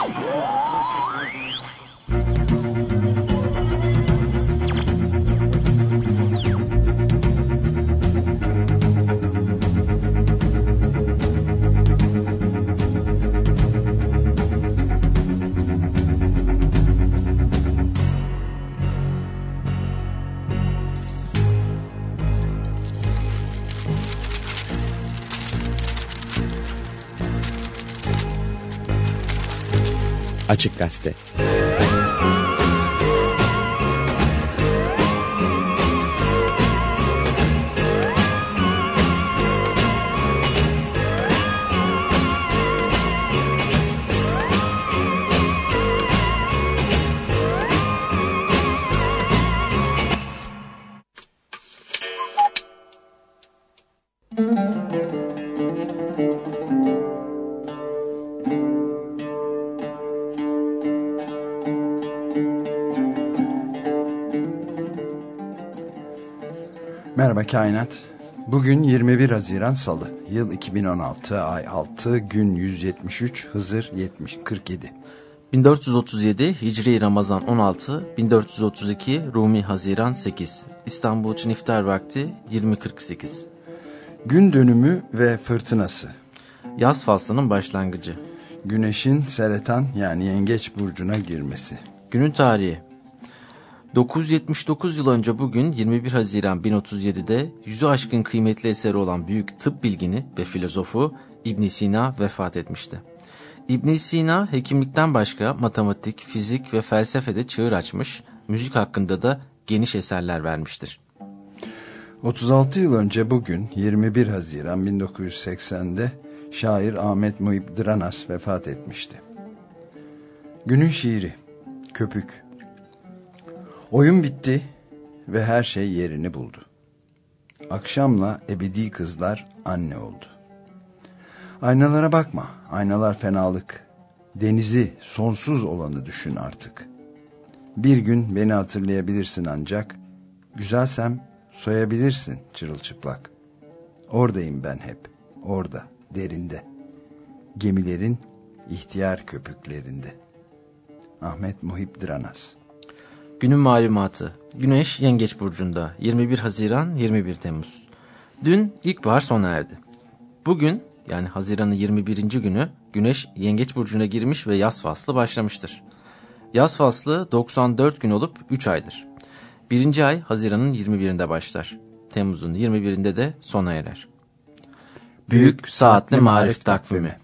Whoa! Açık Gazete Kainat. Bugün 21 Haziran Salı. Yıl 2016, ay 6, gün 173, Hızır 70, 47. 1437 Hicri Ramazan 16, 1432 Rumi Haziran 8. İstanbul için iftar vakti 20.48. Gün dönümü ve fırtınası. Yaz faslının başlangıcı. Güneşin Seretan yani Yengeç Burcu'na girmesi. Günün tarihi 979 yıl önce bugün 21 Haziran 1037'de yüzü aşkın kıymetli eseri olan büyük tıp bilgini ve filozofu İbn Sina vefat etmişti. İbn Sina hekimlikten başka matematik, fizik ve felsefede çığır açmış, müzik hakkında da geniş eserler vermiştir. 36 yıl önce bugün 21 Haziran 1980'de şair Ahmet Muhib Dranas vefat etmişti. Günün şiiri Köpük Oyun bitti ve her şey yerini buldu. Akşamla ebedi kızlar anne oldu. Aynalara bakma, aynalar fenalık. Denizi, sonsuz olanı düşün artık. Bir gün beni hatırlayabilirsin ancak, güzelsem soyabilirsin çırılçıplak. Oradayım ben hep, orada, derinde. Gemilerin ihtiyar köpüklerinde. Ahmet Muhip Dranas Günün malumatı. Güneş Yengeç Burcu'nda 21 Haziran 21 Temmuz. Dün ilkbahar sona erdi. Bugün yani Haziran'ın 21. günü Güneş Yengeç Burcu'na girmiş ve yaz faslı başlamıştır. Yaz faslı 94 gün olup 3 aydır. Birinci ay Haziran'ın 21'inde başlar. Temmuz'un 21'inde de sona erer. Büyük Saatli Marif Takvimi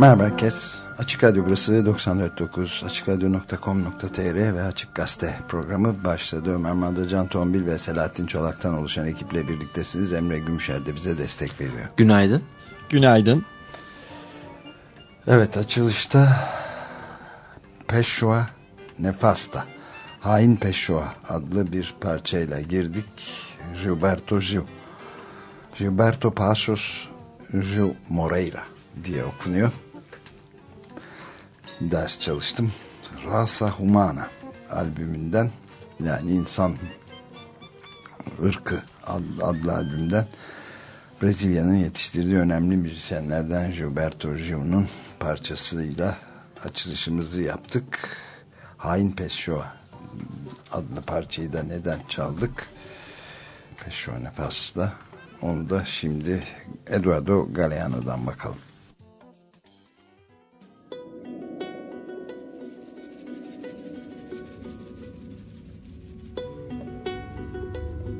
Merhaba herkes. Açık Radyo burası 94.9 AçıkRadyo.com.tr ve Açık Gazete programı başladı. Ömer Madra, Can Tombil ve Selahattin Çolak'tan oluşan ekiple birliktesiniz. Emre Gümüşer de bize destek veriyor. Günaydın. Günaydın. Evet açılışta Peşoa Nefasta Hain Peşoa adlı bir parçayla girdik. Gilberto Gil. Gilberto Passos Gil Moreira diye okunuyor. Ders çalıştım. Rasa Humana albümünden yani insan ırkı adlı, adlı albümden Brezilya'nın yetiştirdiği önemli müzisyenlerden Gilberto Gil'un parçasıyla açılışımızı yaptık. Hain Pessoa adlı parçayı da neden çaldık? Pessoa Nefas'ta. Onu da şimdi Eduardo Galeano'dan bakalım.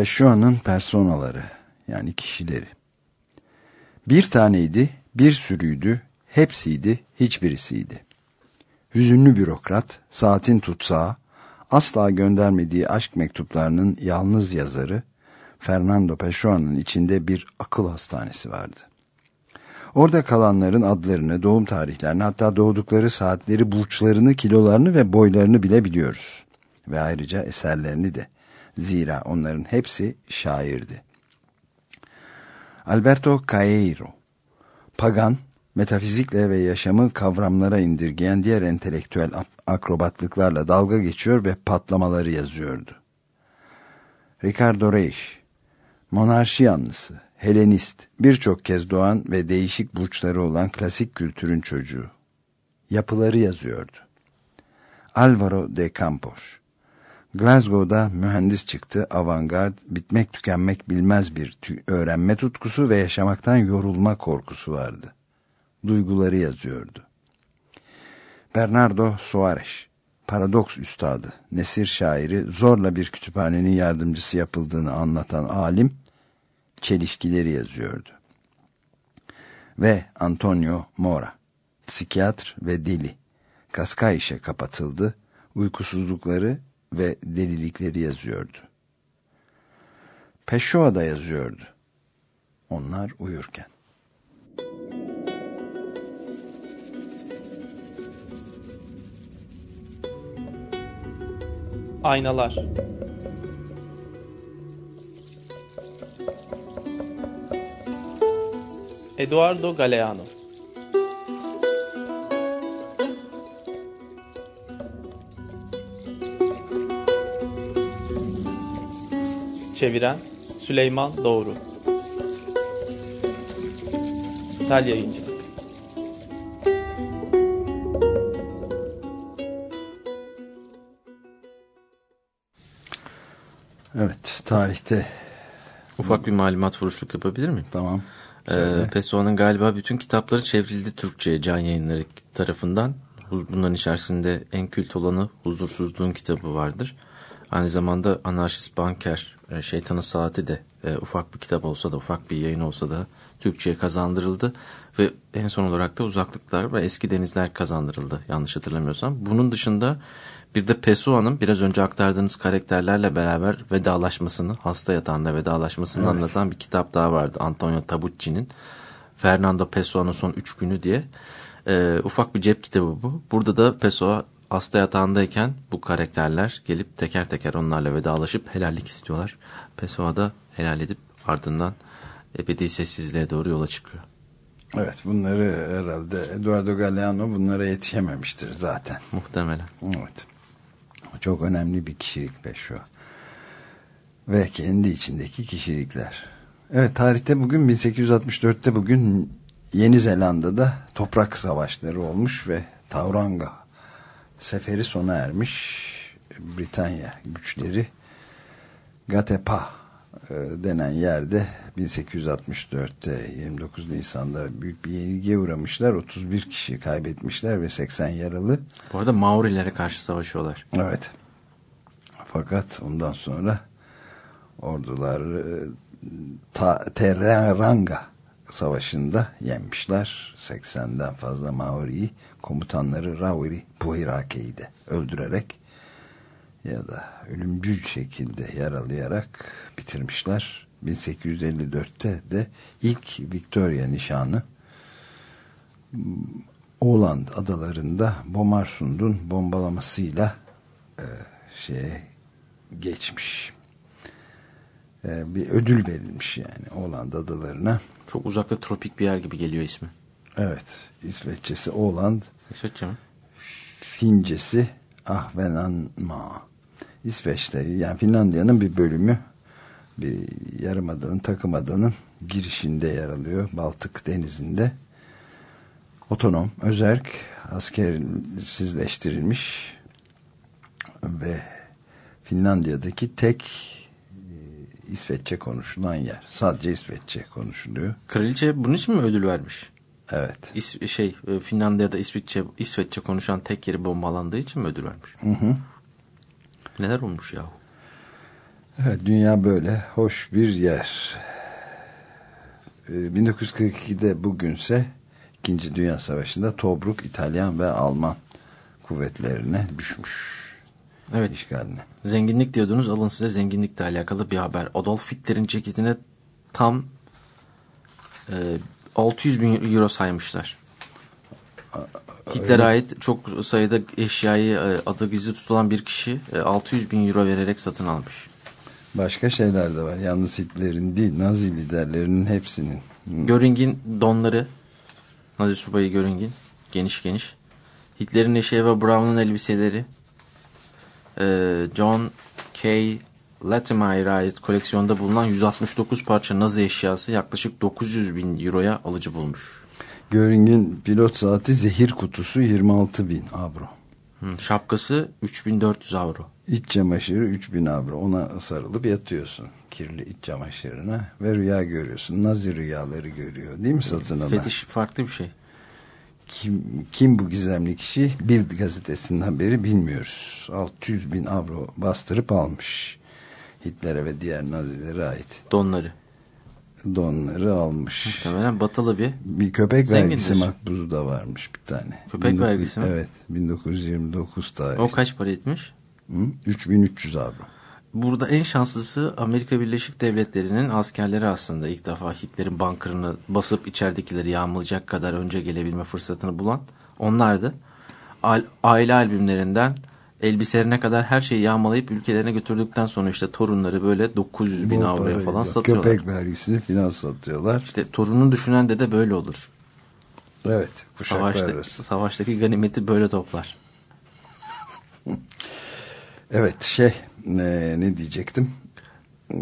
Pessoa'nın personaları yani kişileri. Bir taneydi, bir sürüydü, hepsiydi, hiçbirisiydi. Hüzünlü bürokrat, saatin tutsağı, asla göndermediği aşk mektuplarının yalnız yazarı, Fernando Pessoa'nın içinde bir akıl hastanesi vardı. Orada kalanların adlarını, doğum tarihlerini, hatta doğdukları saatleri, burçlarını, kilolarını ve boylarını bile biliyoruz. Ve ayrıca eserlerini de. Zira onların hepsi şairdi. Alberto Caeiro, pagan, metafizikle ve yaşamı kavramlara indirgeyen diğer entelektüel akrobatlıklarla dalga geçiyor ve patlamaları yazıyordu. Ricardo Reis, monarşi yanlısı, Helenist, birçok kez doğan ve değişik burçları olan klasik kültürün çocuğu. Yapıları yazıyordu. Alvaro de Campos, Glasgow'da mühendis çıktı, avantgard, bitmek tükenmek bilmez bir öğrenme tutkusu ve yaşamaktan yorulma korkusu vardı. Duyguları yazıyordu. Bernardo Soares, paradoks üstadı, nesir şairi, zorla bir kütüphanenin yardımcısı yapıldığını anlatan alim, çelişkileri yazıyordu. Ve Antonio Mora, psikiyatr ve deli, kaska işe kapatıldı, uykusuzlukları ve delilikleri yazıyordu. Pessoa da yazıyordu. Onlar uyurken. Aynalar Eduardo Galeano Çeviren Süleyman Doğru Sel Yayıncı Evet, tarihte Ufak bir malumat vuruşluk yapabilir miyim? Tamam. Ee, Pessoa'nın galiba bütün kitapları çevrildi Türkçe'ye can yayınları tarafından. Bu- Bunların içerisinde en kült olanı Huzursuzluğun kitabı vardır. Aynı zamanda Anarşist Banker, e, Şeytanın Saati de e, ufak bir kitap olsa da ufak bir yayın olsa da Türkçe'ye kazandırıldı. Ve en son olarak da Uzaklıklar ve Eski Denizler kazandırıldı yanlış hatırlamıyorsam. Bunun dışında bir de Pessoa'nın biraz önce aktardığınız karakterlerle beraber vedalaşmasını, hasta yatağında vedalaşmasını anlatan bir kitap daha vardı. Antonio Tabucci'nin. Fernando Pessoa'nın son üç günü diye. Ee, ufak bir cep kitabı bu. Burada da Pessoa hasta yatağındayken bu karakterler gelip teker teker onlarla vedalaşıp helallik istiyorlar. Pessoa da helal edip ardından ebedi sessizliğe doğru yola çıkıyor. Evet bunları herhalde Eduardo Galeano bunlara yetişememiştir zaten. Muhtemelen. Evet. Çok önemli bir kişilik Pessoa. Ve kendi içindeki kişilikler. Evet tarihte bugün 1864'te bugün Yeni Zelanda'da toprak savaşları olmuş ve Tauranga seferi sona ermiş. Britanya güçleri Gatepa e, denen yerde 1864'te 29 Nisan'da büyük bir yenilgiye uğramışlar. 31 kişi kaybetmişler ve 80 yaralı. Bu arada Maurilere karşı savaşıyorlar. Evet. Fakat ondan sonra ordular e, ta, Terranga savaşında yenmişler. 80'den fazla Maori'yi komutanları Rauri Puhirake'yi de öldürerek ya da ölümcül şekilde yaralayarak bitirmişler. 1854'te de ilk Victoria nişanı Åland adalarında Bomarsund'un bombalamasıyla e, şeye geçmiş. E, bir ödül verilmiş yani Åland adalarına. Çok uzakta tropik bir yer gibi geliyor ismi. Evet. İsveççesi Åland, İsveççe mi? Fincesi Ahvenanmaa. İsveç'te yani Finlandiya'nın bir bölümü bir yarımadanın takımadanın girişinde yer alıyor. Baltık denizinde. Otonom, özerk, askersizleştirilmiş ve Finlandiya'daki tek e, İsveççe konuşulan yer. Sadece İsveççe konuşuluyor. Kraliçe bunun için mi ödül vermiş? Evet. İs şey e, Finlandiya'da İsveççe İsveççe konuşan tek yeri bombalandığı için mi ödül vermiş? Hı hı. Neler olmuş yahu? Evet, dünya böyle hoş bir yer. Ee, 1942'de bugünse İkinci Dünya Savaşı'nda Tobruk İtalyan ve Alman kuvvetlerine düşmüş. Evet. işgaline. Zenginlik diyordunuz. Alın size zenginlikle alakalı bir haber. Adolf Hitler'in ceketine tam e, 600 bin euro saymışlar. Hitler'e ait çok sayıda eşyayı e, adı gizli tutulan bir kişi e, 600 bin euro vererek satın almış. Başka şeyler de var. Yalnız Hitler'in değil, Nazi liderlerinin hepsinin. Göring'in donları, Nazi subayı Göring'in geniş geniş. Hitler'in eşi Eva Braun'un elbiseleri, e, John K. Latimer'e ait koleksiyonda bulunan 169 parça Nazi eşyası yaklaşık 900 bin euroya alıcı bulmuş. Göring'in pilot saati zehir kutusu 26 bin avro. Hı, Şapkası 3400 avro. İç çamaşırı 3000 avro. Ona sarılıp yatıyorsun. Kirli iç çamaşırına ve rüya görüyorsun. Nazi rüyaları görüyor değil mi satın alan? Fetiş farklı bir şey. Kim, kim bu gizemli kişi? Bild gazetesinden beri bilmiyoruz. 600 bin avro bastırıp almış. Hitler'e ve diğer Nazilere ait Donları. donları almış. Muhtemelen batılı bir. Bir köpek Zengindir. vergisi makbuzu da varmış bir tane. Köpek 19 vergisi mi? Evet. 1929 tarih. O kaç para etmiş? Hı? 3300 avro. Burada en şanslısı Amerika Birleşik Devletleri'nin askerleri aslında ilk defa Hitler'in bankırını basıp içeridekileri yağmalayacak kadar önce gelebilme fırsatını bulan onlardı. Aile albümlerinden elbiselerine kadar her şeyi yağmalayıp ülkelerine götürdükten sonra işte torunları böyle 900 bin avroya falan satıyorlar. Köpek vergisini filan satıyorlar. İşte torunun düşünen de de böyle olur. Evet. Savaşta, arası. savaştaki ganimeti böyle toplar. Evet şey ne, ne diyecektim? Hmm,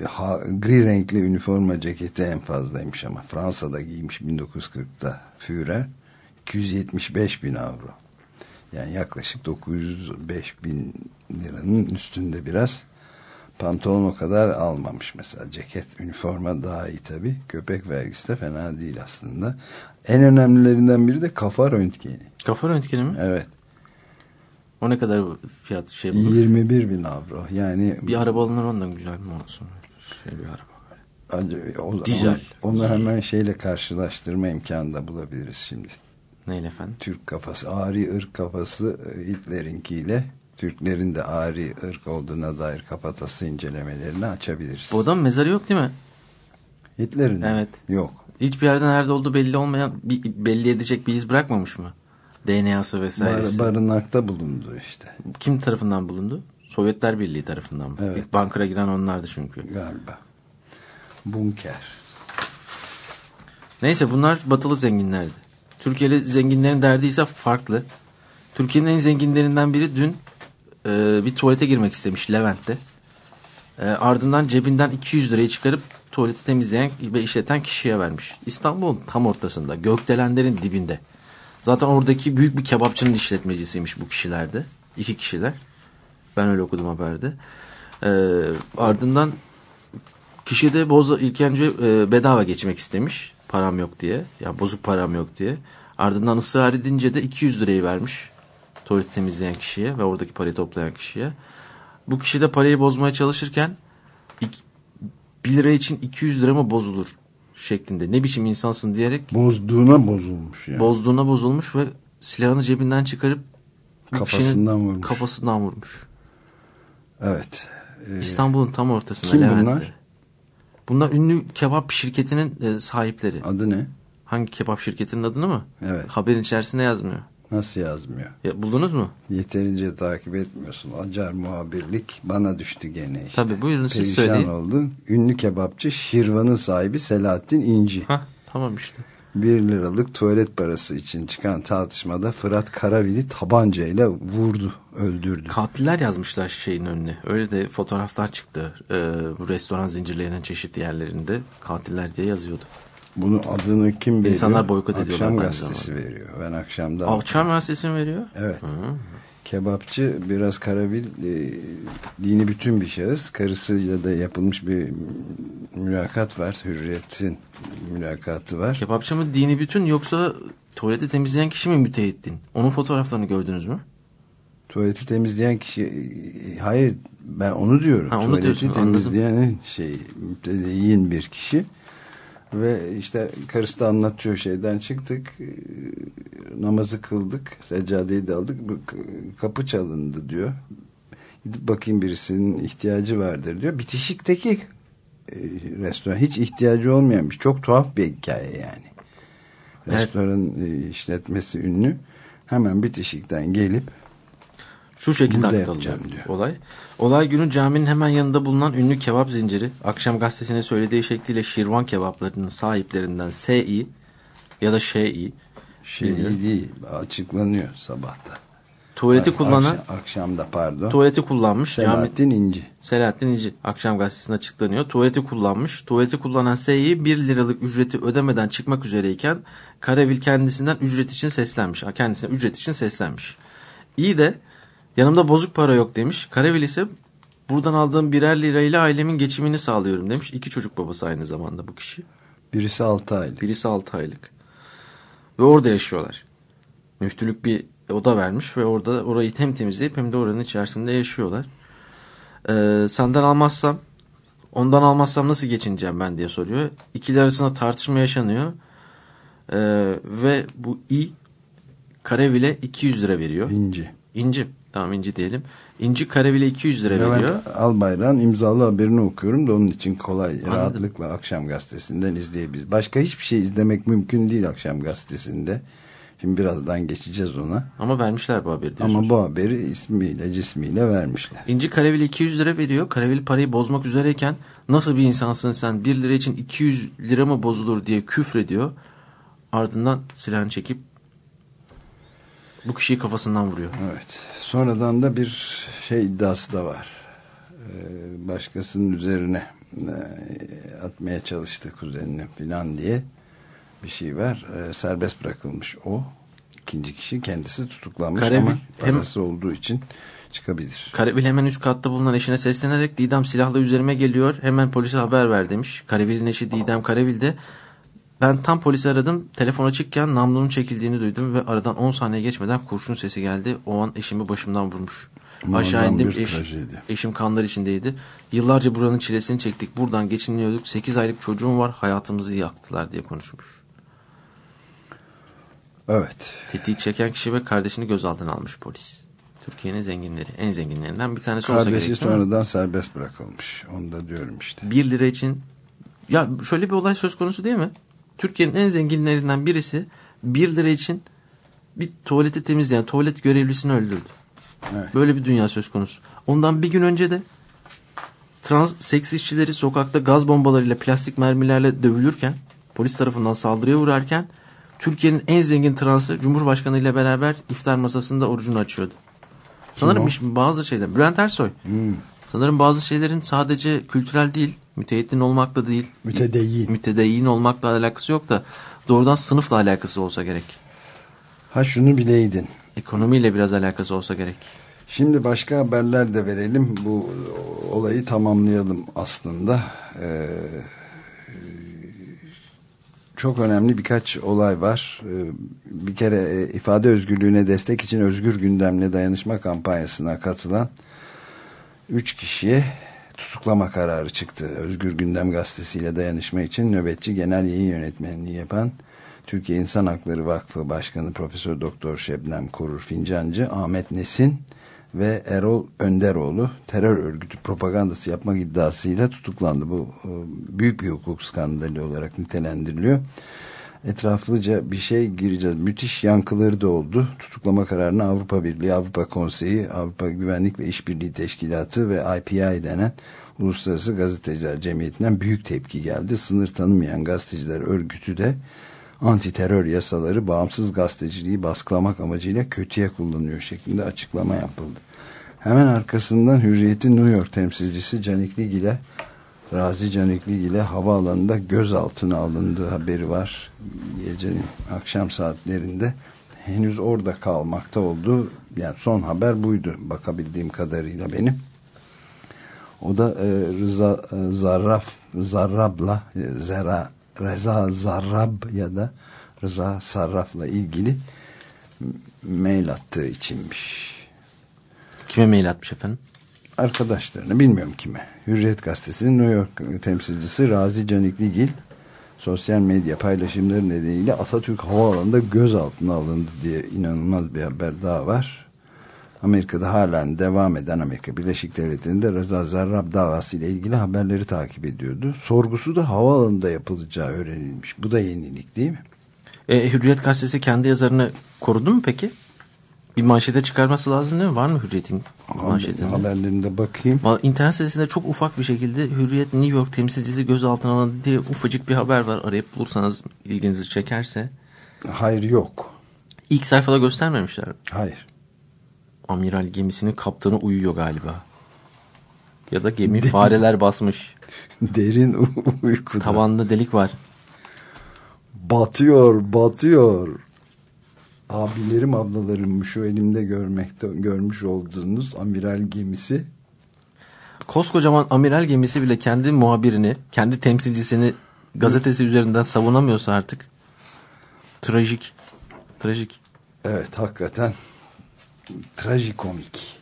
e, Ha, gri renkli üniforma ceketi en fazlaymış ama Fransa'da giymiş 1940'da Führer 275 bin avro. Yani yaklaşık 905 bin liranın üstünde biraz Pantolon o kadar almamış mesela. Ceket, üniforma daha iyi tabii. Köpek vergisi de fena değil aslında. En önemlilerinden biri de kafa röntgeni. Kafa röntgeni mi? Evet. O ne kadar fiyat şey bulur? 21 bin avro. Yani Bir araba alınır ondan güzel mi olsun? Şey bir araba. O, Dizel. Onu, onu hemen şeyle karşılaştırma imkanı da bulabiliriz şimdi. Neyle efendim? Türk kafası, Ari ırk kafası e, Hitler'inkiyle Türklerin de Ari ırk olduğuna dair kafatası incelemelerini açabiliriz. Bu adamın mezarı yok değil mi? Hitler'in? Evet. Yok. Hiçbir yerde nerede olduğu belli olmayan, belli edecek bir iz bırakmamış mı? DNA'sı vesairesi. Bar, barınakta bulundu işte Kim tarafından bulundu? Sovyetler Birliği tarafından mı? Evet. İlk bankara giren onlardı çünkü. galiba. Bunker. Neyse bunlar batılı zenginlerdi. Türkiye'li zenginlerin derdi ise farklı. Türkiye'nin en zenginlerinden biri dün e, bir tuvalete girmek istemiş Levent'te. E, ardından cebinden 200 lirayı çıkarıp tuvaleti temizleyen ve işleten kişiye vermiş. İstanbul'un tam ortasında, gökdelenlerin dibinde. Zaten oradaki büyük bir kebapçının işletmecisiymiş bu kişilerde. İki kişiler. Ben öyle okudum haberde. E, ardından Kişi de boz, ilk önce e, bedava geçmek istemiş. Param yok diye. Ya bozuk param yok diye. Ardından ısrar edince de 200 lirayı vermiş. Tuvaleti temizleyen kişiye ve oradaki parayı toplayan kişiye. Bu kişi de parayı bozmaya çalışırken 1 lira için 200 lira mı bozulur şeklinde. Ne biçim insansın diyerek Bozduğuna bozulmuş yani. bozduğuna bozulmuş ve silahını cebinden çıkarıp Kafasından vurmuş. Kafasından vurmuş. Evet. Ee, İstanbul'un tam ortasında kim Levent'te. bunlar? Bunlar ünlü kebap şirketinin e, sahipleri. adı ne? Hangi kebap şirketinin adını mı? Evet. Haberin içerisinde yazmıyor. Nasıl yazmıyor? Ya, buldunuz mu? Yeterince takip etmiyorsun. Acar muhabirlik bana düştü gene işte. Tabii, buyurun siz Perişan söyleyin. oldu. Ünlü kebapçı Şirvan'ın sahibi Selahattin İnci. Hah tamam işte. 1 liralık tuvalet parası için çıkan tartışmada Fırat Karavili tabancayla vurdu, öldürdü. Katiller yazmışlar şeyin önüne. Öyle de fotoğraflar çıktı. Ee, restoran zincirlerinin çeşitli yerlerinde katiller diye yazıyordu. Bunun adını kim veriyor? İnsanlar boykot ediyorlar Akşam gazetesi zamanda. veriyor. Ben akşamda... Alçam gazetesi mi veriyor? Evet. Kebapçı biraz Karavil e, dini bütün bir şahıs. Karısıyla da yapılmış bir mülakat var. Hürriyet'in mülakatı var. Kebapçı mı dini bütün yoksa tuvaleti temizleyen kişi mi müteahhitin? Onun fotoğraflarını gördünüz mü? Tuvaleti temizleyen kişi hayır ben onu diyorum. Ha, onu Tuvaleti anladım. temizleyen şey mütedeyyin bir kişi ve işte karısı da anlatıyor şeyden. Çıktık e, namazı kıldık seccadeyi de aldık. Kapı çalındı diyor. Gidip bakayım birisinin ihtiyacı vardır diyor. Bitişikteki e, restoran. Hiç ihtiyacı olmayanmış çok tuhaf bir hikaye yani. Evet. restoran e, işletmesi ünlü. Hemen bitişikten gelip Şu şekilde Burada aktarılıyor yapacağım diyor. olay. Olay günü caminin hemen yanında bulunan ünlü kebap zinciri akşam gazetesine söylediği şekliyle Şirvan kebaplarının sahiplerinden S.İ. ya da Ş.İ. şey değil açıklanıyor sabahta Tuvaleti Ay, kullanan akşam- akşamda pardon tuvaleti kullanmış. Cami, Selahattin İnci Selahattin İnci akşam gazetesinde açıklanıyor. Tuvaleti kullanmış. Tuvaleti kullanan S.İ. 1 liralık ücreti ödemeden çıkmak üzereyken Karevil kendisinden ücret için seslenmiş. Kendisine ücret için seslenmiş. İyi de yanımda bozuk para yok demiş. Karevil ise buradan aldığım birer lirayla ailemin geçimini sağlıyorum demiş. İki çocuk babası aynı zamanda bu kişi. birisi 6 aylık Birisi 6 aylık. Ve orada yaşıyorlar. Müftülük bir oda vermiş ve orada orayı hem temizleyip hem de oranın içerisinde yaşıyorlar. Ee, senden almazsam ondan almazsam nasıl geçineceğim ben diye soruyor. İkili arasında tartışma yaşanıyor. Ee, ve bu İ Karevile 200 lira veriyor. İnci İnci. Tamam İnci diyelim. İnci Karevile 200 lira veriyor. Levent Albayrak'ın imzalı haberini okuyorum da onun için kolay rahatlıkla akşam gazetesinden izleyebiliriz. Başka hiçbir şey izlemek mümkün değil akşam gazetesinde. Şimdi birazdan geçeceğiz ona. Ama vermişler bu haberi diyorsunuz. Ama bu haberi ismiyle cismiyle vermişler. İnci Karevil 200 lira veriyor. Karevil parayı bozmak üzereyken nasıl bir insansın sen 1 lira için 200 lira mı bozulur diye küfrediyor. Ardından silahını çekip bu kişiyi kafasından vuruyor. Evet. Sonradan da bir şey iddiası da var. Ee, başkasının üzerine e, atmaya çalıştı kuzenini falan diye bir şey var. Ee, serbest bırakılmış o. İkinci kişi kendisi tutuklanmış Karevil ama hem- parası olduğu için çıkabilir. Karevil hemen üst katta bulunan eşine seslenerek Didem silahla üzerime geliyor. Hemen polise haber ver demiş. Karevil'in eşi Didem Karevil de ben tam polisi aradım. Telefon açıkken namlunun çekildiğini duydum ve aradan 10 saniye geçmeden kurşun sesi geldi. O an eşimi başımdan vurmuş. Aşağı Muazzam indim. bir Eş, trajedi. eşim kanlar içindeydi. Yıllarca buranın çilesini çektik. Buradan geçiniyorduk. 8 aylık çocuğum var. Hayatımızı yaktılar diye konuşmuş. Evet. Tetiği çeken kişi ve kardeşini gözaltına almış polis. Türkiye'nin zenginleri. En zenginlerinden bir tanesi olsa Kardeşi gerek. değil mi? sonradan serbest bırakılmış. Onu da diyorum işte. 1 lira için ya şöyle bir olay söz konusu değil mi? Türkiye'nin en zenginlerinden birisi 1 lira için bir tuvaleti temizleyen tuvalet görevlisini öldürdü. Evet. Böyle bir dünya söz konusu. Ondan bir gün önce de trans seks işçileri sokakta gaz bombalarıyla plastik mermilerle dövülürken polis tarafından saldırıya uğrarken Türkiye'nin en zengin transı Cumhurbaşkanı ile beraber iftar masasında orucunu açıyordu. Sanırım bazı şeyler. Bülent Ersoy. Sanırım bazı şeylerin sadece kültürel değil, müteahhitin olmakla değil, Mütedeyyin. mütedeyyin olmakla alakası yok da doğrudan sınıfla alakası olsa gerek. Ha şunu bileydin. Ekonomiyle biraz alakası olsa gerek. Şimdi başka haberler de verelim. Bu olayı tamamlayalım aslında. Ee, çok önemli birkaç olay var. Ee, bir kere e, ifade özgürlüğüne destek için Özgür Gündem'le dayanışma kampanyasına katılan 3 kişiye tutuklama kararı çıktı. Özgür Gündem gazetesiyle dayanışma için nöbetçi genel yayın yönetmenliği yapan Türkiye İnsan Hakları Vakfı Başkanı Profesör Doktor Şebnem Korur Fincancı, Ahmet Nesin ve Erol Önderoğlu terör örgütü propagandası yapmak iddiasıyla tutuklandı. Bu e, büyük bir hukuk skandalı olarak nitelendiriliyor. Etraflıca bir şey gireceğiz. Müthiş yankıları da oldu. Tutuklama kararına Avrupa Birliği, Avrupa Konseyi, Avrupa Güvenlik ve İşbirliği Teşkilatı ve IPI denen Uluslararası Gazeteciler Cemiyeti'nden büyük tepki geldi. Sınır tanımayan gazeteciler örgütü de anti terör yasaları bağımsız gazeteciliği baskılamak amacıyla kötüye kullanıyor şeklinde açıklama yapıldı. Hemen arkasından Hürriyet'in New York temsilcisi Caniklig ile Razi Caniklig ile havaalanında gözaltına alındığı haberi var. Gecenin akşam saatlerinde henüz orada kalmakta oldu. Yani son haber buydu bakabildiğim kadarıyla benim. O da e, Rıza e, Zarraf Zarrab'la e, Zera Reza Zarrab ya da Rıza Sarraf'la ilgili mail attığı içinmiş. Kime mail atmış efendim? Arkadaşlarını bilmiyorum kime. Hürriyet Gazetesi'nin New York temsilcisi Razi Canikligil sosyal medya paylaşımları nedeniyle Atatürk Havaalanı'nda gözaltına alındı diye inanılmaz bir haber daha var. Amerika'da halen devam eden Amerika Birleşik Devletleri'nde Reza Zarrab davası ile ilgili haberleri takip ediyordu. Sorgusu da havaalanında yapılacağı öğrenilmiş. Bu da yenilik değil mi? E, Hürriyet gazetesi kendi yazarını korudu mu peki? Bir manşete çıkarması lazım değil mi? Var mı Hürriyet'in manşetinde? Haberlerinde bakayım. İnternet sitesinde çok ufak bir şekilde Hürriyet New York temsilcisi gözaltına alındı diye ufacık bir haber var. Arayıp bulursanız ilginizi çekerse. Hayır yok. İlk sayfada göstermemişler. Hayır. Amiral gemisinin kaptanı uyuyor galiba. Ya da gemi fareler basmış. Derin uykuda. Tavanında delik var. Batıyor, batıyor. Abilerim, ablalarım şu elimde görmekte görmüş olduğunuz amiral gemisi Koskocaman amiral gemisi bile kendi muhabirini, kendi temsilcisini gazetesi üzerinden savunamıyorsa artık. Trajik. Trajik. evet hakikaten trajikomik.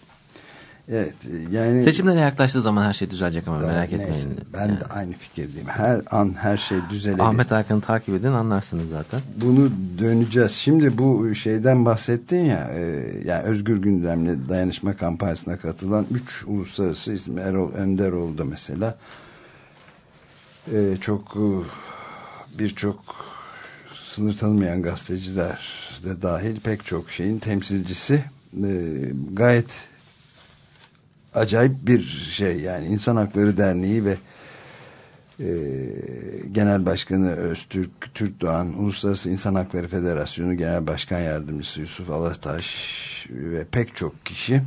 Evet yani Seçimlere yaklaştığı zaman her şey düzelecek ama merak Neyse, etmeyin. Ben Yani de aynı fikirdeyim. Her an her şey düzelecek. Ahmet Hakan'ı takip edin anlarsınız zaten. Bunu döneceğiz. Şimdi bu şeyden bahsettin ya e, yani Özgür Gündem'le dayanışma kampanyasına katılan 3 uluslararası isim Erol Önderoğlu da mesela e, çok e, birçok sınır tanımayan gazeteciler de dahil pek çok şeyin temsilcisi e, gayet acayip bir şey yani İnsan Hakları Derneği ve e, Genel Başkanı Öztürk Türk Doğan Uluslararası İnsan Hakları Federasyonu Genel Başkan Yardımcısı Yusuf Alataş ve pek çok kişi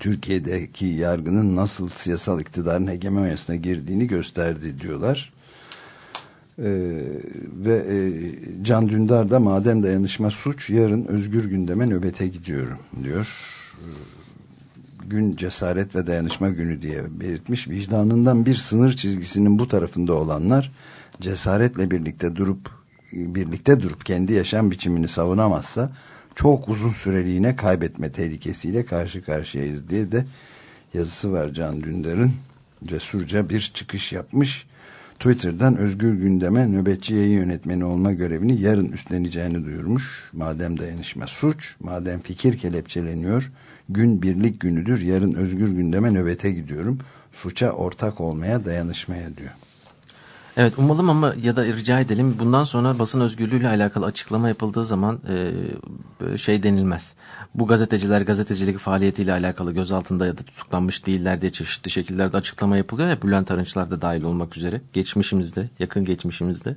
Türkiye'deki yargının nasıl siyasal iktidarın hegemonyasına girdiğini gösterdi diyorlar. Ee, ve e, Can Dündar da madem dayanışma suç yarın özgür gündeme nöbete gidiyorum diyor. Gün cesaret ve dayanışma günü diye belirtmiş. Vicdanından bir sınır çizgisinin bu tarafında olanlar cesaretle birlikte durup birlikte durup kendi yaşam biçimini savunamazsa çok uzun süreliğine kaybetme tehlikesiyle karşı karşıyayız diye de yazısı var Can Dündar'ın cesurca bir çıkış yapmış. Twitter'dan Özgür Gündem'e nöbetçi yayın yönetmeni olma görevini yarın üstleneceğini duyurmuş. Madem dayanışma suç, madem fikir kelepçeleniyor, gün birlik günüdür, yarın Özgür Gündem'e nöbete gidiyorum. Suça ortak olmaya, dayanışmaya diyor. Evet umalım ama ya da rica edelim bundan sonra basın özgürlüğüyle alakalı açıklama yapıldığı zaman e, şey denilmez. Bu gazeteciler gazetecilik faaliyetiyle alakalı gözaltında ya da tutuklanmış değiller diye çeşitli şekillerde açıklama yapılıyor ya Bülent Arınçlar da dahil olmak üzere geçmişimizde yakın geçmişimizde.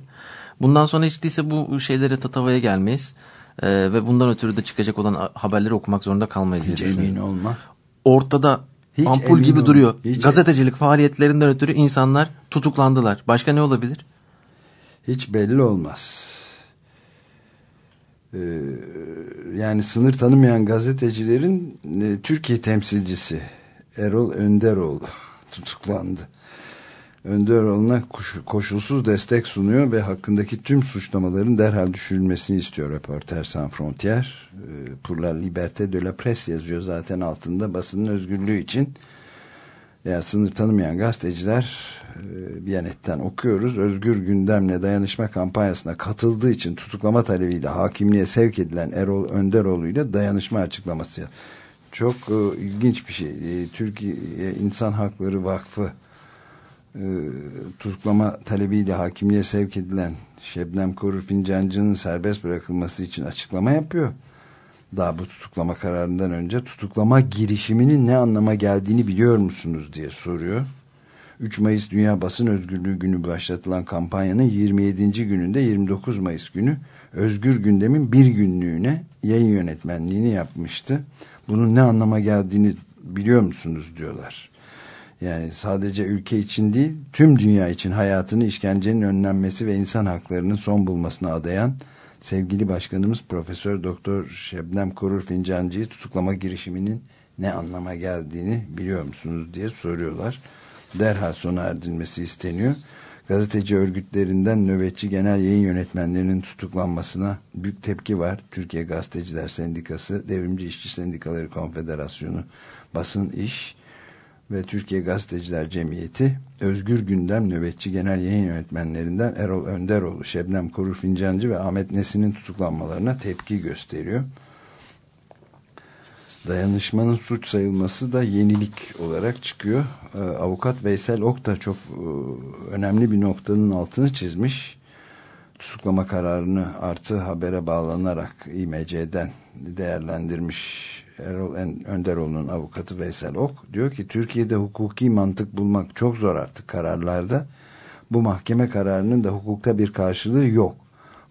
Bundan sonra hiç değilse bu şeylere tatavaya gelmeyiz. E, ve bundan ötürü de çıkacak olan haberleri okumak zorunda kalmayız Hiç emin olma. Ortada Hiç ampul emin gibi olma. duruyor. Hiç- Gazetecilik faaliyetlerinden ötürü insanlar tutuklandılar. Başka ne olabilir? Hiç belli olmaz. Ee, yani sınır tanımayan gazetecilerin e, Türkiye temsilcisi Erol Önderoğlu tutuklandı. Önderoğlu'na koş- koşulsuz destek sunuyor ve hakkındaki tüm suçlamaların derhal düşürülmesini istiyor Reporter Sans Frontières. Ee, Pour la liberté de la presse yazıyor zaten altında basının özgürlüğü için. Yani sınır tanımayan gazeteciler e, Biyanet'ten okuyoruz. Özgür Gündem'le dayanışma kampanyasına katıldığı için tutuklama talebiyle hakimliğe sevk edilen Erol Önderoğlu ile dayanışma açıklaması. Çok e, ilginç bir şey. E, Türkiye İnsan Hakları Vakfı e, tutuklama talebiyle hakimliğe sevk edilen Şebnem Korur Fincancı'nın serbest bırakılması için açıklama yapıyor. Daha bu tutuklama kararından önce tutuklama girişiminin ne anlama geldiğini biliyor musunuz diye soruyor. 3 Mayıs Dünya Basın Özgürlüğü Günü başlatılan kampanyanın 27. gününde 29 Mayıs günü Özgür Gündem'in bir günlüğüne yayın yönetmenliğini yapmıştı. Bunun ne anlama geldiğini biliyor musunuz diyorlar. Yani sadece ülke için değil tüm dünya için hayatını işkencenin önlenmesi ve insan haklarının son bulmasına adayan sevgili başkanımız Profesör Doktor Şebnem Korur Fincancı'yı tutuklama girişiminin ne anlama geldiğini biliyor musunuz diye soruyorlar. Derhal sona erdirilmesi isteniyor. Gazeteci örgütlerinden nöbetçi genel yayın yönetmenlerinin tutuklanmasına büyük tepki var. Türkiye Gazeteciler Sendikası, Devrimci İşçi Sendikaları Konfederasyonu, Basın İş ve Türkiye Gazeteciler Cemiyeti Özgür Gündem nöbetçi genel yayın yönetmenlerinden Erol Önderoğlu, Şebnem Korur Fincancı ve Ahmet Nesin'in tutuklanmalarına tepki gösteriyor. Dayanışmanın suç sayılması da yenilik olarak çıkıyor. Ee, Avukat Veysel Ok da çok e, önemli bir noktanın altını çizmiş. Tutuklama kararını artı habere bağlanarak İMC'den değerlendirmiş Erol Önderoğlu'nun avukatı Veysel Ok diyor ki Türkiye'de hukuki mantık bulmak çok zor artık kararlarda. Bu mahkeme kararının da hukukta bir karşılığı yok.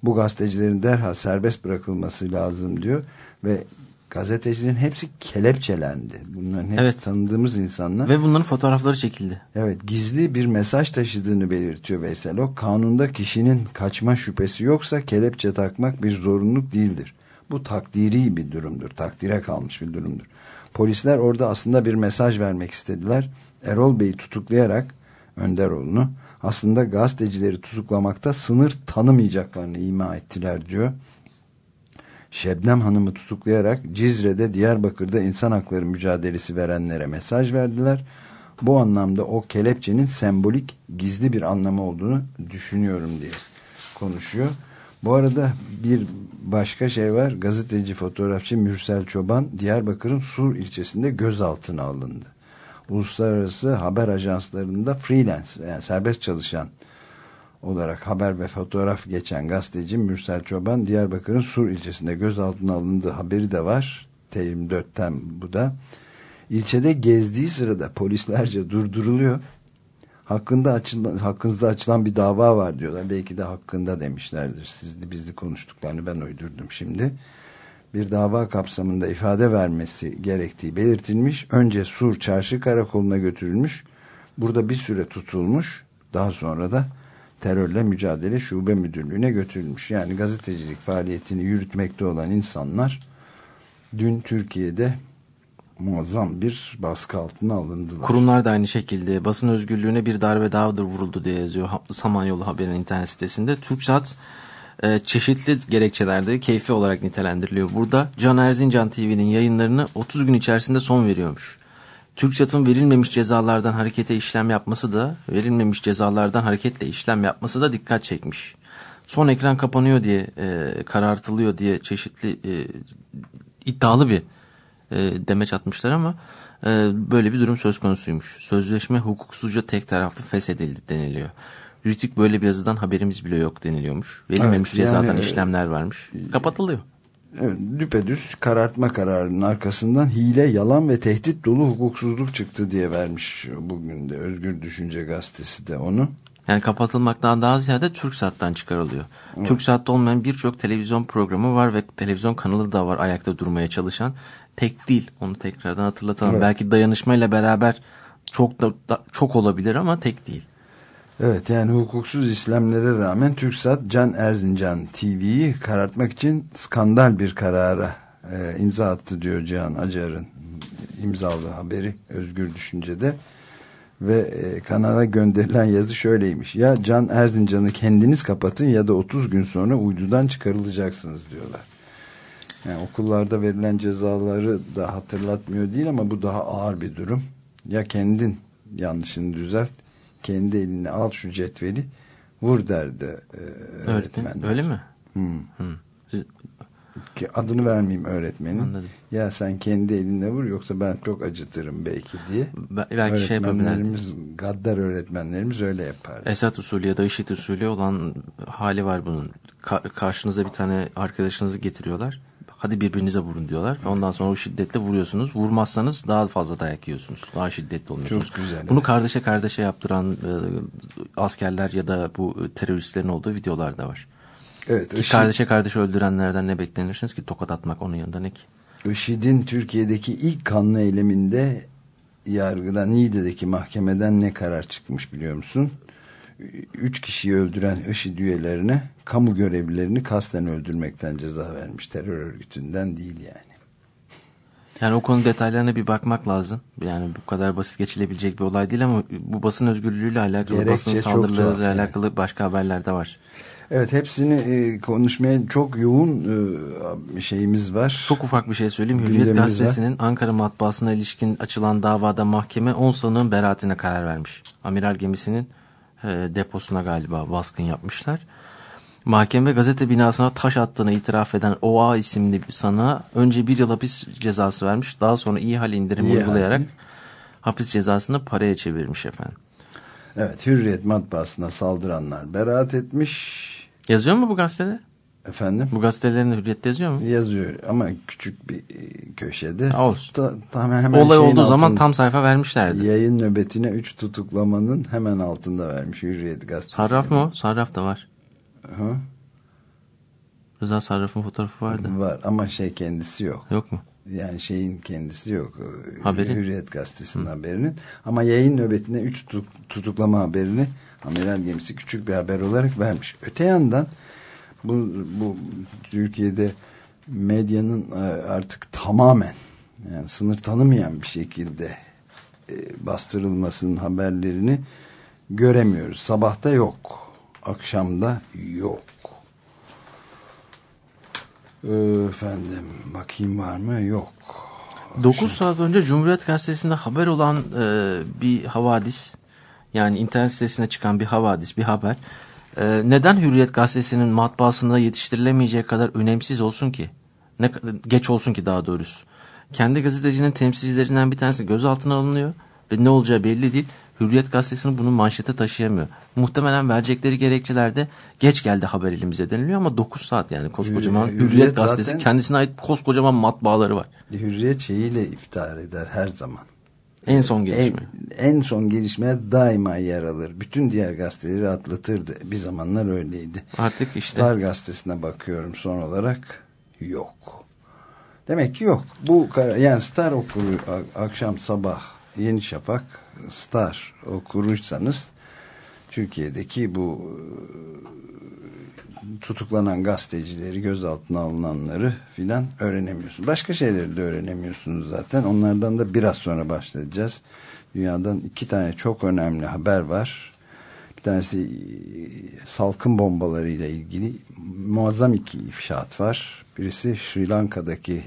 Bu gazetecilerin derhal serbest bırakılması lazım diyor ve gazetecilerin hepsi kelepçelendi. Bunların hepsi Evet. tanıdığımız insanlar. Ve bunların fotoğrafları çekildi. Evet gizli bir mesaj taşıdığını belirtiyor Veysel O. Kanunda kişinin kaçma şüphesi yoksa kelepçe takmak bir zorunluluk değildir. Bu takdiri bir durumdur. Takdire kalmış bir durumdur. Polisler orada aslında bir mesaj vermek istediler. Erol Bey'i tutuklayarak Önderoğlu'nu aslında gazetecileri tutuklamakta sınır tanımayacaklarını ima ettiler diyor. Şebnem Hanım'ı tutuklayarak Cizre'de Diyarbakır'da insan hakları mücadelesi verenlere mesaj verdiler. Bu anlamda o kelepçenin sembolik gizli bir anlamı olduğunu düşünüyorum diye konuşuyor. Bu arada bir başka şey var. Gazeteci fotoğrafçı Mürsel Çoban Diyarbakır'ın Sur ilçesinde gözaltına alındı. Uluslararası haber ajanslarında freelance yani serbest çalışan olarak haber ve fotoğraf geçen gazeteci Mürsel Çoban Diyarbakır'ın Sur ilçesinde gözaltına alındığı haberi de var. T24'ten bu da. İlçede gezdiği sırada polislerce durduruluyor. Hakkında açılan, hakkınızda açılan bir dava var diyorlar. Belki de hakkında demişlerdir. Sizli bizli konuştuklarını ben uydurdum şimdi. Bir dava kapsamında ifade vermesi gerektiği belirtilmiş. Önce Sur Çarşı Karakolu'na götürülmüş. Burada bir süre tutulmuş. Daha sonra da terörle mücadele şube müdürlüğüne götürülmüş. Yani gazetecilik faaliyetini yürütmekte olan insanlar dün Türkiye'de muazzam bir baskı altına alındılar. Kurumlar da aynı şekilde basın özgürlüğüne bir darbe dahadır vuruldu diye yazıyor Samanyolu Haber'in internet sitesinde. TürkSat e, çeşitli gerekçelerde keyfi olarak nitelendiriliyor. Burada Can Erzincan TV'nin yayınlarını 30 gün içerisinde son veriyormuş. TürkSat'ın verilmemiş cezalardan harekete işlem yapması da verilmemiş cezalardan hareketle işlem yapması da dikkat çekmiş. Son ekran kapanıyor diye e, karartılıyor diye çeşitli e, iddialı bir e, demeç atmışlar ama e, böyle bir durum söz konusuymuş. Sözleşme hukuksuzca tek taraflı feshedildi deniliyor. Rütük böyle bir yazıdan haberimiz bile yok deniliyormuş. Verilmemiş Evet, yani, cezadan e, işlemler varmış. Kapatılıyor. Evet, düpedüz karartma kararının arkasından hile, yalan ve tehdit dolu hukuksuzluk çıktı diye vermiş bugün de Özgür Düşünce Gazetesi de onu. Yani kapatılmaktan daha ziyade TürkSat'tan çıkarılıyor. TürkSat'ta olmayan birçok televizyon programı var ve televizyon kanalı da var ayakta durmaya çalışan. Tek değil. Onu tekrardan hatırlatalım. Evet. Belki dayanışmayla beraber çok da, da- çok olabilir ama tek değil. Evet yani hukuksuz işlemlere rağmen TürkSat Can Erzincan TV'yi karartmak için skandal bir karara e, imza attı diyor Cihan Acar'ın imzalı haberi Özgür Düşünce'de ve e, kanala gönderilen yazı şöyleymiş ya Can Erzincan'ı kendiniz kapatın ya da 30 gün sonra uydudan çıkarılacaksınız diyorlar. Yani okullarda verilen cezaları da hatırlatmıyor değil ama bu daha ağır bir durum. Ya kendin yanlışını düzelt, kendi eline al şu cetveli, vur derdi e, Öğretmen. Öyle mi? Hmm. Hı. Siz, Ki Adını vermeyeyim öğretmenin. Anladım. Ya sen kendi eline vur yoksa ben çok acıtırım belki diye. be- belki şey gaddar öğretmenlerimiz öyle yapar. Esat usulü ya da IŞİD usulü olan hali var bunun. Ka- karşınıza bir tane arkadaşınızı getiriyorlar. Hadi birbirinize vurun diyorlar. Ondan sonra o şiddetle vuruyorsunuz. Vurmazsanız daha fazla dayak yiyorsunuz. Daha şiddetli oluyorsunuz. Çok güzel, Bunu evet. kardeşe kardeşe yaptıran e, askerler ya da bu teröristlerin olduğu videolar da var. Evet, Ki IŞİD, kardeşe kardeşe öldürenlerden ne beklenirsiniz ki tokat atmak onun yanında ne ki? IŞİD'in Türkiye'deki ilk kanlı eyleminde yargıdan Niğde'deki mahkemeden ne karar çıkmış biliyor musun? Üç kişiyi öldüren IŞİD üyelerine kamu görevlilerini kasten öldürmekten ceza vermiş. Terör örgütünden değil yani. Yani o konu detaylarına bir bakmak lazım. Yani bu kadar basit geçilebilecek bir olay değil ama bu basın özgürlüğüyle alakalı, Gerekçe basın saldırılarıyla tuhaf yani. alakalı başka haberler de var. Evet hepsini e, konuşmaya çok yoğun e, şeyimiz var. Çok ufak bir şey söyleyeyim. Hürriyet Gündemimiz Gazetesi'nin Ankara matbaasına ilişkin açılan davada mahkeme 10 sanığın beraatine karar vermiş. Amiral gemisinin e, deposuna galiba baskın yapmışlar. Mahkeme gazete binasına taş attığını itiraf eden OA isimli bir sanığa önce bir yıl hapis cezası vermiş. Daha sonra iyi hal indirimi İyi uygulayarak hal. hapis cezasını paraya çevirmiş efendim. Evet Hürriyet matbaasına saldıranlar beraat etmiş. Yazıyor mu bu gazetede? Efendim? Bu gazetelerin hürriyette yazıyor mu? Yazıyor ama küçük bir e, köşede. Olsun. Ta- tam hemen Olay olduğu zaman tam sayfa vermişlerdi. Yayın nöbetine 3 tutuklamanın hemen altında vermiş Hürriyet gazetesi. Sarraf mı o? Sarraf da var. Hı? Rıza Sarraf'ın fotoğrafı vardı. Var ama şey kendisi yok. Yok mu? Yani şeyin kendisi yok. Haberi? Hürriyet gazetesinin haberinin. Ama yayın nöbetine 3 tutuklama haberini Amiral Gemisi küçük bir haber olarak vermiş. Öte yandan bu, bu Türkiye'de medyanın e, artık tamamen yani sınır tanımayan bir şekilde e, bastırılmasının haberlerini göremiyoruz. Sabahta yok. Akşamda yok. Ee, Efendim bakayım var mı? Yok. 9 saat önce Cumhuriyet Gazetesi'nde haber olan e, bir havadis yani internet sitesine çıkan bir havadis bir haber e, neden Hürriyet Gazetesi'nin matbaasında yetiştirilemeyecek kadar önemsiz olsun ki ne geç olsun ki daha doğrusu kendi gazetecinin temsilcilerinden bir tanesi gözaltına alınıyor ve ne olacağı belli değil Hürriyet Gazetesi'nin bunu manşete taşıyamıyor. Muhtemelen verecekleri gerekçelerde geç geldi haber elimize deniliyor ama 9 saat yani koskocaman Hürriyet Hürriyet, Gazetesi zaten- kendisine ait koskocaman matbaaları var. Hürriyet şeyiyle iftihar eder her zaman. En son gelişme. En, en son gelişmeye daima yer alır. Bütün diğer gazeteleri atlatırdı. Bir zamanlar öyleydi. Artık işte Star gazetesine bakıyorum son olarak. Yok. Demek ki yok. Bu yani Star okuru akşam sabah Yeni Şafak Star okuruysanız Türkiye'deki bu tutuklanan gazetecileri, gözaltına alınanları filan öğrenemiyorsunuz. Başka şeyleri de öğrenemiyorsunuz zaten. Onlardan da biraz sonra başlayacağız. Dünyadan iki tane çok önemli haber var. Bir tanesi e, salkım bombalarıyla ilgili muazzam iki ifşaat var. Birisi Sri Lanka'daki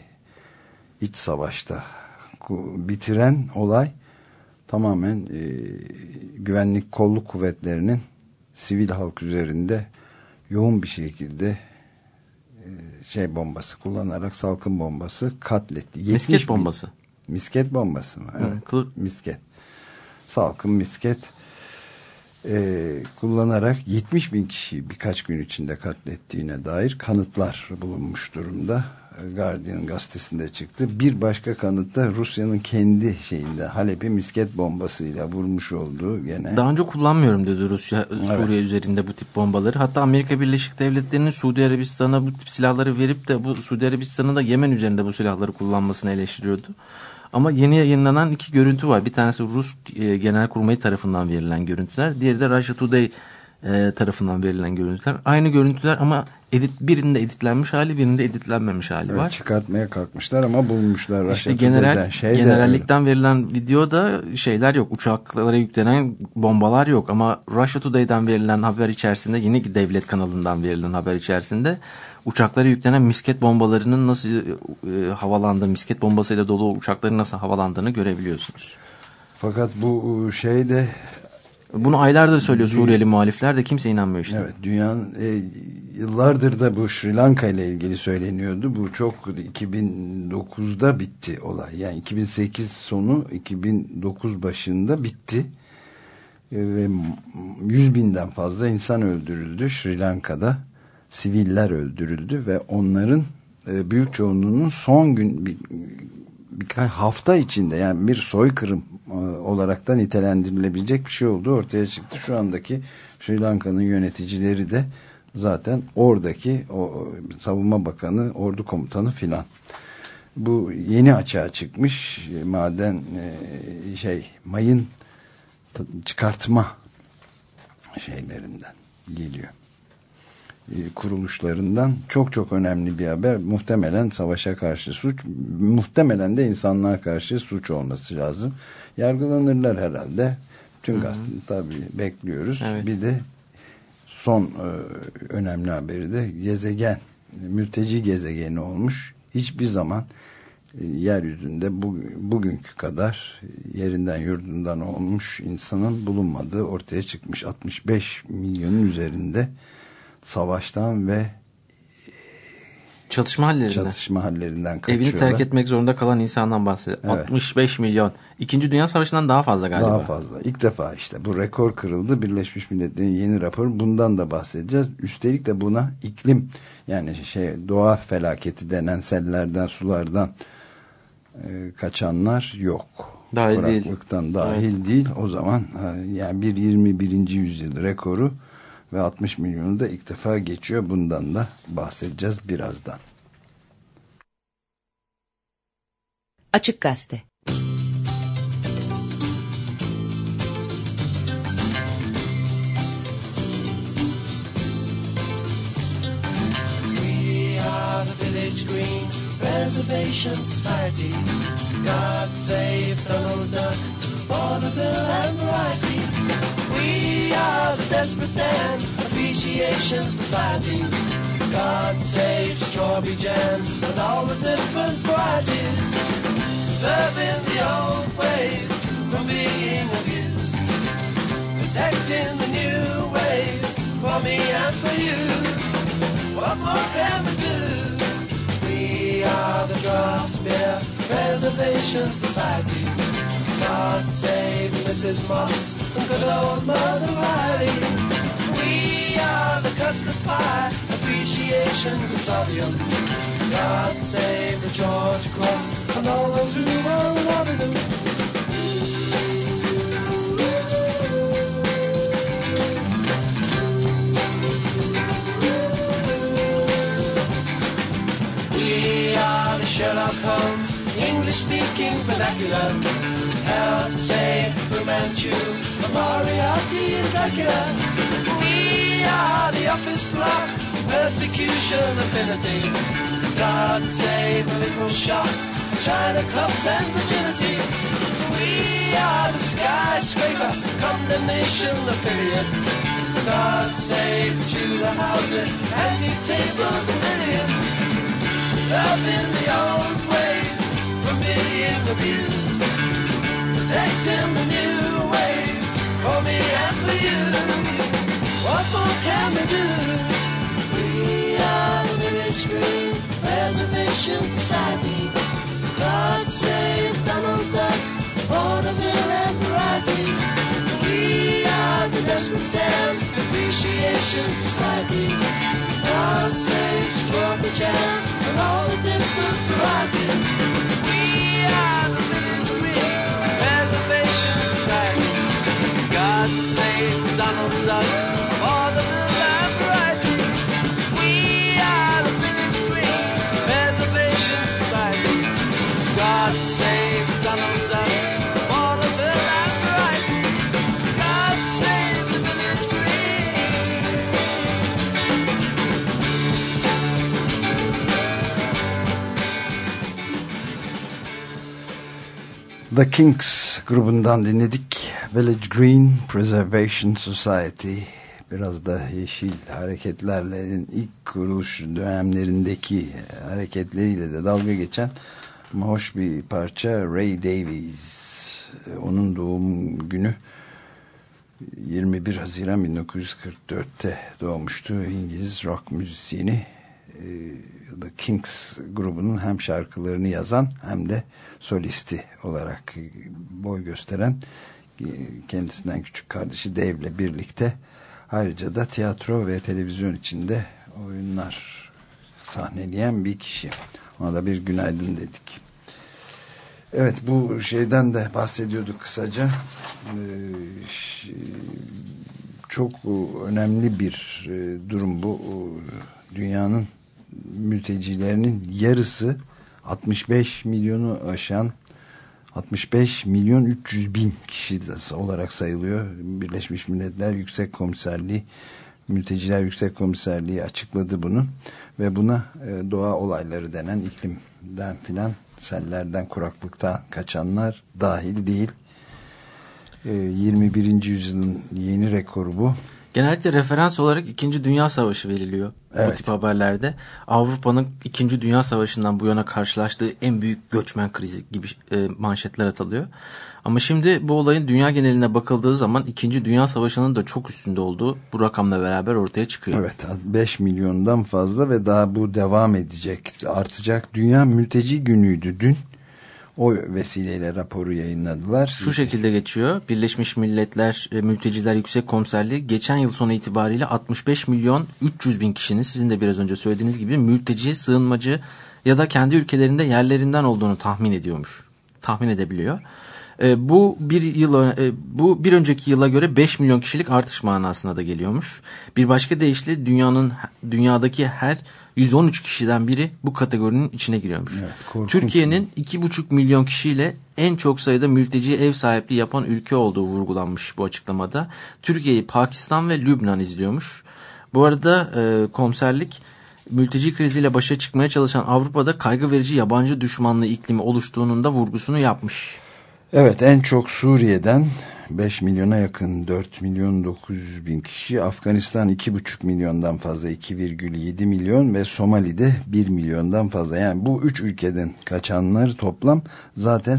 iç savaşta bitiren olay tamamen e, güvenlik kolluk kuvvetlerinin sivil halk üzerinde yoğun bir şekilde e, şey bombası kullanarak salkım bombası katletti. 70 Misket bin- bombası. misket bombası mı? Evet. kılı- Misket. Salkım misket e, kullanarak 70 bin kişiyi birkaç gün içinde katlettiğine dair kanıtlar bulunmuş durumda. Guardian gazetesinde çıktı. Bir başka kanıt da Rusya'nın kendi şeyinde Halep'i misket bombasıyla vurmuş olduğu gene. Daha önce kullanmıyorum dedi Rusya Suriye üzerinde bu tip bombaları. Hatta Amerika Birleşik Devletleri'nin Suudi Arabistan'a bu tip silahları verip de bu Suudi Arabistan'ın da Yemen üzerinde bu silahları kullanmasını eleştiriyordu. Ama yeni yayınlanan iki görüntü var. Bir tanesi Rus e, Genelkurmayı tarafından verilen görüntüler. Diğeri de Russia Today e, tarafından verilen görüntüler. Aynı görüntüler ama edit, birinde editlenmiş hali birinde editlenmemiş hali Evet, var. çıkartmaya kalkmışlar ama bulmuşlar. İşte general. Şey generallikten verilen videoda şeyler yok. Uçaklara yüklenen bombalar yok ama Russia Today'den verilen haber içerisinde yine devlet kanalından verilen haber içerisinde uçaklara yüklenen misket bombalarının nasıl e, havalandığı, misket bombasıyla dolu uçakların nasıl havalandığını görebiliyorsunuz. Fakat bu şey de Bunu aylardır söylüyor Suriyeli muhalifler de kimse inanmıyor işte. Evet dünyanın e, yıllardır da bu Sri Lanka ile ilgili söyleniyordu. Bu çok 2009'da bitti olay. Yani 2008 sonu 2009 başında bitti. E, ve 100 binden fazla insan öldürüldü Sri Lanka'da. Siviller öldürüldü ve onların e, büyük çoğunluğunun son gün bir, birkaç hafta içinde yani bir soykırım olarak da nitelendirilebilecek bir şey oldu ortaya çıktı. Şu andaki Sri Lanka'nın yöneticileri de zaten oradaki o savunma bakanı, ordu komutanı filan. Bu yeni açığa çıkmış e, maden e, şey mayın çıkartma şeylerinden geliyor e, kuruluşlarından çok çok önemli bir haber. Muhtemelen savaşa karşı suç, muhtemelen de insanlığa karşı suç olması lazım. Yargılanırlar herhalde. Tüm gazete tabii bekliyoruz. Evet. Bir de son e, önemli haberi de gezegen, mülteci gezegeni olmuş. Hiçbir zaman e, yeryüzünde bu, bugünkü kadar yerinden yurdundan olmuş insanın bulunmadığı ortaya çıkmış 65 milyonun üzerinde savaştan ve Çatışma hallerinden. çatışma hallerinden kaçıyorlar. Evini terk etmek zorunda kalan insandan bahsediyor. Evet. 65 milyon. İkinci Dünya Savaşı'ndan daha fazla galiba. Daha fazla. İlk defa işte bu rekor kırıldı. Birleşmiş Milletler'in yeni raporu. Bundan da bahsedeceğiz. Üstelik de buna iklim yani şey doğa felaketi denen sellerden, sulardan e, kaçanlar yok. Dahil değil. Kuraklıktan dahil değil. O zaman e, yani bir 21. yüzyıl rekoru ve 60 milyonu da ilk defa geçiyor. Bundan da bahsedeceğiz birazdan. Açık Gazete the Green Preservation Society. God save Donald Duck, Bonneville and Variety. We are the Desperate Dan Appreciation Society. God save Strawberry Jam and all the different varieties. Serving the old ways from being abused. Protecting the new ways for me and for you. What more can we do? We are the Draft Beer Preservation Society. God save Mrs. Moss and good old Mother Riley. We are the Custard Pie Appreciation Consortium. God save the George Cross and all those who are loving them. We are the Sherlock Holmes, English speaking vernacular. Help save Fu Manchu, Moriarty and Dracula. We are the office block, persecution, affinity. God save the little shots, China cups and virginity. We are the skyscraper, condemnation periods. God save Tudor houses, antique tables and billions. Up in the old ways, from abused. Protecting the new ways, for me and for you. What more can we do? We are the Village Green Preservation Society. God save Donald Duck, Vaudeville and Variety. We are the Desperate Dan Appreciation Society. God save Strawberry Jam and all the different variety. Donald Duck, Vaudeville and Variety. We are the Village Green Preservation Society. God save Donald Duck, the. The Kings grubundan dinledik. Village Green Preservation Society. Biraz da yeşil hareketlerle ilk kuruluş dönemlerindeki hareketleriyle de dalga geçen hoş bir parça Ray Davies. Onun doğum günü 21 Haziran 1944'te doğmuştu. İngiliz rock müzisyeni e, The Kings grubunun hem şarkılarını yazan hem de solisti olarak boy gösteren kendisinden küçük kardeşi Dave'le birlikte ayrıca da tiyatro ve televizyon içinde oyunlar sahneleyen bir kişi. Ona da bir günaydın dedik. Evet bu şeyden de bahsediyorduk kısaca. Ee, çok önemli bir e, durum bu. Dünyanın mültecilerinin yarısı 65 milyonu aşan 65 milyon 300 bin kişi olarak sayılıyor. Birleşmiş Milletler Yüksek Komiserliği Mülteciler Yüksek Komiserliği açıkladı bunu ve buna e, doğa olayları denen iklimden filan sellerden kuraklıktan kaçanlar dahil değil. E, 21. yüzyılın yeni rekoru bu. Genellikle referans olarak 2. Dünya Savaşı veriliyor bu Evet. tip haberlerde. Avrupa'nın 2. Dünya Savaşı'ndan bu yana karşılaştığı en büyük göçmen krizi gibi e, manşetler atılıyor. Ama şimdi bu olayın dünya geneline bakıldığı zaman 2. Dünya Savaşı'nın da çok üstünde olduğu bu rakamla beraber ortaya çıkıyor. Evet 5 milyondan fazla ve daha bu devam edecek artacak. Dünya Mülteci Günü'ydü dün. O vesileyle raporu yayınladılar. Şu şekilde geçiyor. Birleşmiş Milletler e, Mülteciler Yüksek Komiserliği geçen yıl sonu itibariyle 65 milyon 300 bin kişinin sizin de biraz önce söylediğiniz gibi mülteci, sığınmacı ya da kendi ülkelerinde yerlerinden olduğunu tahmin ediyormuş. Tahmin edebiliyor. E, bu bir yıl e, bu bir önceki yıla göre 5 milyon kişilik artış manasına da geliyormuş. Bir başka deyişle dünyanın dünyadaki her 113 kişiden biri bu kategorinin içine giriyormuş. Evet. Türkiye'nin 2,5 milyon kişiyle en çok sayıda mülteciye ev sahipliği yapan ülke olduğu vurgulanmış bu açıklamada. Türkiye'yi Pakistan ve Lübnan izliyormuş. Bu arada e, komiserlik mülteci kriziyle başa çıkmaya çalışan Avrupa'da kaygı verici yabancı düşmanlığı iklimi oluştuğunun da vurgusunu yapmış. Evet en çok Suriye'den 5 milyona yakın 4 milyon 900 bin kişi Afganistan 2,5 milyondan fazla 2,7 milyon ve Somali'de 1 milyondan fazla. Yani bu 3 ülkeden kaçanlar toplam zaten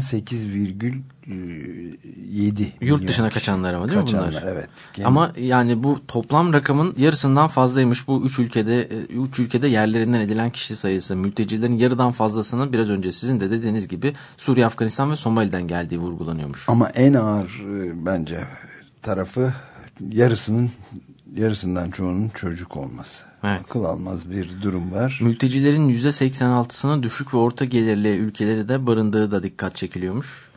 8,7 Yurt milyon dışına kişi. kaçanlar ama değil mi Kaçanlar, bunlar? Evet. Yani Ama yani bu toplam rakamın yarısından fazlaymış bu üç ülkede e, üç ülkede yerlerinden edilen kişi sayısı. Mültecilerin yarıdan fazlasının biraz önce sizin de dediğiniz gibi Suriye, Afganistan ve Somali'den geldiği vurgulanıyormuş. Ama en ağır e, bence tarafı yarısının yarısından çoğunun çocuk olması. Evet. Akıl almaz bir durum var. Mültecilerin %86'sının düşük ve orta gelirli ülkeleri de barındığı da dikkat çekiliyormuş.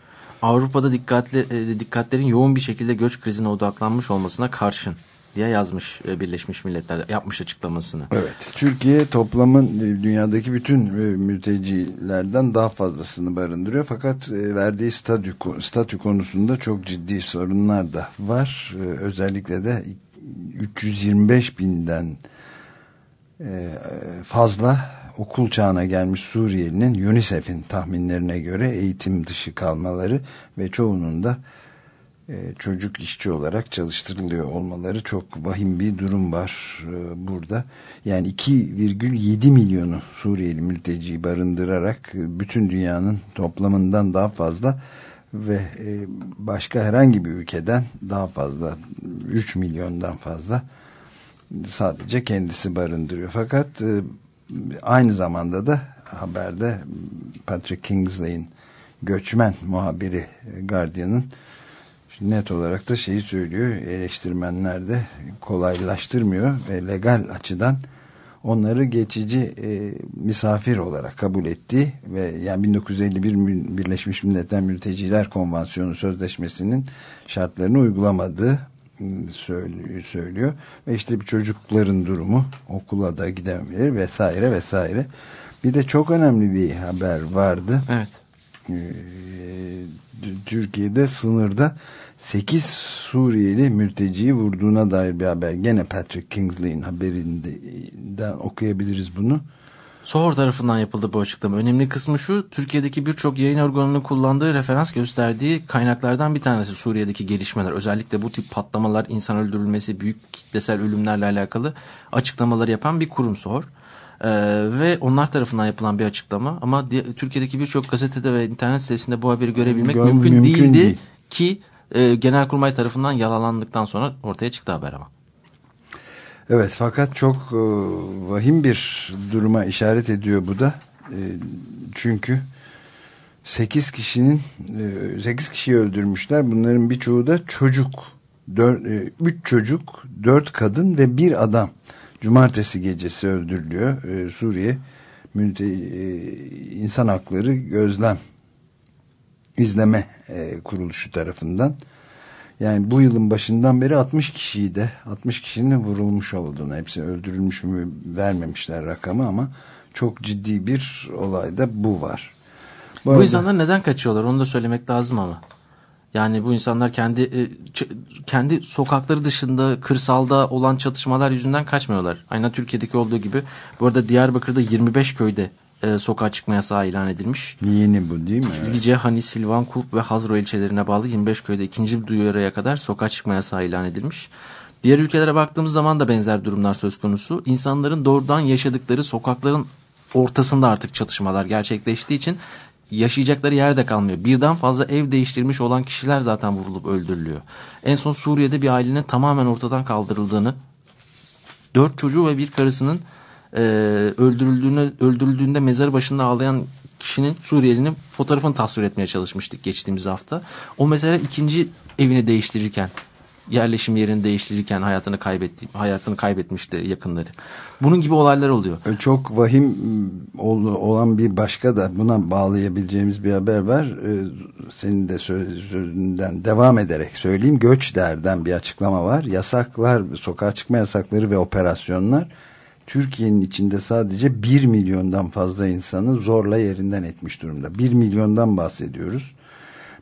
Avrupa'da dikkatli, e, dikkatlerin yoğun bir şekilde göç krizine odaklanmış olmasına karşın diye yazmış e, Birleşmiş Milletler yapmış açıklamasını. Evet, Türkiye toplamın e, dünyadaki bütün mültecilerden daha fazlasını barındırıyor. Fakat verdiği statü, statü konusunda çok ciddi sorunlar da var. Özellikle de 325 binden fazla okul çağına gelmiş Suriyelinin UNICEF'in tahminlerine göre eğitim dışı kalmaları ve çoğunun da e, çocuk işçi olarak çalıştırılıyor olmaları çok vahim bir durum var e, burada. Yani 2,7 milyonu Suriyeli mülteci barındırarak e, bütün dünyanın toplamından daha fazla ve e, başka herhangi bir ülkeden daha fazla 3 milyondan fazla sadece kendisi barındırıyor. Fakat e, aynı zamanda da haberde Patrick Kingsley'in göçmen muhabiri Guardian'ın net olarak da şeyi söylüyor eleştirmenler de kolaylaştırmıyor ve legal açıdan onları geçici e, misafir olarak kabul etti ve yani 1951 Birleşmiş Milletler Mülteciler Konvansiyonu Sözleşmesi'nin şartlarını uygulamadığı söylüyor, ve işte bir çocukların durumu okula da gidememeleri vesaire vesaire bir de çok önemli bir haber vardı evet ee, Türkiye'de sınırda 8 Suriyeli mülteciyi vurduğuna dair bir haber. Gene Patrick Kingsley'in haberinden okuyabiliriz bunu. Sohor tarafından yapıldı bu açıklama. Önemli kısmı şu, Türkiye'deki birçok yayın organının kullandığı referans gösterdiği kaynaklardan bir tanesi Suriye'deki gelişmeler. Özellikle bu tip patlamalar, insan öldürülmesi, büyük kitlesel ölümlerle alakalı açıklamaları yapan bir kurum Sohor. Ee, ve onlar tarafından yapılan bir açıklama ama Türkiye'deki birçok gazetede ve internet sitesinde bu haberi görebilmek Gör, mümkün, mümkün değildi değil. ki e, Genelkurmay tarafından yalanlandıktan sonra ortaya çıktı haber ama. Evet fakat çok e, vahim bir duruma işaret ediyor bu da. E, çünkü 8 kişinin e, 8 kişiyi öldürmüşler. Bunların birçoğu da çocuk. 4, e, 3 çocuk, 4 kadın ve bir adam. Cumartesi gecesi öldürülüyor. E, Suriye Mülte, e, İnsan Hakları Gözlem izleme e, kuruluşu tarafından yani bu yılın başından beri 60 kişiyi de 60 kişinin vurulmuş olduğunu hepsi öldürülmüş mü vermemişler rakamı ama çok ciddi bir olayda bu var. Bu, bu arada, insanlar neden kaçıyorlar onu da söylemek lazım ama. Yani bu insanlar kendi e, kendi sokakları dışında kırsalda olan çatışmalar yüzünden kaçmıyorlar. Aynı Türkiye'deki olduğu gibi. Bu arada Diyarbakır'da 25 köyde e, sokağa çıkma yasağı ilan edilmiş. Yeni bu değil mi? Evet. Lice, Hani, Silvan, Kulp ve Hazro ilçelerine bağlı 25 köyde ikinci duyarıya kadar sokağa çıkma yasağı ilan edilmiş. Diğer ülkelere baktığımız zaman da benzer durumlar söz konusu. İnsanların doğrudan yaşadıkları sokakların ortasında artık çatışmalar gerçekleştiği için yaşayacakları yerde kalmıyor. Birden fazla ev değiştirmiş olan kişiler zaten vurulup öldürülüyor. En son Suriye'de bir ailenin tamamen ortadan kaldırıldığını, dört çocuğu ve bir karısının e, öldürüldüğünü, öldürüldüğünde mezarı başında ağlayan kişinin Suriyelinin fotoğrafını tasvir etmeye çalışmıştık geçtiğimiz hafta. O mesela ikinci evini değiştirirken yerleşim yerini değiştirirken hayatını kaybetti, hayatını kaybetmişti yakınları. Bunun gibi olaylar oluyor. Çok vahim olan bir başka da buna bağlayabileceğimiz bir haber var. Ee, senin de sözünden devam ederek söyleyeyim. Göç derden bir açıklama var. Yasaklar, sokağa çıkma yasakları ve operasyonlar Türkiye'nin içinde sadece 1 milyondan fazla insanı zorla yerinden etmiş durumda. 1 milyondan bahsediyoruz.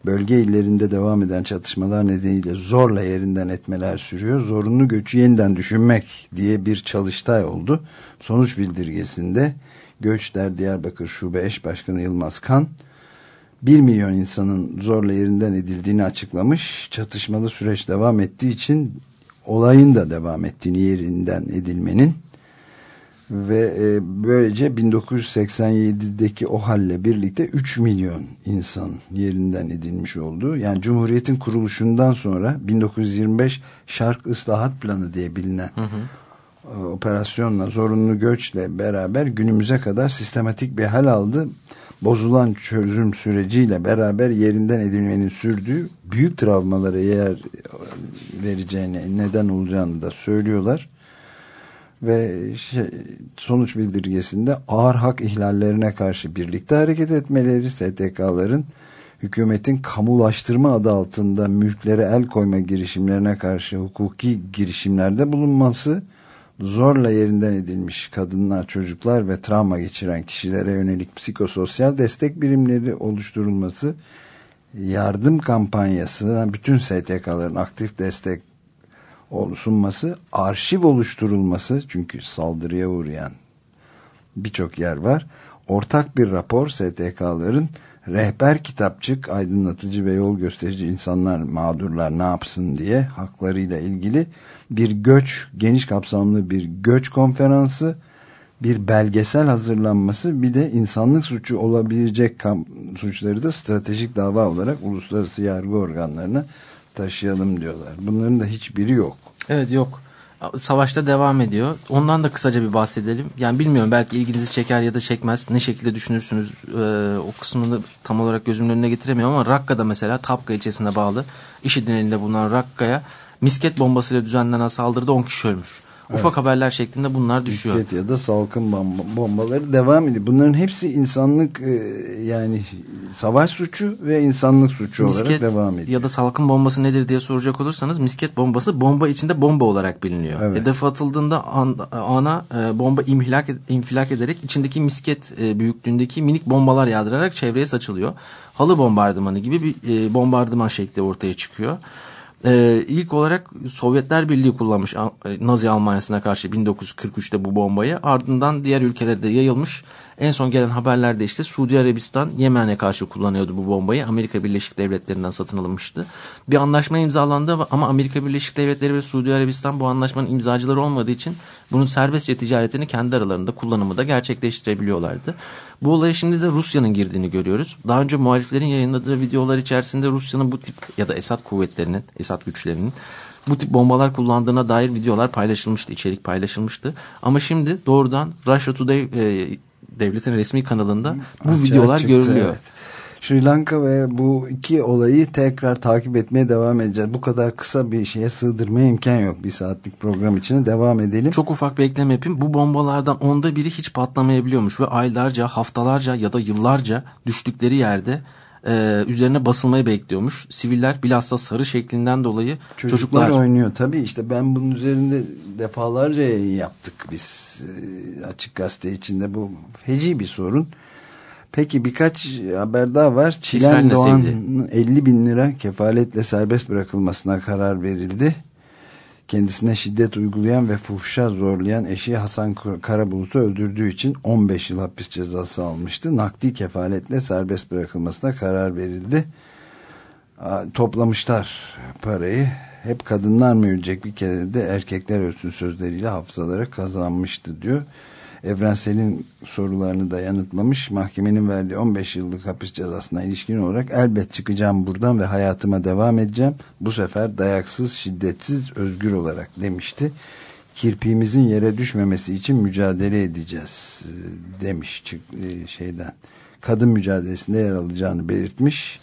Bölge illerinde devam eden çatışmalar nedeniyle zorla yerinden etmeler sürüyor. Zorunlu göçü yeniden düşünmek diye bir çalıştay oldu. Sonuç bildirgesinde Göçler Diyarbakır Şube Eş Başkanı Yılmaz Kan 1 milyon insanın zorla yerinden edildiğini açıklamış. Çatışmalı süreç devam ettiği için olayın da devam ettiğini yerinden edilmenin ve e, böylece 1987'deki o halle birlikte 3 milyon insan yerinden edilmiş oldu. Yani Cumhuriyet'in kuruluşundan sonra 1925 Şark Islahat Planı diye bilinen hı hı. E, operasyonla zorunlu göçle beraber günümüze kadar sistematik bir hal aldı. Bozulan çözüm süreciyle beraber yerinden edilmenin sürdüğü büyük travmalara yer vereceğine neden olacağını da söylüyorlar ve şey, sonuç bildirgesinde ağır hak ihlallerine karşı birlikte hareket etmeleri STK'ların hükümetin kamulaştırma adı altında mülklere el koyma girişimlerine karşı hukuki girişimlerde bulunması zorla yerinden edilmiş kadınlar, çocuklar ve travma geçiren kişilere yönelik psikososyal destek birimleri oluşturulması yardım kampanyası bütün STK'ların aktif destek sunması, arşiv oluşturulması çünkü saldırıya uğrayan birçok yer var. Ortak bir rapor STK'ların rehber kitapçık, aydınlatıcı ve yol gösterici insanlar, mağdurlar ne yapsın diye haklarıyla ilgili bir göç, geniş kapsamlı bir göç konferansı, bir belgesel hazırlanması, bir de insanlık suçu olabilecek suçları da stratejik dava olarak uluslararası yargı organlarına taşıyalım diyorlar. Bunların da hiçbiri yok. Evet yok. Savaşta devam ediyor. Ondan da kısaca bir bahsedelim. Yani bilmiyorum belki ilginizi çeker ya da çekmez. Ne şekilde düşünürsünüz ee, o kısmını tam olarak gözümün önüne getiremiyorum ama Rakka'da mesela Tapka ilçesine bağlı IŞİD'in elinde bulunan Rakka'ya misket bombasıyla düzenlenen saldırıda 10 kişi ölmüş. Evet. Ufak haberler şeklinde bunlar düşüyor. Misket ya da salkın bomba, bombaları devam ediyor. Bunların hepsi insanlık e, yani savaş suçu ve insanlık suçu misket olarak devam ediyor. Ya da salkın bombası nedir diye soracak olursanız misket bombası bomba içinde bomba olarak biliniyor. Evet. Hedef atıldığında an, ana e, bomba imhlak, infilak ederek içindeki misket e, büyüklüğündeki minik bombalar yağdırarak çevreye saçılıyor. Halı bombardımanı gibi bir e, bombardıman şekli ortaya çıkıyor. Ee, ilk olarak Sovyetler Birliği kullanmış Nazi Almanya'sına karşı 1943'te bu bombayı. Ardından diğer ülkelerde yayılmış. En son gelen haberlerde işte Suudi Arabistan Yemen'e karşı kullanıyordu bu bombayı. Amerika Birleşik Devletleri'nden satın alınmıştı. Bir anlaşma imzalandı ama Amerika Birleşik Devletleri ve Suudi Arabistan bu anlaşmanın imzacıları olmadığı için bunun serbestçe ticaretini kendi aralarında kullanımı da gerçekleştirebiliyorlardı. Bu olaya şimdi de Rusya'nın girdiğini görüyoruz. Daha önce muhaliflerin yayınladığı videolar içerisinde Rusya'nın bu tip ya da Esad kuvvetlerinin, Esad güçlerinin bu tip bombalar kullandığına dair videolar paylaşılmıştı, içerik paylaşılmıştı. Ama şimdi doğrudan Russia Today e, devletin resmi kanalında bu Açığa videolar çıktı, görülüyor. Evet. Sri Lanka ve bu iki olayı tekrar takip etmeye devam edeceğiz. Bu kadar kısa bir şeye sığdırmaya imkan yok. Bir saatlik program içine devam edelim. Çok ufak bir ekleme yapayım. Bu bombalardan onda biri hiç patlamayabiliyormuş ve aylarca, haftalarca ya da yıllarca düştükleri yerde e, üzerine basılmayı bekliyormuş. Siviller bilhassa sarı şeklinden dolayı çocuklar, çocuklar oynuyor. Tabii işte ben bunun üzerinde defalarca yaptık biz e, açık gazete içinde bu feci bir sorun. Peki birkaç haber daha var. Çilen Doğan 50 bin lira kefaletle serbest bırakılmasına karar verildi. Kendisine şiddet uygulayan ve fuhşa zorlayan eşi Hasan Karabulut'u öldürdüğü için 15 yıl hapis cezası almıştı. Nakdi kefaletle serbest bırakılmasına karar verildi. Toplamışlar parayı. Hep kadınlar mı ölecek bir kere de erkekler ölsün sözleriyle hafızalara kazanmıştı diyor. Evrensel'in sorularını da yanıtlamış. Mahkemenin verdiği 15 yıllık hapis cezasına ilişkin olarak elbet çıkacağım buradan ve hayatıma devam edeceğim. Bu sefer dayaksız, şiddetsiz, özgür olarak demişti. Kirpiğimizin yere düşmemesi için mücadele edeceğiz e, demiş e, şeyden. Kadın mücadelesinde yer alacağını belirtmiş.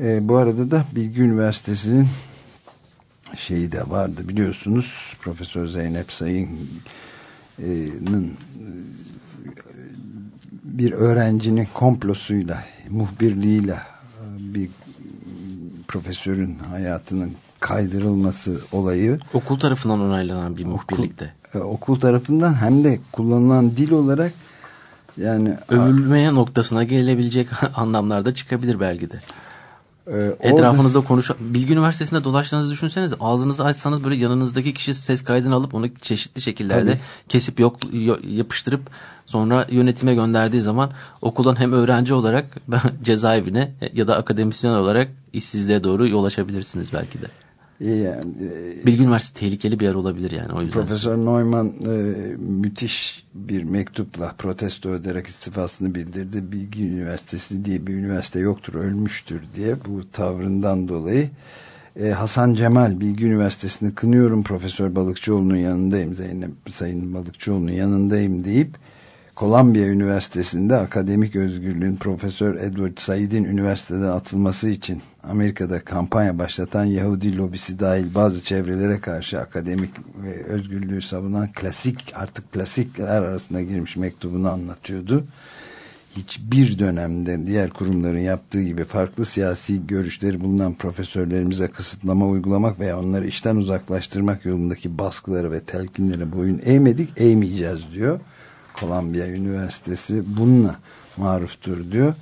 E, bu arada da Bilgi Üniversitesi'nin şeyi de vardı biliyorsunuz. Profesör Zeynep Sayın bir öğrencinin komplosuyla, muhbirliğiyle bir profesörün hayatının kaydırılması olayı. Okul tarafından onaylanan bir muhbirlikte. Okul, okul tarafından hem de kullanılan dil olarak yani övülmeye noktasına gelebilecek anlamlarda çıkabilir belki de. Ee, Etrafınızda orada... konuş. Bilgi Üniversitesi'nde dolaştığınızı düşünseniz ağzınızı açsanız böyle yanınızdaki kişi ses kaydını alıp onu çeşitli şekillerde Tabii. kesip yok yapıştırıp sonra yönetime gönderdiği zaman okuldan hem öğrenci olarak cezaevine ya da akademisyen olarak işsizliğe doğru yol açabilirsiniz belki de. Yani, e, Bilgi Üniversitesi tehlikeli bir yer olabilir yani o yüzden. Profesör Neumann e, müthiş bir mektupla protesto ederek istifasını bildirdi. Bilgi Üniversitesi diye bir üniversite yoktur, ölmüştür diye bu tavrından dolayı. E, Hasan Cemal Bilgi Üniversitesi'ni kınıyorum Profesör Balıkçıoğlu'nun yanındayım Zeynep Sayın Balıkçıoğlu'nun yanındayım deyip Kolombiya Üniversitesi'nde akademik özgürlüğün Profesör Edward Said'in üniversiteden atılması için Amerika'da kampanya başlatan Yahudi lobisi dahil bazı çevrelere karşı akademik ve özgürlüğü savunan klasik artık klasikler arasında girmiş mektubunu anlatıyordu. Hiçbir dönemde diğer kurumların yaptığı gibi farklı siyasi görüşleri bulunan profesörlerimize kısıtlama uygulamak veya onları işten uzaklaştırmak yolundaki baskıları ve telkinlere boyun eğmedik, eğmeyeceğiz diyor. Columbia Üniversitesi bununla maruftur diyor.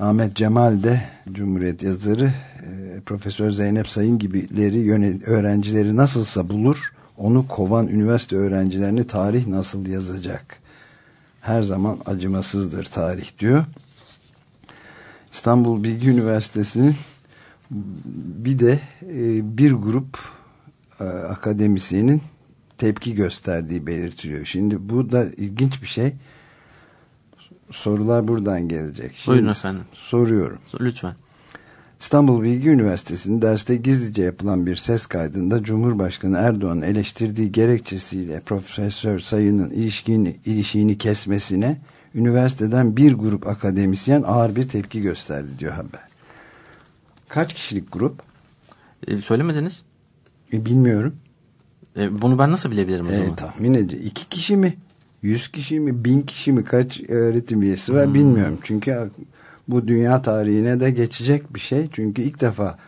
Ahmet Cemal de Cumhuriyet yazarı e, Profesör Zeynep Sayın gibileri öğrencileri nasılsa bulur onu kovan üniversite öğrencilerini tarih nasıl yazacak her zaman acımasızdır tarih diyor İstanbul Bilgi Üniversitesi'nin bir de e, bir grup e, akademisyenin tepki gösterdiği belirtiliyor. Şimdi bu da ilginç bir şey. Sorular buradan gelecek. Şimdi Buyurun efendim. Soruyorum. Lütfen. İstanbul Bilgi Üniversitesi'nin derste gizlice yapılan bir ses kaydında Cumhurbaşkanı Erdoğan'ın eleştirdiği gerekçesiyle Profesör Sayın'ın ilişkini, ilişiğini kesmesine üniversiteden bir grup akademisyen ağır bir tepki gösterdi diyor haber. Kaç kişilik grup? E, söylemediniz. E, bilmiyorum. E, bunu ben nasıl bilebilirim o E, zaman? tahmin edeceğim. İki kişi mi? Yüz kişi mi? Bin kişi mi? Kaç öğretim üyesi var bilmiyorum. Çünkü bu dünya tarihine de geçecek bir şey. Çünkü ilk defa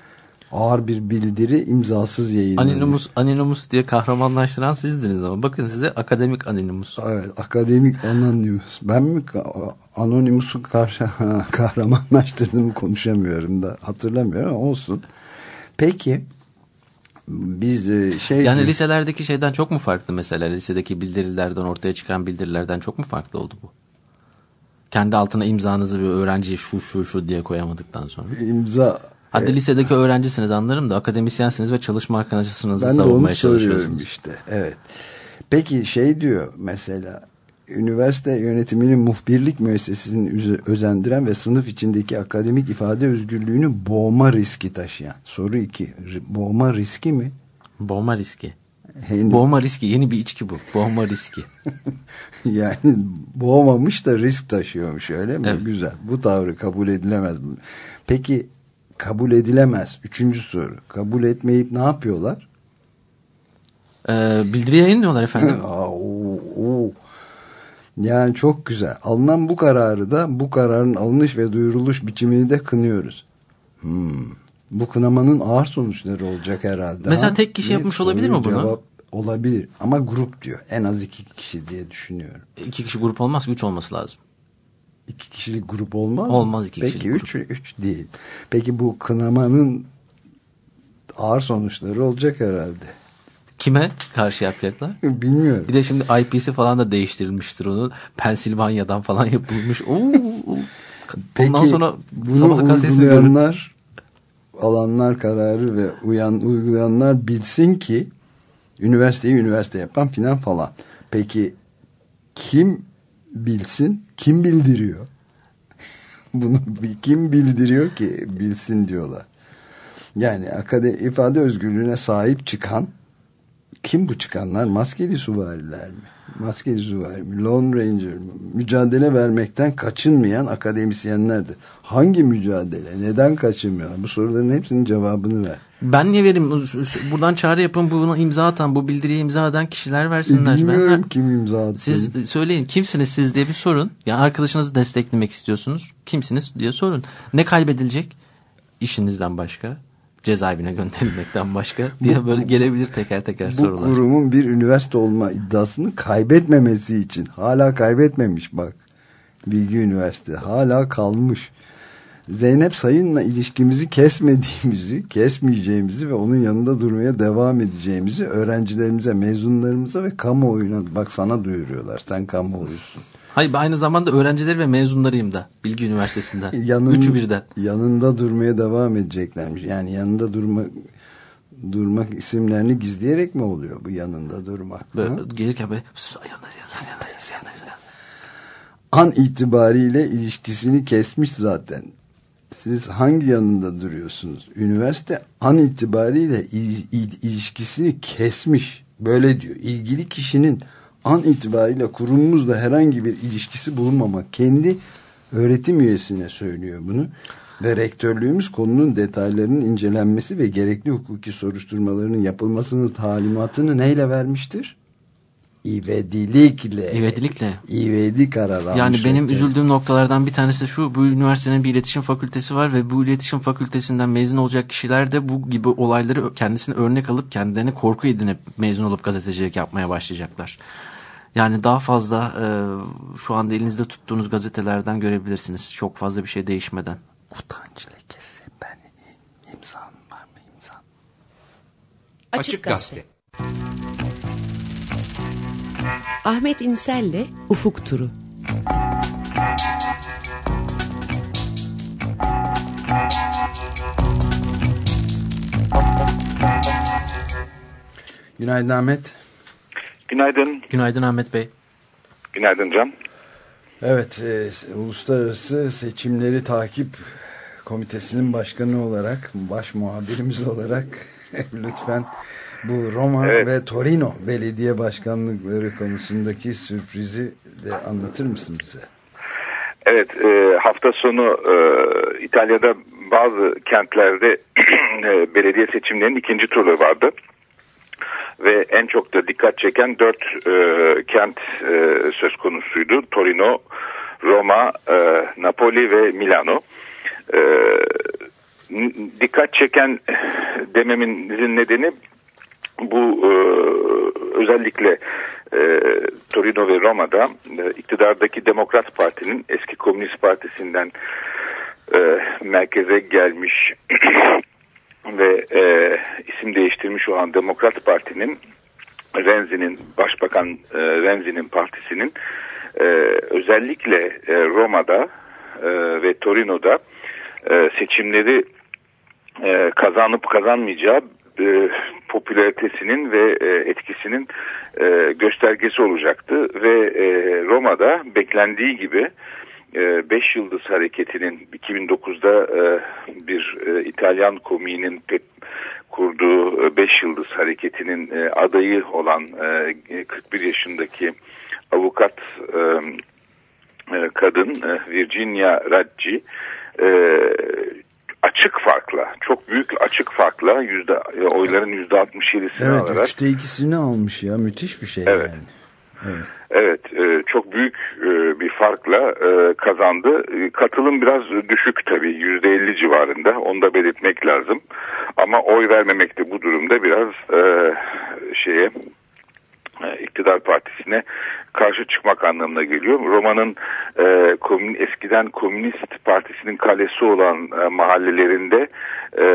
ağır bir bildiri imzasız yayınlanıyor. Anonimus, Anonimus diye kahramanlaştıran sizdiniz ama bakın size akademik Anonimus. Evet, akademik Anonymous. Ben mi ka- Anonymous'u karşı kahramanlaştırdığımı konuşamıyorum da hatırlamıyorum olsun. Peki biz e, şey Yani liselerdeki şeyden çok mu farklı mesela? Lisedeki bildirilerden ortaya çıkan bildirilerden çok mu farklı oldu bu? Kendi altına imzanızı bir öğrenciye şu şu şu diye koyamadıktan sonra. imza Hadi lisedeki öğrencisiniz anlarım da akademisyensiniz ve çalışma arkadaşınızı Ben de onu savunmaya çalışıyorsunuz. işte. Evet. Peki şey diyor mesela üniversite yönetiminin muhbirlik müessesesini özendiren ve sınıf içindeki akademik ifade özgürlüğünü boğma riski taşıyan. Soru 2. Boğma riski mi? Boğma riski. Henüz- Boğma riski yeni bir içki bu. Boğma riski. yani boğmamış da risk taşıyormuş öyle mi? Evet. Güzel. Bu tavrı kabul edilemez. Peki kabul edilemez. Üçüncü soru. Kabul etmeyip ne yapıyorlar? Ee, bildiri yayınlıyorlar efendim. Aa, oo, oo. Yani çok güzel. Alınan bu kararı da bu kararın alınış ve duyuruluş biçimini de kınıyoruz. Hmm. Bu kınamanın ağır sonuçları olacak herhalde. Mesela ha? tek kişi Bir yapmış olabilir mi bunu? Cevap olabilir ama grup diyor. En az iki kişi diye düşünüyorum. İki kişi grup olmaz üç olması lazım. İki kişilik grup olmaz? Olmaz iki Peki kişilik üç, üç değil. Peki bu kınamanın ağır sonuçları olacak herhalde. Kime karşı yapacaklar? Bilmiyorum. Bir de şimdi IP'si falan da değiştirilmiştir onun. Pensilvanya'dan falan yapılmış. Oo, oo. Ondan sonra bunu uygulayanlar alanlar kararı ve uyan uygulayanlar bilsin ki üniversiteyi üniversite yapan filan falan. Peki kim bilsin? Kim bildiriyor? Bunu kim bildiriyor ki bilsin diyorlar. Yani ifade özgürlüğüne sahip çıkan kim bu çıkanlar? Maskeli suvariler mi? Maskeli suvari mi? Lone Ranger mi? Mücadele vermekten kaçınmayan akademisyenlerdir. Hangi mücadele? Neden kaçınmıyorlar? Bu soruların hepsinin cevabını ver. Ben niye vereyim? Buradan çağrı yapın. Buna imza atan, bu bildiriye imza eden kişiler versinler. E, bilmiyorum Ben- kim imza attı. Siz söyleyin kimsiniz siz diye bir sorun. Yani arkadaşınızı desteklemek istiyorsunuz. Kimsiniz diye sorun. Ne kaybedilecek? İşinizden başka. Cezaevine gönderilmekten başka diye böyle gelebilir teker teker bu sorular. kurumun bir üniversite olma iddiasını kaybetmemesi için hala kaybetmemiş bak. Bilgi Üniversite hala kalmış. Zeynep Sayın'la ilişkimizi kesmediğimizi, kesmeyeceğimizi ve onun yanında durmaya devam edeceğimizi öğrencilerimize, mezunlarımıza ve kamuoyuna bak sana duyuruyorlar. Sen kamuoyusun. Hayır aynı zamanda öğrencileri ve mezunlarıyım da Bilgi Üniversitesi'nden. Yanın- Üçü birden. Yanında durmaya devam edeceklermiş. Yani yanında durma durmak isimlerini gizleyerek mi oluyor bu yanında durmak? Böyle Ha? gelirken böyle "Sus, yanındayız, yanındayız, yanındayız." an itibariyle ilişkisini kesmiş zaten. Siz hangi yanında duruyorsunuz? Üniversite an itibariyle il- il- ilişkisini kesmiş. Böyle diyor. İlgili kişinin an itibariyle kurumumuzla herhangi bir ilişkisi bulunmamak. Kendi öğretim üyesine söylüyor bunu. Ve rektörlüğümüz konunun detaylarının incelenmesi ve gerekli hukuki soruşturmalarının yapılmasını talimatını neyle vermiştir? İvedilikle. İvedilikle. İvedi karar almış. Yani benim rektör. üzüldüğüm noktalardan bir tanesi şu. Bu üniversitenin bir iletişim fakültesi var ve bu iletişim fakültesinden mezun olacak kişiler de bu gibi olayları kendisine örnek alıp kendilerine korku edinip mezun olup gazetecilik yapmaya başlayacaklar. Yani daha fazla e, şu anda elinizde tuttuğunuz gazetelerden görebilirsiniz. Çok fazla bir şey değişmeden. Utanç lekesi. Ben imzan var mı imzan? Açık Gazete. Ahmet İnsel'le Ufuk Turu. Günaydın Ahmet. Günaydın. Günaydın Ahmet Bey. Günaydın Can. Evet, e, Uluslararası Seçimleri Takip Komitesi'nin başkanı olarak, baş muhabirimiz olarak lütfen bu Roma Evet. ve Torino belediye başkanlıkları konusundaki sürprizi de anlatır mısın bize? Evet e, hafta sonu e, İtalya'da bazı kentlerde e, belediye seçimlerinin ikinci turu vardı. Ve en çok da dikkat çeken dört e, kent e, söz konusuydu. Torino, Roma, e, Napoli ve Milano. E, dikkat çeken dememin nedeni bu e, özellikle e, Torino ve Roma'da e, iktidardaki Demokrat Parti'nin eski Komünist Partisi'nden e, merkeze gelmiş ve e, isim değiştirmiş olan Demokrat Parti'nin Renzi'nin Başbakan e, Renzi'nin partisinin e, özellikle e, Roma'da e, ve Torino'da e, seçimleri e, kazanıp kazanmayacağı e, popülaritesinin ve e, etkisinin e, göstergesi olacaktı ve e, Roma'da beklendiği gibi 5 Yıldız Hareketi'nin 2009'da e, bir e, İtalyan komiğinin pek kurduğu 5 Yıldız Hareketi'nin e, adayı olan e, 41 yaşındaki avukat e, e, kadın e, Virginia Raggi e, açık farkla, çok büyük açık farkla yüzde e, oyların yüzde 67'sini Evet, alarak. üçte ikisini almış ya. Müthiş bir şey Evet. yani. Evet. Evet, çok büyük e, bir farkla e, kazandı. E, Katılım biraz düşük tabii, yüzde 50 civarında. Onu da belirtmek lazım. Ama oy vermemek de bu durumda biraz şeye iktidar partisine karşı çıkmak anlamına geliyor. Roma'nın e, komün, eskiden Komünist Partisi'nin kalesi olan e, mahallelerinde e,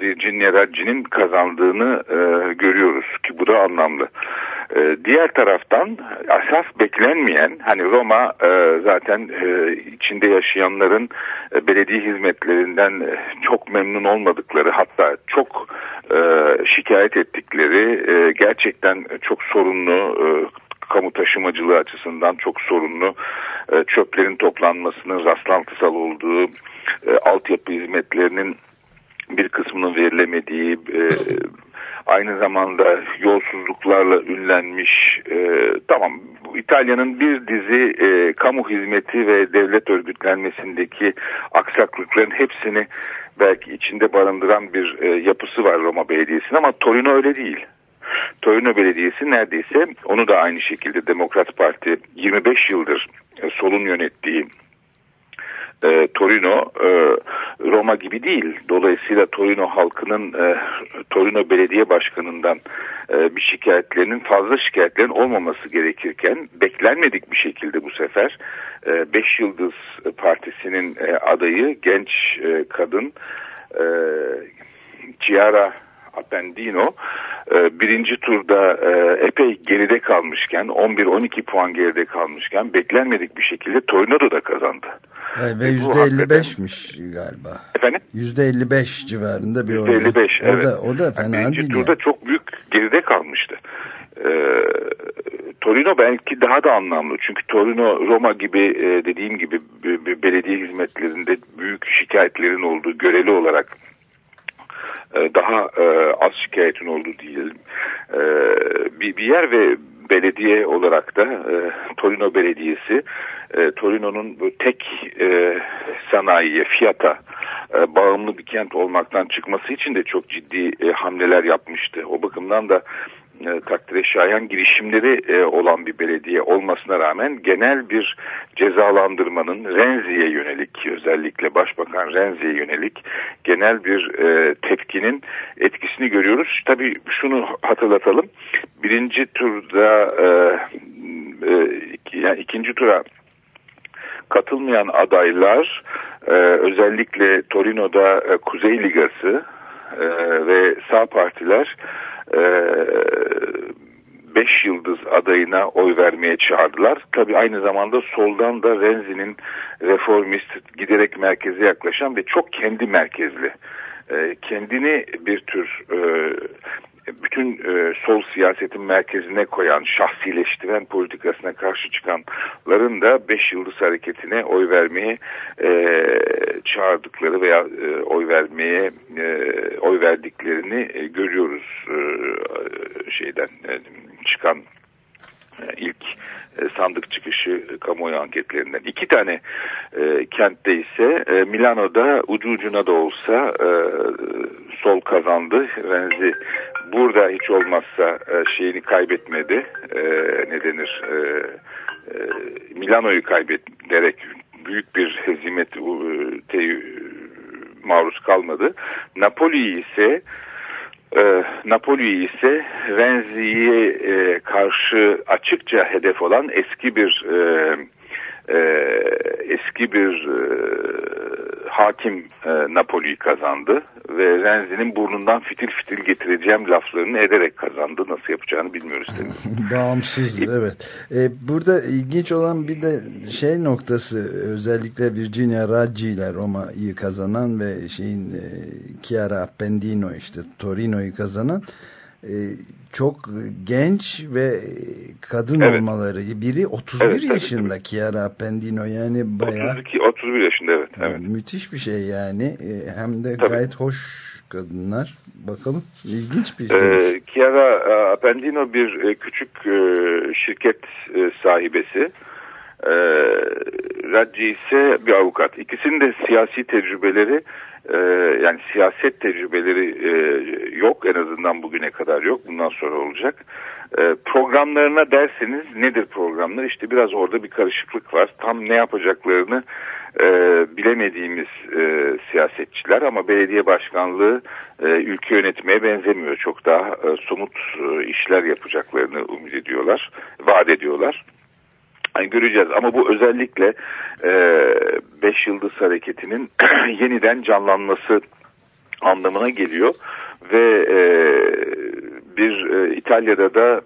Virginia Raggi'nin kazandığını e, görüyoruz ki bu da anlamlı. E, diğer taraftan asas beklenmeyen hani Roma e, zaten e, içinde yaşayanların e, belediye hizmetlerinden e, çok memnun olmadıkları hatta çok e, şikayet ettikleri e, gerçekten çok sorunlu e, kamu taşımacılığı açısından çok sorunlu e, çöplerin toplanmasının rastlantısal olduğu e, altyapı hizmetlerinin bir kısmının verilemediği e, aynı zamanda yolsuzluklarla ünlenmiş e, tamam İtalya'nın bir dizi e, kamu hizmeti ve devlet örgütlenmesindeki aksaklıkların hepsini belki içinde barındıran bir e, yapısı var Roma Belediyesi'nin ama Torino öyle değil. Torino Belediyesi neredeyse onu da aynı şekilde Demokrat Parti 25 yıldır e, solun yönettiği e, Torino e, Roma gibi değil. Dolayısıyla Torino halkının e, Torino Belediye Başkanı'ndan e, bir şikayetlerinin fazla şikayetlerin olmaması gerekirken beklenmedik bir şekilde bu sefer 5 Yıldız Partisi'nin e, adayı genç e, kadın e, Chiara Appendino e, birinci turda e, epey geride kalmışken 11-12 puan geride kalmışken beklenmedik bir şekilde Torino'da da kazandı. Evet, ve E, bu yüzde hakikaten- 55'miş galiba. Efendim? Yüzde 55 civarında bir oran. %55 o evet. da o da fena Birinci değil. turda yani. çok büyük geride kalmıştı. Ee, Torino belki daha da anlamlı. Çünkü Torino Roma gibi e, dediğim gibi belediye hizmetlerinde büyük şikayetlerin olduğu göreli olarak e, daha e, az şikayetin olduğu diyelim. E, bir, bir yer ve belediye olarak da e, Torino Belediyesi e, Torino'nun tek e, sanayiye, fiyata e, bağımlı bir kent olmaktan çıkması için de çok ciddi e, hamleler yapmıştı. O bakımdan da e, takdire şayan girişimleri e, olan bir belediye olmasına rağmen genel bir cezalandırmanın Renzi'ye yönelik özellikle Başbakan Renzi'ye yönelik genel bir e, tepkinin etkisini görüyoruz. Tabii şunu hatırlatalım. Birinci turda e, üçüncü tura katılmayan adaylar özellikle Torino'da Kuzey Ligası ve sağ partiler e, beş yıldız adayına oy vermeye çağırdılar. Tabi aynı zamanda soldan da Renzi'nin reformist giderek merkeze yaklaşan ve çok kendi merkezli e, kendini bir tür e, bütün e, sol siyasetin merkezine koyan, şahsileştiren politikasına karşı çıkanların da Beş Yıldız Hareketi'ne oy vermeye e, çağırdıkları veya e, oy vermeye e, oy verdiklerini e, görüyoruz e, şeyden e, çıkan ilk e, sandık çıkışı e, kamuoyu anketlerinden. İki tane e, kentte ise e, Milano'da ucu ucuna da olsa e, sol kazandı. Renzi burada hiç olmazsa e, şeyini kaybetmedi. E, ne denir? E, e, Milano'yu kaybederek büyük bir hezimet e, maruz kalmadı. Napoli ise e, Napoli ise Renzi'ye e, karşı açıkça hedef olan eski bir e, e, eski bir hakim e, Napoli'yi kazandı ve Renzi'nin burnundan fitil fitil getireceğim laflarını ederek kazandı. Nasıl yapacağını bilmiyoruz tabii. Bağımsız evet. E, burada ilginç olan bir de şey noktası özellikle Virginia Raggi ile Roma'yı kazanan ve şeyin e, Chiara Appendino işte Torino'yu kazanan çok genç ve kadın evet. olmaları. Biri 31 evet, yaşında. Chiara Appendino yani bayağı 32 31 yaşında evet. evet. Müthiş bir şey yani. E, hem de tabii. gayet hoş kadınlar. Bakalım ilginç bir şey. Ee, Chiara Appendino bir küçük şirket sahibesi. Ee, Raggi ise bir avukat. İkisinin de siyasi tecrübeleri e, yani siyaset tecrübeleri e, yok en azından bugüne kadar yok. Bundan sonra olacak. E, programlarına derseniz nedir programlar? İşte biraz orada bir karışıklık var. Tam ne yapacaklarını e, bilemediğimiz e, siyasetçiler ama belediye başkanlığı e, ülke yönetmeye benzemiyor. Çok daha e, somut e, işler yapacaklarını umut ediyorlar, vaat ediyorlar. Yani göreceğiz. Ama bu özellikle e, Beş Yıldız Hareketi'nin yeniden canlanması anlamına geliyor. Ve e, bir e, İtalya'da da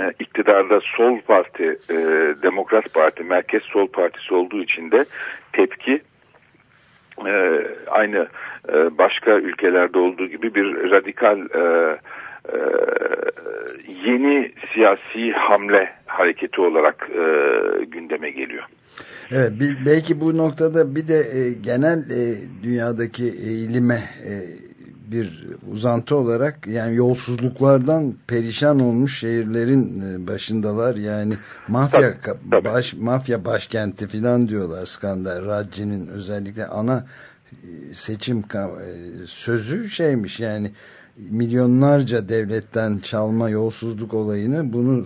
e, iktidarda sol parti, e, Demokrat Parti, Merkez Sol Partisi olduğu için de tepki e, aynı e, başka ülkelerde olduğu gibi bir radikal e, e, yeni siyasi hamle hareketi olarak e, gündeme geliyor. Evet, belki bu noktada bir de e, genel e, dünyadaki eğilime e, bir uzantı olarak yani yolsuzluklardan perişan olmuş şehirlerin e, başındalar yani mafya tabii, tabii. baş mafya başkenti filan diyorlar skandal Racci'nin özellikle ana e, seçim e, sözü şeymiş yani milyonlarca devletten çalma yolsuzluk olayını bunu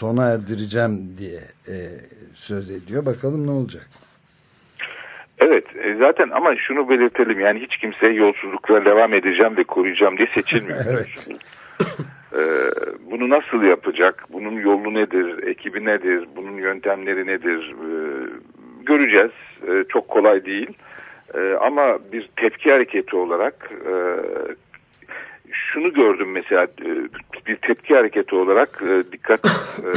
sona erdireceğim diye e, söz ediyor. Bakalım ne olacak? Evet e, zaten ama şunu belirtelim yani hiç kimse yolsuzluklara devam edeceğim ve koruyacağım diye seçilmiyor. evet. ee, bunu nasıl yapacak? Bunun yolu nedir? Ekibi nedir? Bunun yöntemleri nedir? Ee, göreceğiz. Ee, çok kolay değil. Ee, ama bir tepki hareketi olarak e, şunu gördüm mesela e, bir tepki hareketi olarak e, dikkat e,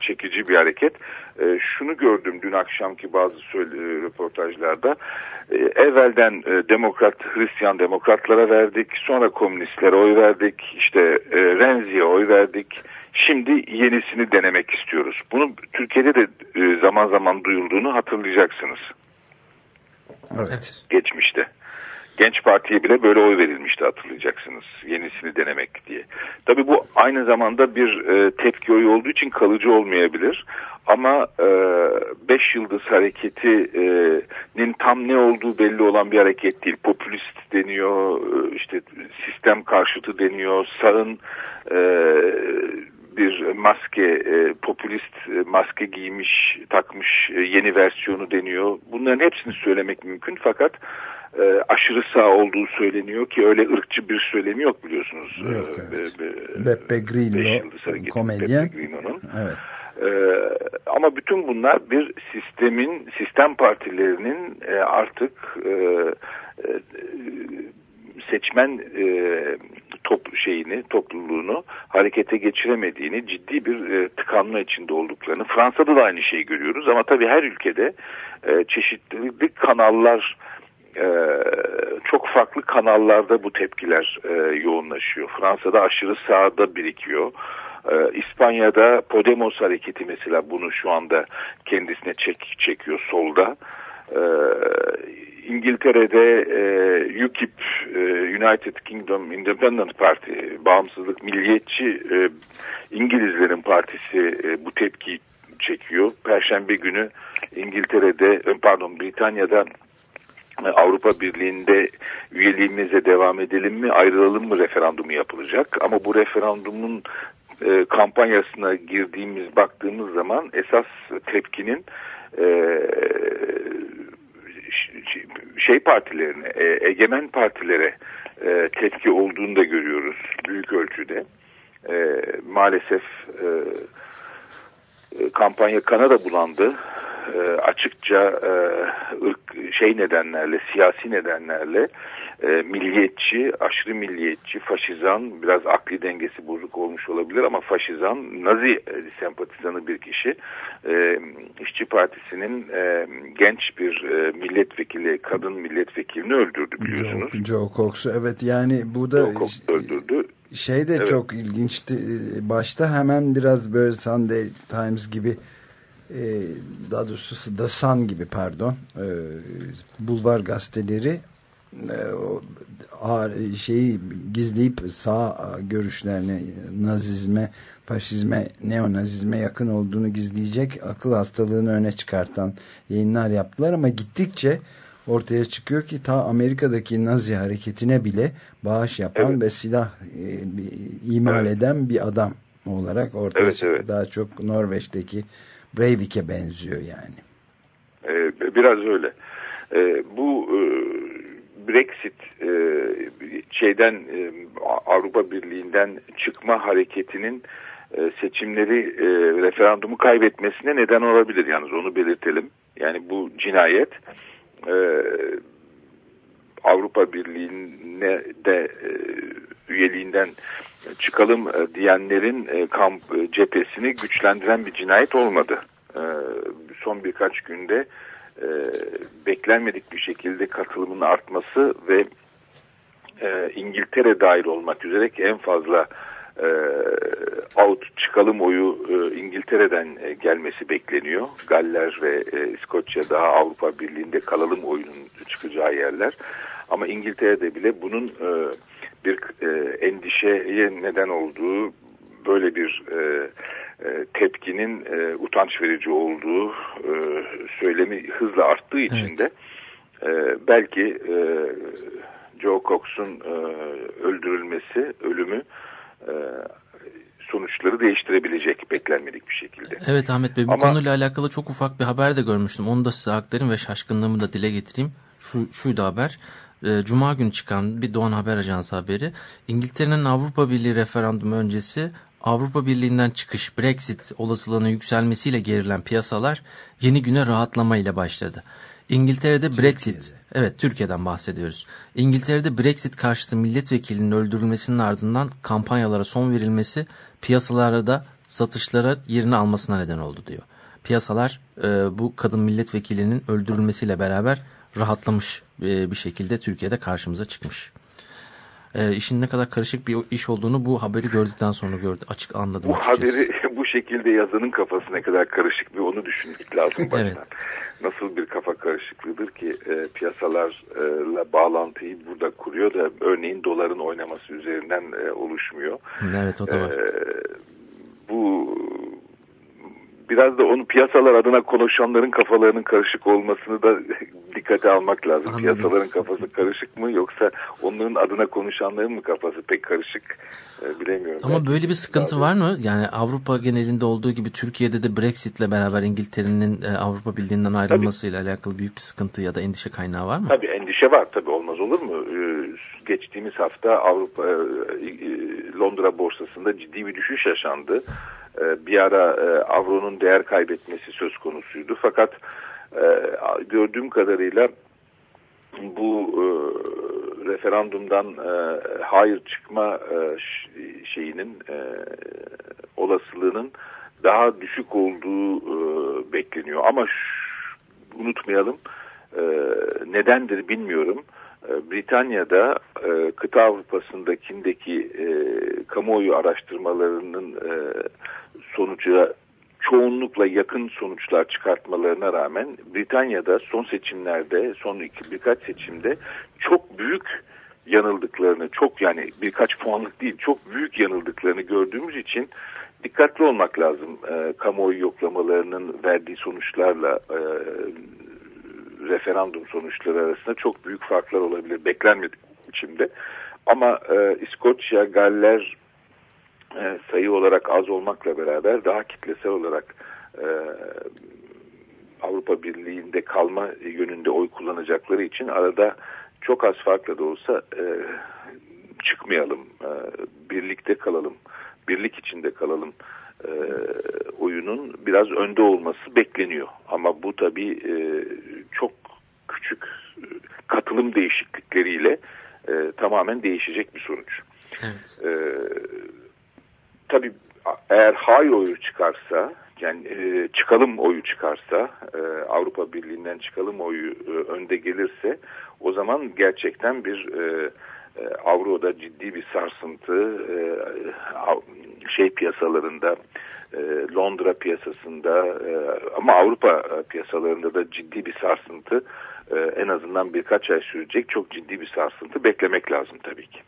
çekici bir hareket. Şunu gördüm dün akşamki bazı röportajlarda. Evvelden demokrat, Hristiyan demokratlara verdik. Sonra komünistlere oy verdik. İşte Renzi'ye oy verdik. Şimdi yenisini denemek istiyoruz. Bunu Türkiye'de de zaman zaman duyulduğunu hatırlayacaksınız. Evet. Geçmişte. Genç Parti'ye bile böyle oy verilmişti hatırlayacaksınız. Yenisini denemek diye. Tabii bu aynı zamanda bir e, tepki oyu olduğu için kalıcı olmayabilir. Ama e, Beş Yıldız Hareketi'nin tam ne olduğu belli olan bir hareket değil. Popülist deniyor, e, işte sistem karşıtı deniyor, sağın e, bir maske, e, popülist e, maske giymiş, takmış e, yeni versiyonu deniyor. Bunların hepsini söylemek mümkün fakat e, aşırı sağ olduğu söyleniyor ki öyle ırkçı bir söylemi yok biliyorsunuz. Yok, evet. Be, Beppe Grillo komedyen. Beppe Grillo'nun. Evet. Ee, ama bütün bunlar bir sistemin, sistem partilerinin e, artık e, e, seçmen e, top şeyini, topluluğunu harekete geçiremediğini, ciddi bir e, tıkanma içinde olduklarını. Fransa'da da aynı şeyi görüyoruz ama tabii her ülkede e, çeşitli kanallar e, çok farklı kanallarda bu tepkiler e, yoğunlaşıyor. Fransa'da aşırı sağda birikiyor. Ee, İspanya'da Podemos hareketi mesela bunu şu anda kendisine çek, çekiyor solda. Ee, İngiltere'de e, UKIP, e, United Kingdom Independent Party, bağımsızlık milliyetçi e, İngilizlerin partisi e, bu tepkiyi çekiyor. Perşembe günü İngiltere'de, e, pardon Britanya'da Avrupa Birliği'nde üyeliğimize devam edelim mi ayrılalım mı referandumu yapılacak. Ama bu referandumun e, kampanyasına girdiğimiz baktığımız zaman esas tepkinin e, şey partilerine, e, egemen partilere e, tepki olduğunu da görüyoruz büyük ölçüde. E, maalesef e, kampanya kana da bulandı. E, açıkça e, ırk, şey nedenlerle, siyasi nedenlerle e, milliyetçi, aşırı milliyetçi, faşizan, biraz akli dengesi bozuk olmuş olabilir ama faşizan, Nazi e, sempatizanı bir kişi. E, İşçi Partisi'nin e, genç bir e, milletvekili, kadın milletvekilini öldürdü biliyorsunuz. Joe, Joe Cox'u evet yani bu da Joe Cox öldürdü. Şey de evet. çok ilginçti. Başta hemen biraz böyle Sunday Times gibi daha doğrusu The Sun gibi pardon e, bulvar gazeteleri e, şeyi gizleyip sağ görüşlerine nazizme, faşizme, neonazizme yakın olduğunu gizleyecek akıl hastalığını öne çıkartan yayınlar yaptılar ama gittikçe ortaya çıkıyor ki ta Amerika'daki Nazi hareketine bile bağış yapan evet. ve silah e, imal evet. eden bir adam olarak ortaya evet, çıkıyor. Evet. Daha çok Norveç'teki Breivik'e benziyor yani. Ee, biraz öyle. Ee, bu e, Brexit e, şeyden e, Avrupa Birliği'nden çıkma hareketinin seçimleri referandumu kaybetmesine neden olabilir yalnız onu belirtelim. Yani bu cinayet Avrupa Birliği'ne de üyeliğinden çıkalım e, diyenlerin e, kamp e, cephesini güçlendiren bir cinayet olmadı. Son birkaç günde beklenmedik bir şekilde katılımın artması ve İngiltere dahil olmak üzere ki en fazla out çıkalım oyu İngiltere'den gelmesi bekleniyor. Galler ve e, İskoçya daha Avrupa Birliği'nde kalalım oyunun çıkacağı yerler. Ama İngiltere'de bile bunun bir e, endişeye neden olduğu böyle bir e, e, tepkinin e, utanç verici olduğu e, söylemi hızla arttığı için de e, belki e, Joe Cox'un e, öldürülmesi, ölümü e, sonuçları değiştirebilecek beklenmedik bir şekilde. Evet Ahmet Bey bu Ama, konuyla alakalı çok ufak bir haber de görmüştüm. Onu da size aktarayım ve şaşkınlığımı da dile getireyim. Şu, şuydu haber. E, Cuma günü çıkan bir Doğan Haber Ajansı haberi. İngiltere'nin Avrupa Birliği referandumu öncesi Avrupa Birliği'nden çıkış Brexit olasılığının yükselmesiyle gerilen piyasalar yeni güne rahatlama ile başladı. İngiltere'de Türkiye'de. Brexit, evet Türkiye'den bahsediyoruz. İngiltere'de Brexit karşıtı milletvekilinin öldürülmesinin ardından kampanyalara son verilmesi piyasalara da satışlara yerini almasına neden oldu diyor. Piyasalar e, bu kadın milletvekilinin öldürülmesiyle beraber rahatlamış bir şekilde Türkiye'de karşımıza çıkmış e, işin ne kadar karışık bir iş olduğunu bu haberi gördükten sonra gördü, açık anladım. Bu açıkçası. haberi bu şekilde yazanın kafası ne kadar karışık bir onu düşünmek lazım baştan. evet. Nasıl bir kafa karışıklığıdır ki e, piyasalarla bağlantıyı burada kuruyor da örneğin doların oynaması üzerinden e, oluşmuyor. Evet o da var. E, bu biraz da onu piyasalar adına konuşanların kafalarının karışık olmasını da dikkate almak lazım. Anladım. Piyasaların kafası karışık mı yoksa onların adına konuşanların mı kafası pek karışık e, bilemiyorum. Ama böyle bir sıkıntı var mı? Yani Avrupa genelinde olduğu gibi Türkiye'de de Brexit'le beraber İngiltere'nin e, Avrupa Birliği'nden ayrılmasıyla tabii. alakalı büyük bir sıkıntı ya da endişe kaynağı var mı? Tabii endişe var tabii olmaz olur mu? Ee, geçtiğimiz hafta Avrupa e, Londra borsasında ciddi bir düşüş yaşandı. E, bir ara e, avronun değer kaybetmesi söz konusuydu. Fakat e, gördüğüm kadarıyla bu referandumdan hayır çıkma şeyinin olasılığının daha düşük olduğu bekleniyor. Ama unutmayalım nedendir bilmiyorum. Britanya'da e, kıta Avrupa'sındakindeki e, kamuoyu araştırmalarının e, sonucu çoğunlukla yakın sonuçlar çıkartmalarına rağmen Britanya'da son seçimlerde son iki birkaç seçimde çok büyük yanıldıklarını çok yani birkaç puanlık değil çok büyük yanıldıklarını gördüğümüz için dikkatli olmak lazım. E, kamuoyu yoklamalarının verdiği sonuçlarla e, referandum sonuçları arasında çok büyük farklar olabilir. Beklenmedik biçimde. Ama e, İskoçya, Galler e, sayı olarak az olmakla beraber daha kitlesel olarak e, Avrupa Birliği'nde kalma yönünde oy kullanacakları için arada çok az farkla da olsa e, çıkmayalım, e, birlikte kalalım, birlik içinde kalalım e, oyunun biraz önde olması bekleniyor. Ama bu tabii e, çok küçük e, katılım değişiklikleriyle e, tamamen değişecek bir sonuç. Evet. E, tabii eğer hayır oyu çıkarsa yani e, çıkalım oyu çıkarsa e, Avrupa Birliği'nden çıkalım oyu e, önde gelirse o zaman gerçekten bir e, avroda ciddi bir sarsıntı e, av- şey piyasalarında e, Londra piyasasında e, ama Avrupa e, piyasalarında da ciddi bir sarsıntı e, en azından birkaç ay sürecek çok ciddi bir sarsıntı beklemek lazım tabii ki.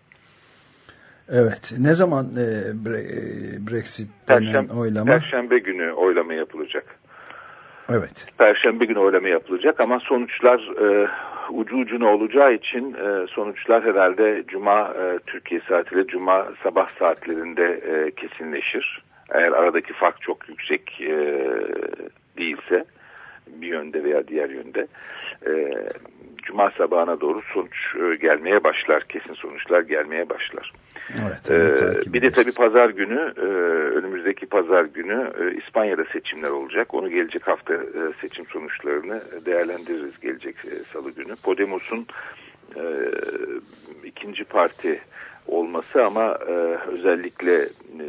Evet. Ne zaman e, Bre- e, Brexit denen Perşembe, oylama? Perşembe günü oylama yapılacak. Evet. Perşembe günü oylama yapılacak ama sonuçlar e, ucu ucuna olacağı için e, sonuçlar herhalde Cuma e, Türkiye saatiyle Cuma sabah saatlerinde e, kesinleşir. Eğer aradaki fark çok yüksek e, değilse bir yönde veya diğer yönde. E, Cuma sabahına doğru sonuç e, gelmeye başlar. Kesin sonuçlar gelmeye başlar. Evet. Ee, bir de tabii pazar günü, e, önümüzdeki pazar günü e, İspanya'da seçimler olacak. Onu gelecek hafta e, seçim sonuçlarını değerlendiririz gelecek e, salı günü. Podemos'un e, ikinci parti olması ama e, özellikle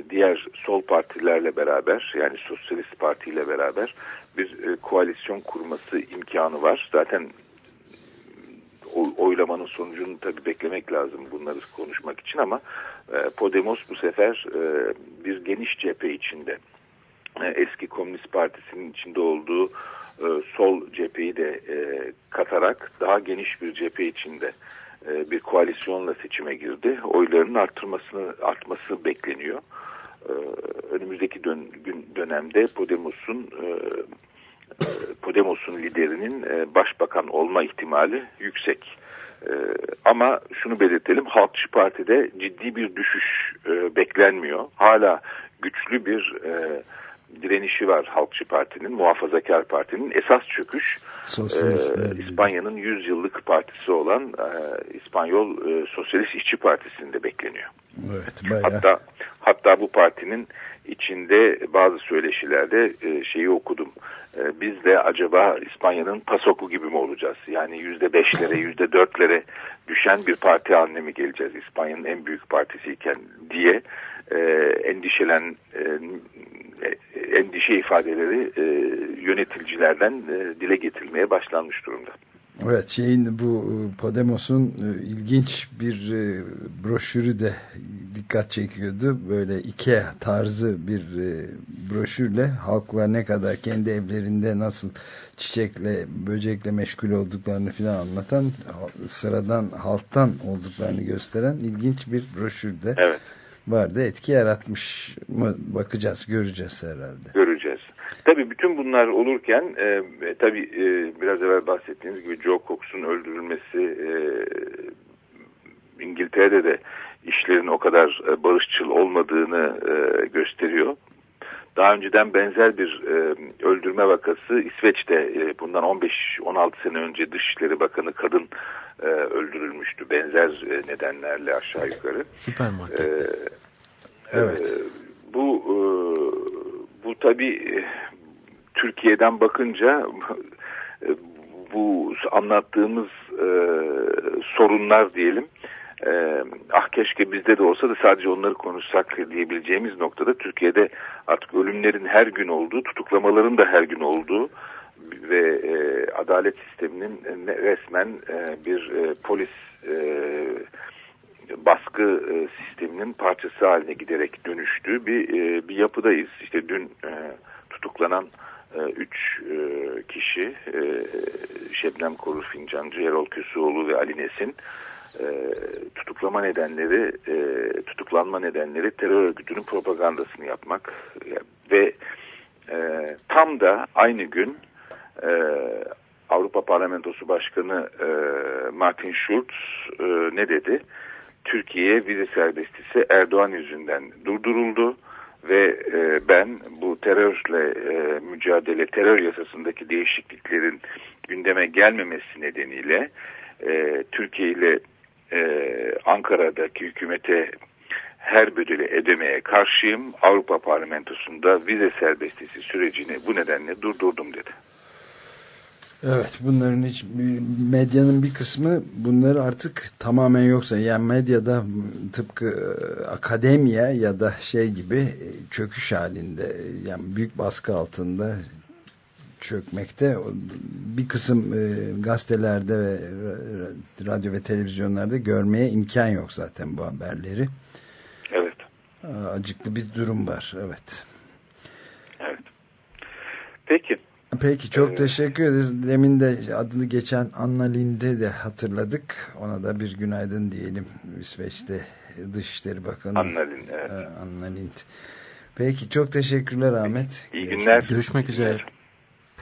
diğer sol partilerle beraber yani Sosyalist Parti ile beraber bir e, koalisyon kurması imkanı var. Zaten oylamanın sonucunu tabii beklemek lazım bunları konuşmak için ama e, Podemos bu sefer e, bir geniş cephe içinde e, eski Komünist Partisi'nin içinde olduğu e, sol cepheyi de e, katarak daha geniş bir cephe içinde e, bir koalisyonla seçime girdi. Oylarının arttırmasını artması bekleniyor. E, önümüzdeki dön, gün dönemde Podemos'un e, Podemos'un liderinin e, başbakan olma ihtimali yüksek. E, ama şunu belirtelim, Halkçı Parti'de ciddi bir düşüş e, beklenmiyor. Hala güçlü bir direnişi var Halkçı Parti'nin, Muhafazakar Parti'nin. Esas çöküş e, İspanya'nın 100 yıllık partisi olan e, İspanyol e, Sosyalist İşçi Partisi'nde bekleniyor. Evet. Bayağı. Hatta hatta bu partinin içinde bazı söyleşilerde e, şeyi okudum. E, biz de acaba İspanya'nın PASOK'u gibi mi olacağız? Yani yüzde beşlere, yüzde dörtlere düşen bir parti haline mi geleceğiz? İspanya'nın en büyük partisiyken diye e, endişelen e, endişe ifadeleri e, yöneticilerden e, dile getirilmeye başlanmış durumda. Evet şeyin bu e, Podemos'un e, ilginç bir e, broşürü de dikkat çekiyordu. Böyle Ikea tarzı bir e, broşürle halklar ne kadar kendi evlerinde nasıl çiçekle böcekle meşgul olduklarını filan anlatan sıradan halktan olduklarını gösteren ilginç bir broşür de Evet. vardı. Etki yaratmış mı bakacağız göreceğiz herhalde. göreceğiz. Tabii bütün bunlar olurken e, e, tabii e, biraz evvel bahsettiğiniz gibi Joe Cox'un öldürülmesi e, İngiltere'de de işlerin o kadar e, barışçıl olmadığını e, gösteriyor. Daha önceden benzer bir e, öldürme vakası İsveç'te e, bundan 15-16 sene önce Dışişleri Bakanı kadın e, öldürülmüştü benzer e, nedenlerle aşağı yukarı. Süpermarket. Evet. Ee, bu e, bu tabii e, Türkiye'den bakınca e, bu anlattığımız e, sorunlar diyelim e, ah keşke bizde de olsa da sadece onları konuşsak diyebileceğimiz noktada Türkiye'de artık ölümlerin her gün olduğu, tutuklamaların da her gün olduğu ve e, adalet sisteminin resmen e, bir e, polis e, baskı e, sisteminin parçası haline giderek dönüştüğü bir e, bir yapıdayız. İşte dün e, tutuklanan e, üç e, kişi e, Şebnem Korur Fincancı, Erol Köseoğlu ve Ali Nesin e, tutuklama nedenleri e, tutuklanma nedenleri terör örgütünün propagandasını yapmak e, ve e, tam da aynı gün e, Avrupa Parlamentosu Başkanı e, Martin Schulz e, ne dedi? Türkiye'ye vize serbestisi Erdoğan yüzünden durduruldu ve e, ben bu terörle e, mücadele terör yasasındaki değişikliklerin gündeme gelmemesi nedeniyle e, Türkiye ile e, Ankara'daki hükümete her bedeli ödemeye karşıyım. Avrupa Parlamentosu'nda vize serbestisi sürecini bu nedenle durdurdum dedi. Evet bunların hiç medyanın bir kısmı bunları artık tamamen yoksa yani medyada tıpkı e, akademiya ya da şey gibi e, çöküş halinde yani büyük baskı altında çökmekte bir kısım e, gazetelerde ve radyo ve televizyonlarda görmeye imkan yok zaten bu haberleri. Evet. Acıklı bir durum var evet. Evet. Peki. Peki çok ee, teşekkür ederiz. Demin de adını geçen Anna Lind'i de hatırladık. Ona da bir günaydın diyelim. İsveç'te Dışişleri Bakanı. Anna Lind. Evet. Anna Lind. Peki çok teşekkürler Ahmet. İyi günler. Görüşmek üzere.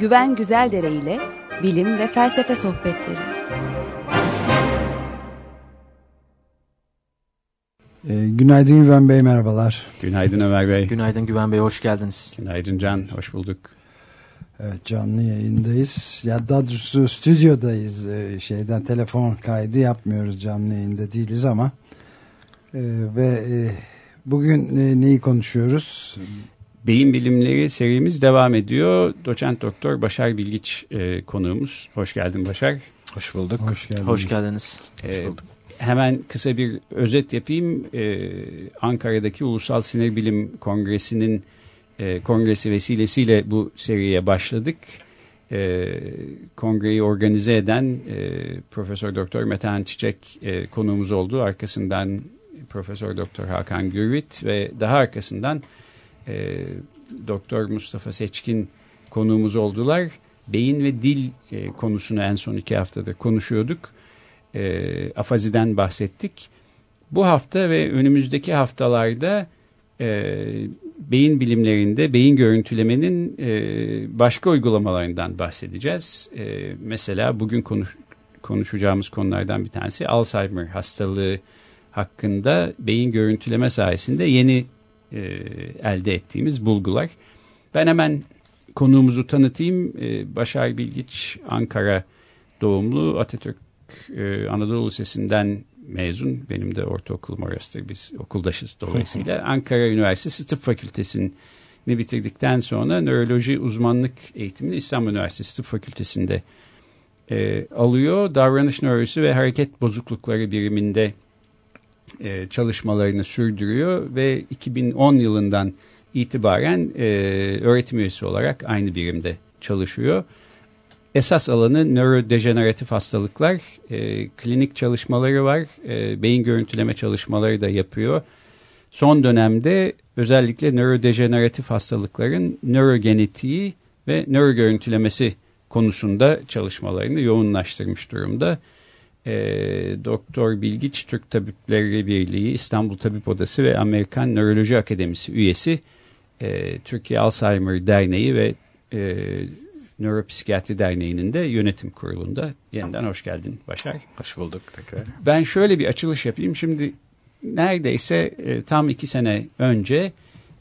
Güven Güzeldere ile bilim ve felsefe sohbetleri. Ee, günaydın Güven Bey merhabalar. Günaydın Ömer Bey. Günaydın Güven Bey hoş geldiniz. Günaydın Can hoş bulduk. Evet canlı yayındayız. Ya daha doğrusu stüdyodayız. Ee, şeyden telefon kaydı yapmıyoruz canlı yayında değiliz ama ee, ve e, bugün e, neyi konuşuyoruz? Beyin Bilimleri serimiz devam ediyor. Doçent Doktor Başar Bilgiç e, konuğumuz. Hoş geldin Başar. Hoş bulduk. Hoş geldiniz. Hoş geldiniz. Hoş bulduk. hemen kısa bir özet yapayım. E, Ankara'daki Ulusal Sinir Bilim Kongresi'nin e, kongresi vesilesiyle bu seriye başladık. E, kongreyi organize eden e, Profesör Doktor Metehan Çiçek e, konuğumuz oldu. Arkasından Profesör Doktor Hakan Gürvit ve daha arkasından e, Doktor Mustafa Seçkin konuğumuz oldular. Beyin ve dil e, konusunu en son iki haftada konuşuyorduk. E, afaziden bahsettik. Bu hafta ve önümüzdeki haftalarda e, beyin bilimlerinde beyin görüntülemenin e, başka uygulamalarından bahsedeceğiz. E, mesela bugün konuş, konuşacağımız konulardan bir tanesi Alzheimer hastalığı hakkında beyin görüntüleme sayesinde yeni e, elde ettiğimiz bulgular. Ben hemen konuğumuzu tanıtayım. E, Başar Bilgiç Ankara doğumlu Atatürk e, Anadolu Lisesi'nden mezun. Benim de ortaokulum orasıdır. Biz okuldaşız dolayısıyla. Ankara Üniversitesi Tıp Fakültesini bitirdikten sonra nöroloji uzmanlık eğitimini İstanbul Üniversitesi Tıp Fakültesi'nde e, alıyor. Davranış nörolojisi ve hareket bozuklukları biriminde e, çalışmalarını sürdürüyor ve 2010 yılından itibaren e, öğretim üyesi olarak aynı birimde çalışıyor. esas alanı nörodejeneratif hastalıklar. E, klinik çalışmaları var. E, beyin görüntüleme çalışmaları da yapıyor. Son dönemde özellikle nörodejeneratif hastalıkların nörogenetiği ve nöro görüntülemesi konusunda çalışmalarını yoğunlaştırmış durumda. E, Doktor Bilgiç Türk Tabipleri Birliği, İstanbul Tabip Odası ve Amerikan Nöroloji Akademisi üyesi e, Türkiye Alzheimer Derneği ve e, Nöropsikiyatri Derneği'nin de yönetim kurulunda. Yeniden hoş geldin Başar. Hoş bulduk tekrar. Ben şöyle bir açılış yapayım. Şimdi neredeyse e, tam iki sene önce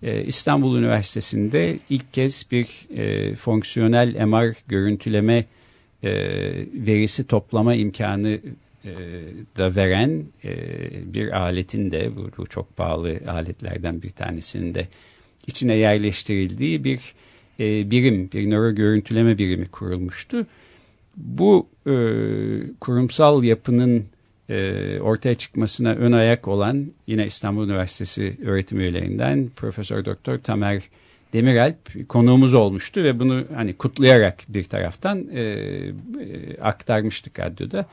e, İstanbul Üniversitesi'nde ilk kez bir e, fonksiyonel MR görüntüleme e, verisi toplama imkanı e, da veren e, bir aletin de bu, çok pahalı aletlerden bir tanesinin de içine yerleştirildiği bir e, birim, bir nöro görüntüleme birimi kurulmuştu. Bu kurumsal yapının ortaya çıkmasına ön ayak olan yine İstanbul Üniversitesi öğretim üyelerinden Profesör Doktor Tamer Demiralp konuğumuz olmuştu ve bunu hani kutlayarak bir taraftan e, e, aktarmıştık radyoda.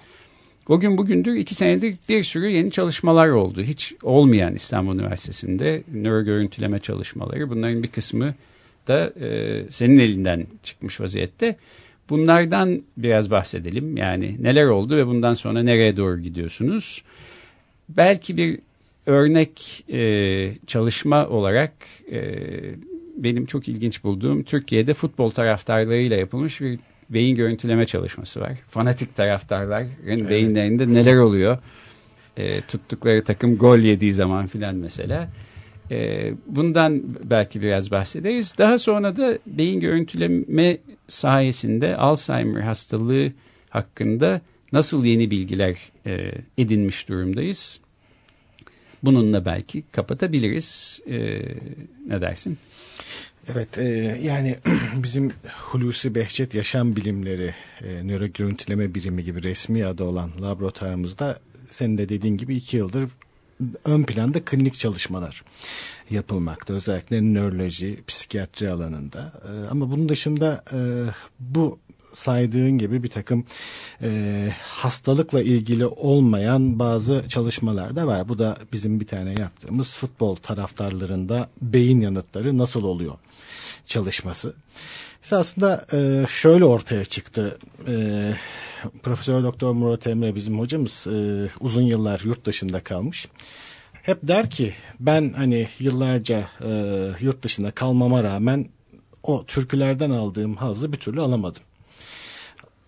O gün bugündür iki senedir bir sürü yeni çalışmalar oldu. Hiç olmayan İstanbul Üniversitesi'nde nöro görüntüleme çalışmaları. Bunların bir kısmı da e, senin elinden çıkmış vaziyette. Bunlardan biraz bahsedelim. Yani neler oldu ve bundan sonra nereye doğru gidiyorsunuz? Belki bir örnek e, çalışma olarak e, benim çok ilginç bulduğum Türkiye'de futbol taraftarlarıyla yapılmış bir beyin görüntüleme çalışması var. Fanatik taraftarların evet. beyinlerinde neler oluyor? E, tuttukları takım gol yediği zaman filan mesela. E, bundan belki biraz bahsederiz. Daha sonra da beyin görüntüleme sayesinde Alzheimer hastalığı hakkında nasıl yeni bilgiler e, edinmiş durumdayız. Bununla belki kapatabiliriz. E, ne dersin? Evet e, yani bizim Hulusi Behçet Yaşam Bilimleri e, nöro görüntüleme birimi gibi resmi adı olan laboratuvarımızda senin de dediğin gibi iki yıldır ön planda klinik çalışmalar yapılmakta. Özellikle nöroloji, psikiyatri alanında. E, ama bunun dışında e, bu saydığın gibi bir takım e, hastalıkla ilgili olmayan bazı çalışmalar da var. Bu da bizim bir tane yaptığımız futbol taraftarlarında beyin yanıtları nasıl oluyor çalışması. Aslında e, şöyle ortaya çıktı. E, Profesör Doktor Murat Emre bizim hocamız e, uzun yıllar yurt dışında kalmış. Hep der ki ben hani yıllarca e, yurt dışında kalmama rağmen o türkülerden aldığım hazzı bir türlü alamadım.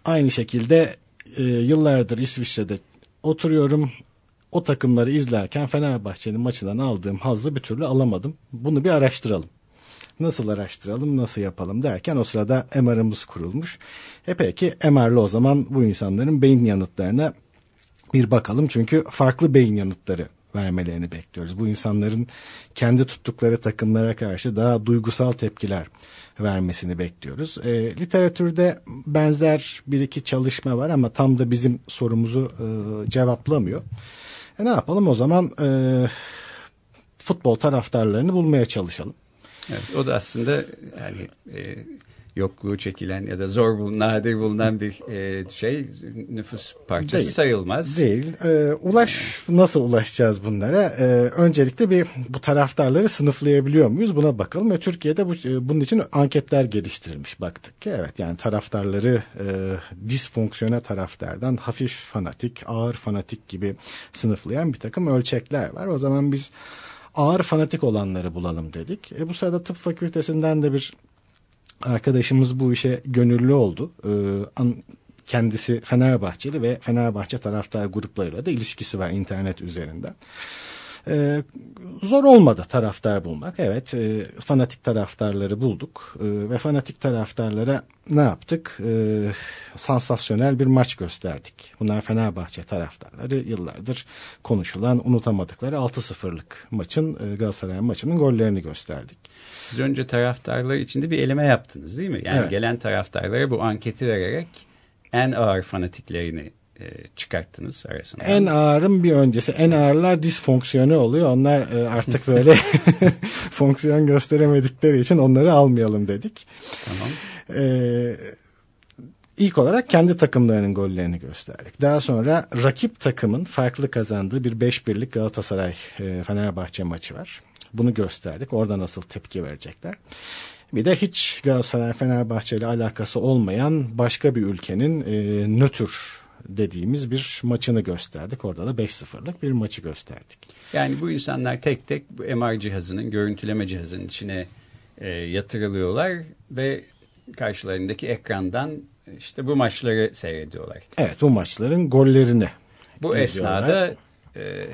Aynı şekilde e, yıllardır İsviçre'de oturuyorum. O takımları izlerken Fenerbahçe'nin maçından aldığım hazzı bir türlü alamadım. Bunu bir araştıralım. Nasıl araştıralım, nasıl yapalım derken o sırada MR'ımız kurulmuş. E peki MR'lı o zaman bu insanların beyin yanıtlarına bir bakalım. Çünkü farklı beyin yanıtları vermelerini bekliyoruz. Bu insanların kendi tuttukları takımlara karşı daha duygusal tepkiler vermesini bekliyoruz. E, literatürde benzer bir iki çalışma var ama tam da bizim sorumuzu e, cevaplamıyor. E, ne yapalım o zaman e, futbol taraftarlarını bulmaya çalışalım. Evet, o da aslında yani e, yokluğu çekilen ya da zor bulunan, nadir bulunan bir e, şey nüfus parçası değil, sayılmaz. Değil. Ee, ulaş nasıl ulaşacağız bunlara? Ee, öncelikle bir bu taraftarları sınıflayabiliyor muyuz? Buna bakalım ve Türkiye'de bu, e, bunun için anketler geliştirilmiş baktık ki evet yani taraftarları e, disfonksiyona taraftardan hafif fanatik, ağır fanatik gibi sınıflayan bir takım ölçekler var. O zaman biz ağır fanatik olanları bulalım dedik. E, bu sırada tıp fakültesinden de bir arkadaşımız bu işe gönüllü oldu. Ee, kendisi Fenerbahçeli ve Fenerbahçe taraftar gruplarıyla da ilişkisi var internet üzerinden. Ee, zor olmadı taraftar bulmak. Evet e, fanatik taraftarları bulduk e, ve fanatik taraftarlara ne yaptık? E, sansasyonel bir maç gösterdik. Bunlar Fenerbahçe taraftarları yıllardır konuşulan unutamadıkları 6-0'lık maçın e, Galatasaray maçının gollerini gösterdik. Siz önce taraftarlar içinde bir eleme yaptınız değil mi? Yani evet. gelen taraftarlara bu anketi vererek en ağır fanatiklerini e, çıkarttınız arasında. En ağırın bir öncesi. En ağırlar disfonksiyonu oluyor. Onlar e, artık böyle fonksiyon gösteremedikleri için onları almayalım dedik. Tamam. E, İlk olarak kendi takımlarının gollerini gösterdik. Daha sonra rakip takımın farklı kazandığı bir 5-1'lik Galatasaray e, Fenerbahçe maçı var. Bunu gösterdik. Orada nasıl tepki verecekler. Bir de hiç Galatasaray Fenerbahçe ile alakası olmayan başka bir ülkenin e, nötr dediğimiz bir maçını gösterdik. Orada da 5-0'lık bir maçı gösterdik. Yani bu insanlar tek tek bu MR cihazının, görüntüleme cihazının içine e, yatırılıyorlar ve karşılarındaki ekrandan işte bu maçları seyrediyorlar. Evet bu maçların gollerini Bu izliyorlar. esnada e,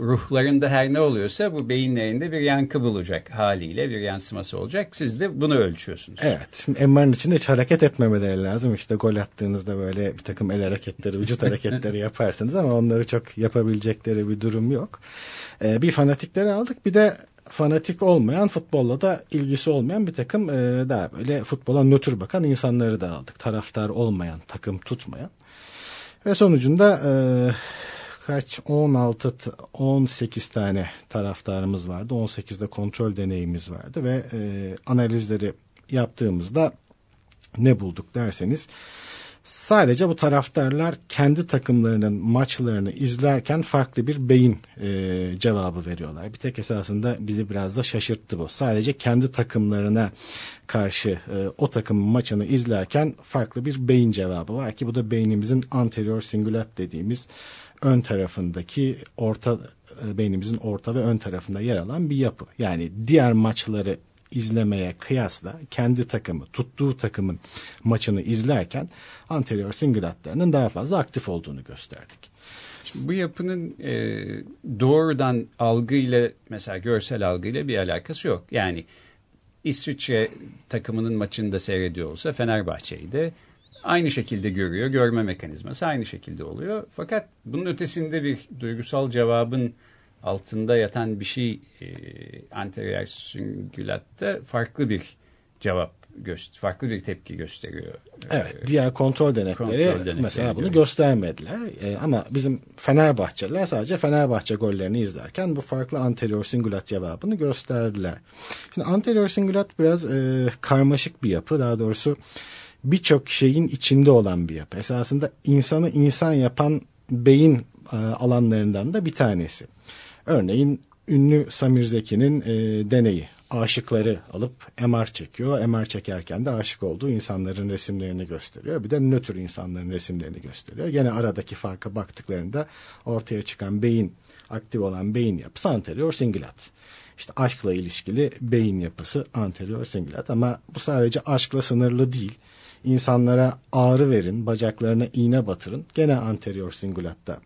ruhlarında her ne oluyorsa bu beyinlerinde bir yankı bulacak haliyle bir yansıması olacak. Siz de bunu ölçüyorsunuz. Evet. Şimdi MR'ın içinde hiç hareket etmemeleri lazım. İşte gol attığınızda böyle bir takım el hareketleri, vücut hareketleri yaparsınız ama onları çok yapabilecekleri bir durum yok. Ee, bir fanatikleri aldık. Bir de fanatik olmayan, futbolla da ilgisi olmayan bir takım e, daha böyle futbola nötr bakan insanları da aldık. Taraftar olmayan, takım tutmayan. Ve sonucunda e, kaç 16 t- 18 tane taraftarımız vardı. 18'de kontrol deneyimiz vardı ve e, analizleri yaptığımızda ne bulduk derseniz sadece bu taraftarlar kendi takımlarının maçlarını izlerken farklı bir beyin e, cevabı veriyorlar. Bir tek esasında bizi biraz da şaşırttı bu. Sadece kendi takımlarına karşı e, o takımın maçını izlerken farklı bir beyin cevabı var ki bu da beynimizin anterior singulat dediğimiz ön tarafındaki orta e, beynimizin orta ve ön tarafında yer alan bir yapı. Yani diğer maçları izlemeye kıyasla kendi takımı, tuttuğu takımın maçını izlerken anterior singulatlarının daha fazla aktif olduğunu gösterdik. Şimdi bu yapının e, doğrudan algıyla mesela görsel algıyla bir alakası yok. Yani İsviçre takımının maçını da seyrediyor olsa Fenerbahçe'yi de aynı şekilde görüyor. Görme mekanizması aynı şekilde oluyor. Fakat bunun ötesinde bir duygusal cevabın altında yatan bir şey e, anterior singulatta farklı bir cevap göster farklı bir tepki gösteriyor. Evet, diğer kontrol denekleri, kontrol denekleri mesela bunu diyor. göstermediler. Ee, ama bizim Fenerbahçeliler sadece Fenerbahçe gollerini izlerken bu farklı anterior singulat cevabını gösterdiler. Şimdi anterior singulat biraz e, karmaşık bir yapı. Daha doğrusu birçok şeyin içinde olan bir yapı. Esasında insanı insan yapan beyin e, alanlarından da bir tanesi. Örneğin ünlü Samir Zeki'nin e, deneyi. Aşıkları alıp MR çekiyor. MR çekerken de aşık olduğu insanların resimlerini gösteriyor. Bir de nötr insanların resimlerini gösteriyor. Gene aradaki farka baktıklarında ortaya çıkan beyin, aktif olan beyin yapısı anterior singulat. İşte aşkla ilişkili beyin yapısı anterior singulat ama bu sadece aşkla sınırlı değil. İnsanlara ağrı verin, bacaklarına iğne batırın. Gene anterior singulatta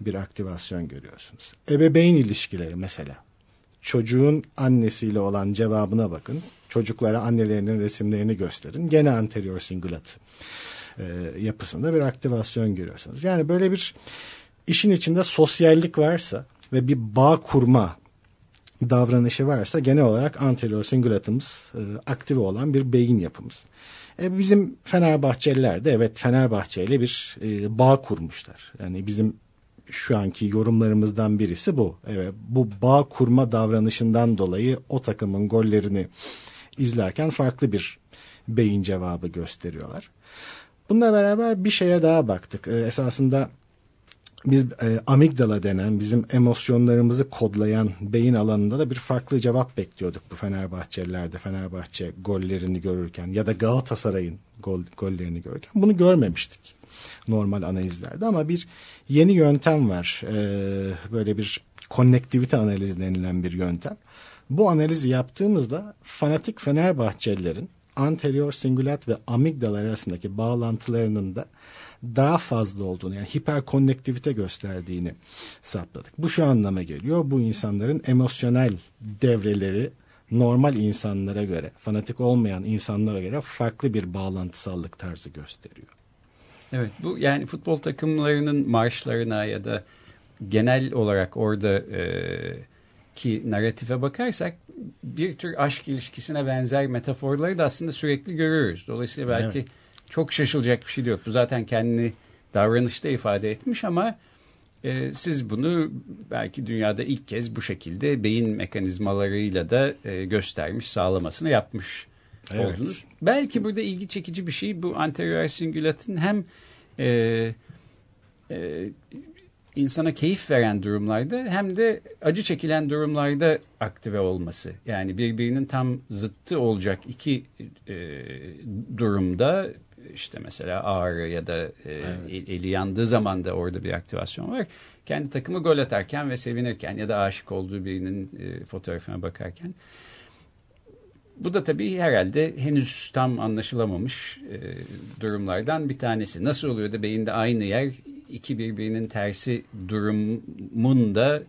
bir aktivasyon görüyorsunuz. Ebeveyn ilişkileri mesela. Çocuğun annesiyle olan cevabına bakın. Çocuklara annelerinin resimlerini gösterin. Gene anterior singulat e, yapısında bir aktivasyon görüyorsunuz. Yani böyle bir işin içinde sosyallik varsa ve bir bağ kurma davranışı varsa genel olarak anterior singulatımız e, aktive olan bir beyin yapımız. E, bizim Fenerbahçeliler de evet Fenerbahçe ile bir e, bağ kurmuşlar. Yani bizim şu anki yorumlarımızdan birisi bu. Evet, bu bağ kurma davranışından dolayı o takımın gollerini izlerken farklı bir beyin cevabı gösteriyorlar. Bununla beraber bir şeye daha baktık. E, esasında biz e, amigdala denen bizim emosyonlarımızı kodlayan beyin alanında da bir farklı cevap bekliyorduk bu Fenerbahçelilerde. Fenerbahçe gollerini görürken ya da Galatasaray'ın gol, gollerini görürken. Bunu görmemiştik normal analizlerde ama bir yeni yöntem var. E, böyle bir konnektivite analizi denilen bir yöntem. Bu analizi yaptığımızda fanatik Fenerbahçelilerin anterior singulat ve amigdala arasındaki bağlantılarının da daha fazla olduğunu yani hiperkonnektivite gösterdiğini saptadık. Bu şu anlama geliyor. Bu insanların emosyonel devreleri normal insanlara göre, fanatik olmayan insanlara göre farklı bir bağlantısallık tarzı gösteriyor. Evet bu yani futbol takımlarının marşlarına ya da genel olarak orada e, ki narratife bakarsak bir tür aşk ilişkisine benzer metaforları da aslında sürekli görüyoruz. Dolayısıyla belki Evet. çok şaşılacak bir şey de yok. Bu zaten kendini davranışta ifade etmiş ama e, siz bunu belki dünyada ilk kez bu şekilde beyin mekanizmalarıyla da e, göstermiş, sağlamasını yapmış Evet. oldunuz. Belki burada ilgi çekici bir şey bu anterior singulatın hem e, e, insana keyif veren durumlarda hem de acı çekilen durumlarda aktive olması. Yani birbirinin tam zıttı olacak iki e, durumda işte mesela ağrı ya da e, el- eli yandığı zaman da orada bir aktivasyon var. Kendi takımı gol atarken ve sevinirken ya da aşık olduğu birinin e, fotoğrafına bakarken. Bu da tabii herhalde henüz tam anlaşılamamış e, durumlardan bir tanesi. Nasıl oluyor da beyinde aynı yer iki birbirinin tersi durumun da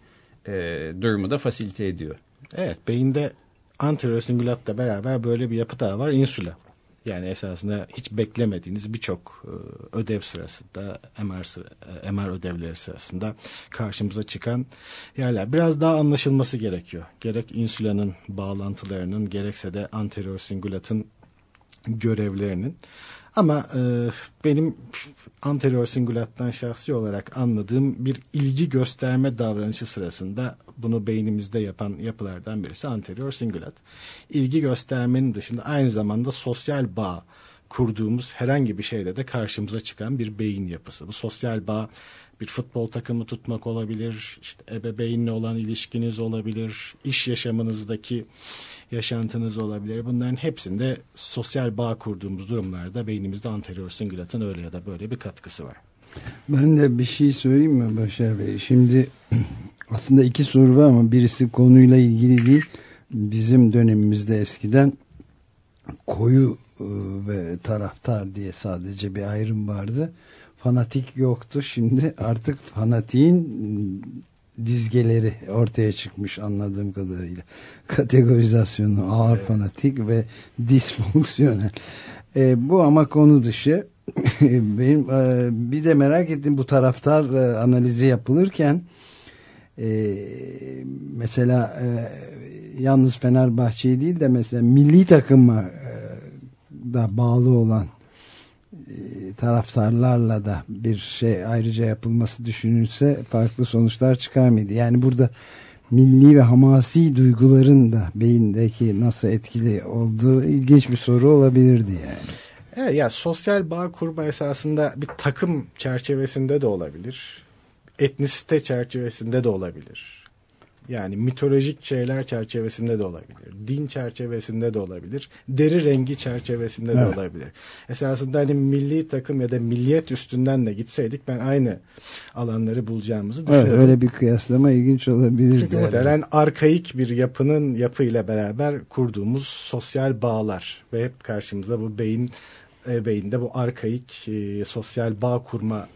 e, durumu da fasilite ediyor. Evet beyinde anterior singulatla beraber böyle bir yapı daha var insula. Yani esasında hiç beklemediğiniz birçok e, ödev sırasında MR, e, MR ödevleri sırasında karşımıza çıkan yerler. Biraz daha anlaşılması gerekiyor. Gerek insulanın bağlantılarının gerekse de anterior singulatın görevlerinin. Ama e, benim anterior singulattan şahsi olarak anladığım bir ilgi gösterme davranışı sırasında bunu beynimizde yapan yapılardan birisi anterior singulat. İlgi göstermenin dışında aynı zamanda sosyal bağ kurduğumuz herhangi bir şeyde de karşımıza çıkan bir beyin yapısı. Bu sosyal bağ bir futbol takımı tutmak olabilir, işte ebeveynle olan ilişkiniz olabilir, iş yaşamınızdaki yaşantınız olabilir. Bunların hepsinde sosyal bağ kurduğumuz durumlarda beynimizde anterior singulatın öyle ya da böyle bir katkısı var. Ben de bir şey söyleyeyim mi Başar Bey? Şimdi aslında iki soru var ama birisi konuyla ilgili değil. Bizim dönemimizde eskiden koyu e, ve taraftar diye sadece bir ayrım vardı. Fanatik yoktu. Şimdi artık fanatiğin dizgeleri ortaya çıkmış anladığım kadarıyla. Kategorizasyonu ağır fanatik ve disfonksiyonel. E, bu ama konu dışı. Benim e, bir de merak ettim bu taraftar e, analizi yapılırken e, mesela e, yalnız Fenerbahçe'yi değil de mesela milli takıma e, da bağlı olan taraftarlarla da bir şey ayrıca yapılması düşünülse farklı sonuçlar çıkar mıydı? Yani burada milli ve hamasi duyguların da beyindeki nasıl etkili olduğu ilginç bir soru olabilirdi yani. Evet ya sosyal bağ kurma esasında bir takım çerçevesinde de olabilir. Etnisite çerçevesinde de olabilir. Yani mitolojik şeyler çerçevesinde de olabilir. Din çerçevesinde de olabilir. Deri rengi çerçevesinde de Evet. olabilir. Esasında hani milli takım ya da milliyet üstünden de gitseydik ben aynı alanları bulacağımızı Evet, düşünüyorum. öyle bir kıyaslama ilginç olabilirdi. Çünkü muhtemelen arkaik bir yapının yapıyla beraber kurduğumuz sosyal bağlar ve hep karşımıza bu beyin e, beyinde bu arkaik e, sosyal bağ kurma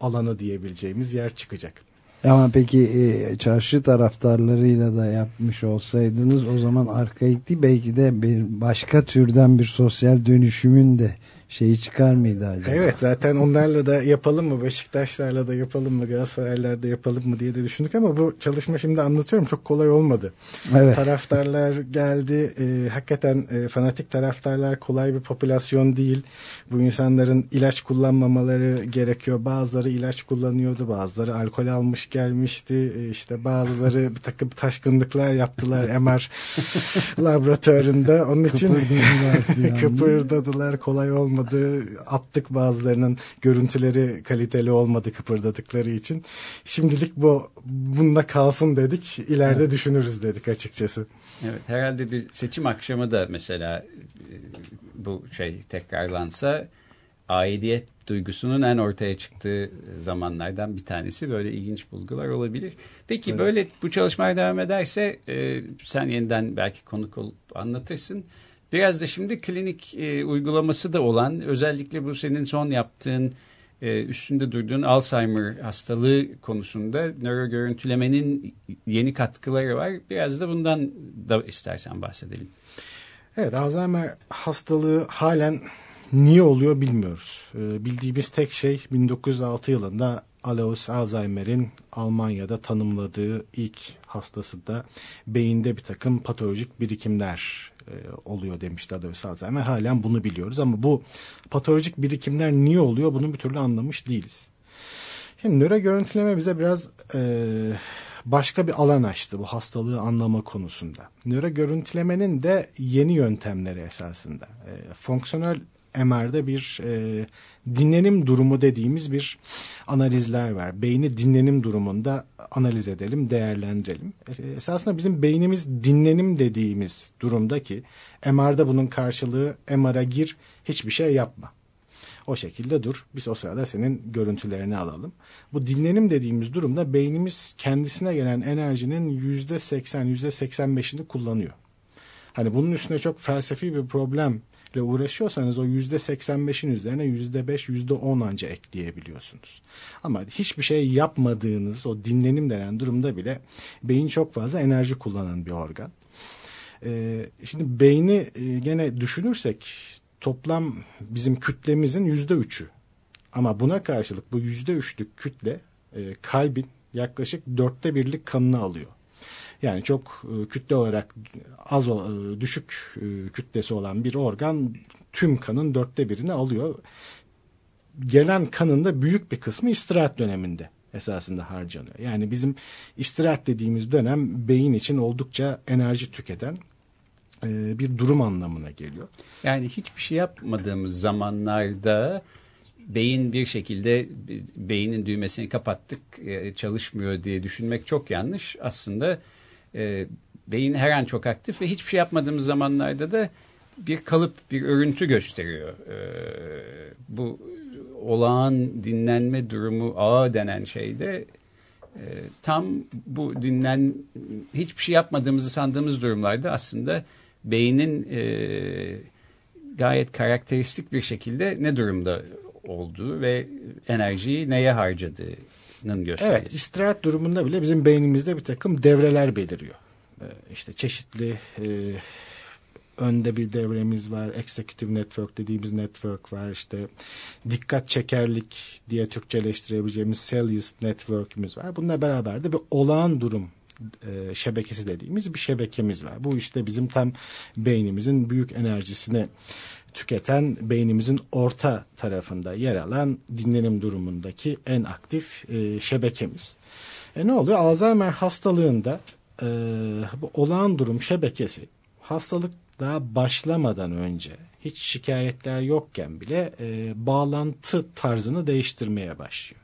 alanı diyebileceğimiz yer çıkacak. Ama peki e, çarşı taraftarlarıyla da yapmış olsaydınız o zaman arkaik değil belki de bir başka türden bir sosyal dönüşümün de şeyi çıkar mıydı acaba? Evet zaten onlarla da yapalım mı Beşiktaşlarla da yapalım mı Galatasaraylarla da yapalım mı diye de düşündük ama bu çalışma şimdi anlatıyorum çok kolay olmadı. Evet. Taraftarlar geldi e, hakikaten e, fanatik taraftarlar kolay bir popülasyon değil. Bu insanların ilaç kullanmamaları gerekiyor. Bazıları ilaç kullanıyordu bazıları alkol almış gelmişti E, işte bazıları bir takım taşkınlıklar yaptılar MR laboratuvarında onun için Kıpırdadılar kolay olmadı attık bazılarının görüntüleri kaliteli olmadı kıpırdadıkları için şimdilik bu bununla kalsın dedik ileride düşünürüz dedik açıkçası. Evet herhalde bir seçim akşamı da mesela e, bu şey tekrarlansa aidiyet duygusunun en ortaya çıktığı zamanlardan bir tanesi böyle ilginç bulgular olabilir. Peki böyle bu çalışmalar devam ederse e, sen yeniden belki konuk olup anlatırsın. Biraz da şimdi klinik e, uygulaması da olan özellikle bu senin son yaptığın e, üstünde durduğun Alzheimer hastalığı konusunda nöro görüntülemenin yeni katkıları var. Biraz da bundan da istersen bahsedelim. Evet Alzheimer hastalığı halen niye oluyor bilmiyoruz. Ee, bildiğimiz tek şey 1906 yılında Alois Alzheimer'in Almanya'da tanımladığı ilk hastasında beyinde bir takım patolojik birikimler e, oluyor demişti Alois Alzheimer. Halen bunu biliyoruz ama bu patolojik birikimler niye oluyor bunu bir türlü anlamış değiliz. Şimdi nöro görüntüleme bize biraz e, başka bir alan açtı bu hastalığı anlama konusunda. Nöro görüntülemenin de yeni yöntemleri esasında. E, fonksiyonel MR'de bir e, dinlenim durumu dediğimiz bir analizler var. Beyni dinlenim durumunda analiz edelim, değerlendirelim. E, esasında bizim beynimiz dinlenim dediğimiz durumdaki MR'da bunun karşılığı MR'a gir, hiçbir şey yapma. O şekilde dur. Biz o sırada senin görüntülerini alalım. Bu dinlenim dediğimiz durumda beynimiz kendisine gelen enerjinin yüzde seksen, yüzde seksen beşini kullanıyor. Hani bunun üstüne çok felsefi bir problemle uğraşıyorsanız o yüzde seksen beşin üzerine yüzde beş, yüzde on anca ekleyebiliyorsunuz. Ama hiçbir şey yapmadığınız o dinlenim denen durumda bile beyin çok fazla enerji kullanan bir organ. Ee, şimdi beyni e, gene düşünürsek toplam bizim kütlemizin yüzde üçü. Ama buna karşılık bu yüzde üçlük kütle e, kalbin yaklaşık dörtte birlik kanını alıyor. Yani çok e, kütle olarak az e, düşük e, kütlesi olan bir organ tüm kanın dörtte birini alıyor. Gelen kanın da büyük bir kısmı istirahat döneminde esasında harcanıyor. Yani bizim istirahat dediğimiz dönem beyin için oldukça enerji tüketen bir durum anlamına geliyor. Yani hiçbir şey yapmadığımız zamanlarda beyin bir şekilde beynin düğmesini kapattık çalışmıyor diye düşünmek çok yanlış. Aslında e, beyin her an çok aktif ve hiçbir şey yapmadığımız zamanlarda da bir kalıp, bir örüntü gösteriyor. Bu olağan dinlenme durumu ağa denen şeyde tam bu dinlen hiçbir şey yapmadığımızı sandığımız durumlarda aslında beynin e, gayet karakteristik bir şekilde ne durumda olduğu ve enerjiyi neye harcadığının göstergesi. Evet istirahat durumunda bile bizim beynimizde bir takım devreler beliriyor. Ee, işte çeşitli e, önde bir devremiz var. Executive Network dediğimiz network var. İşte dikkat çekerlik diye Türkçeleştirebileceğimiz Celsius Network'ümüz var. Bununla beraber de bir olağan durum e, şebekesi dediğimiz bir şebekemiz var. Bu işte bizim tam beynimizin büyük enerjisini tüketen beynimizin orta tarafında yer alan dinlenim durumundaki en aktif e, şebekemiz. E ne oluyor? Alzheimer hastalığında e, bu olağan durum şebekesi hastalık daha başlamadan önce hiç şikayetler yokken bile e, bağlantı tarzını değiştirmeye başlıyor.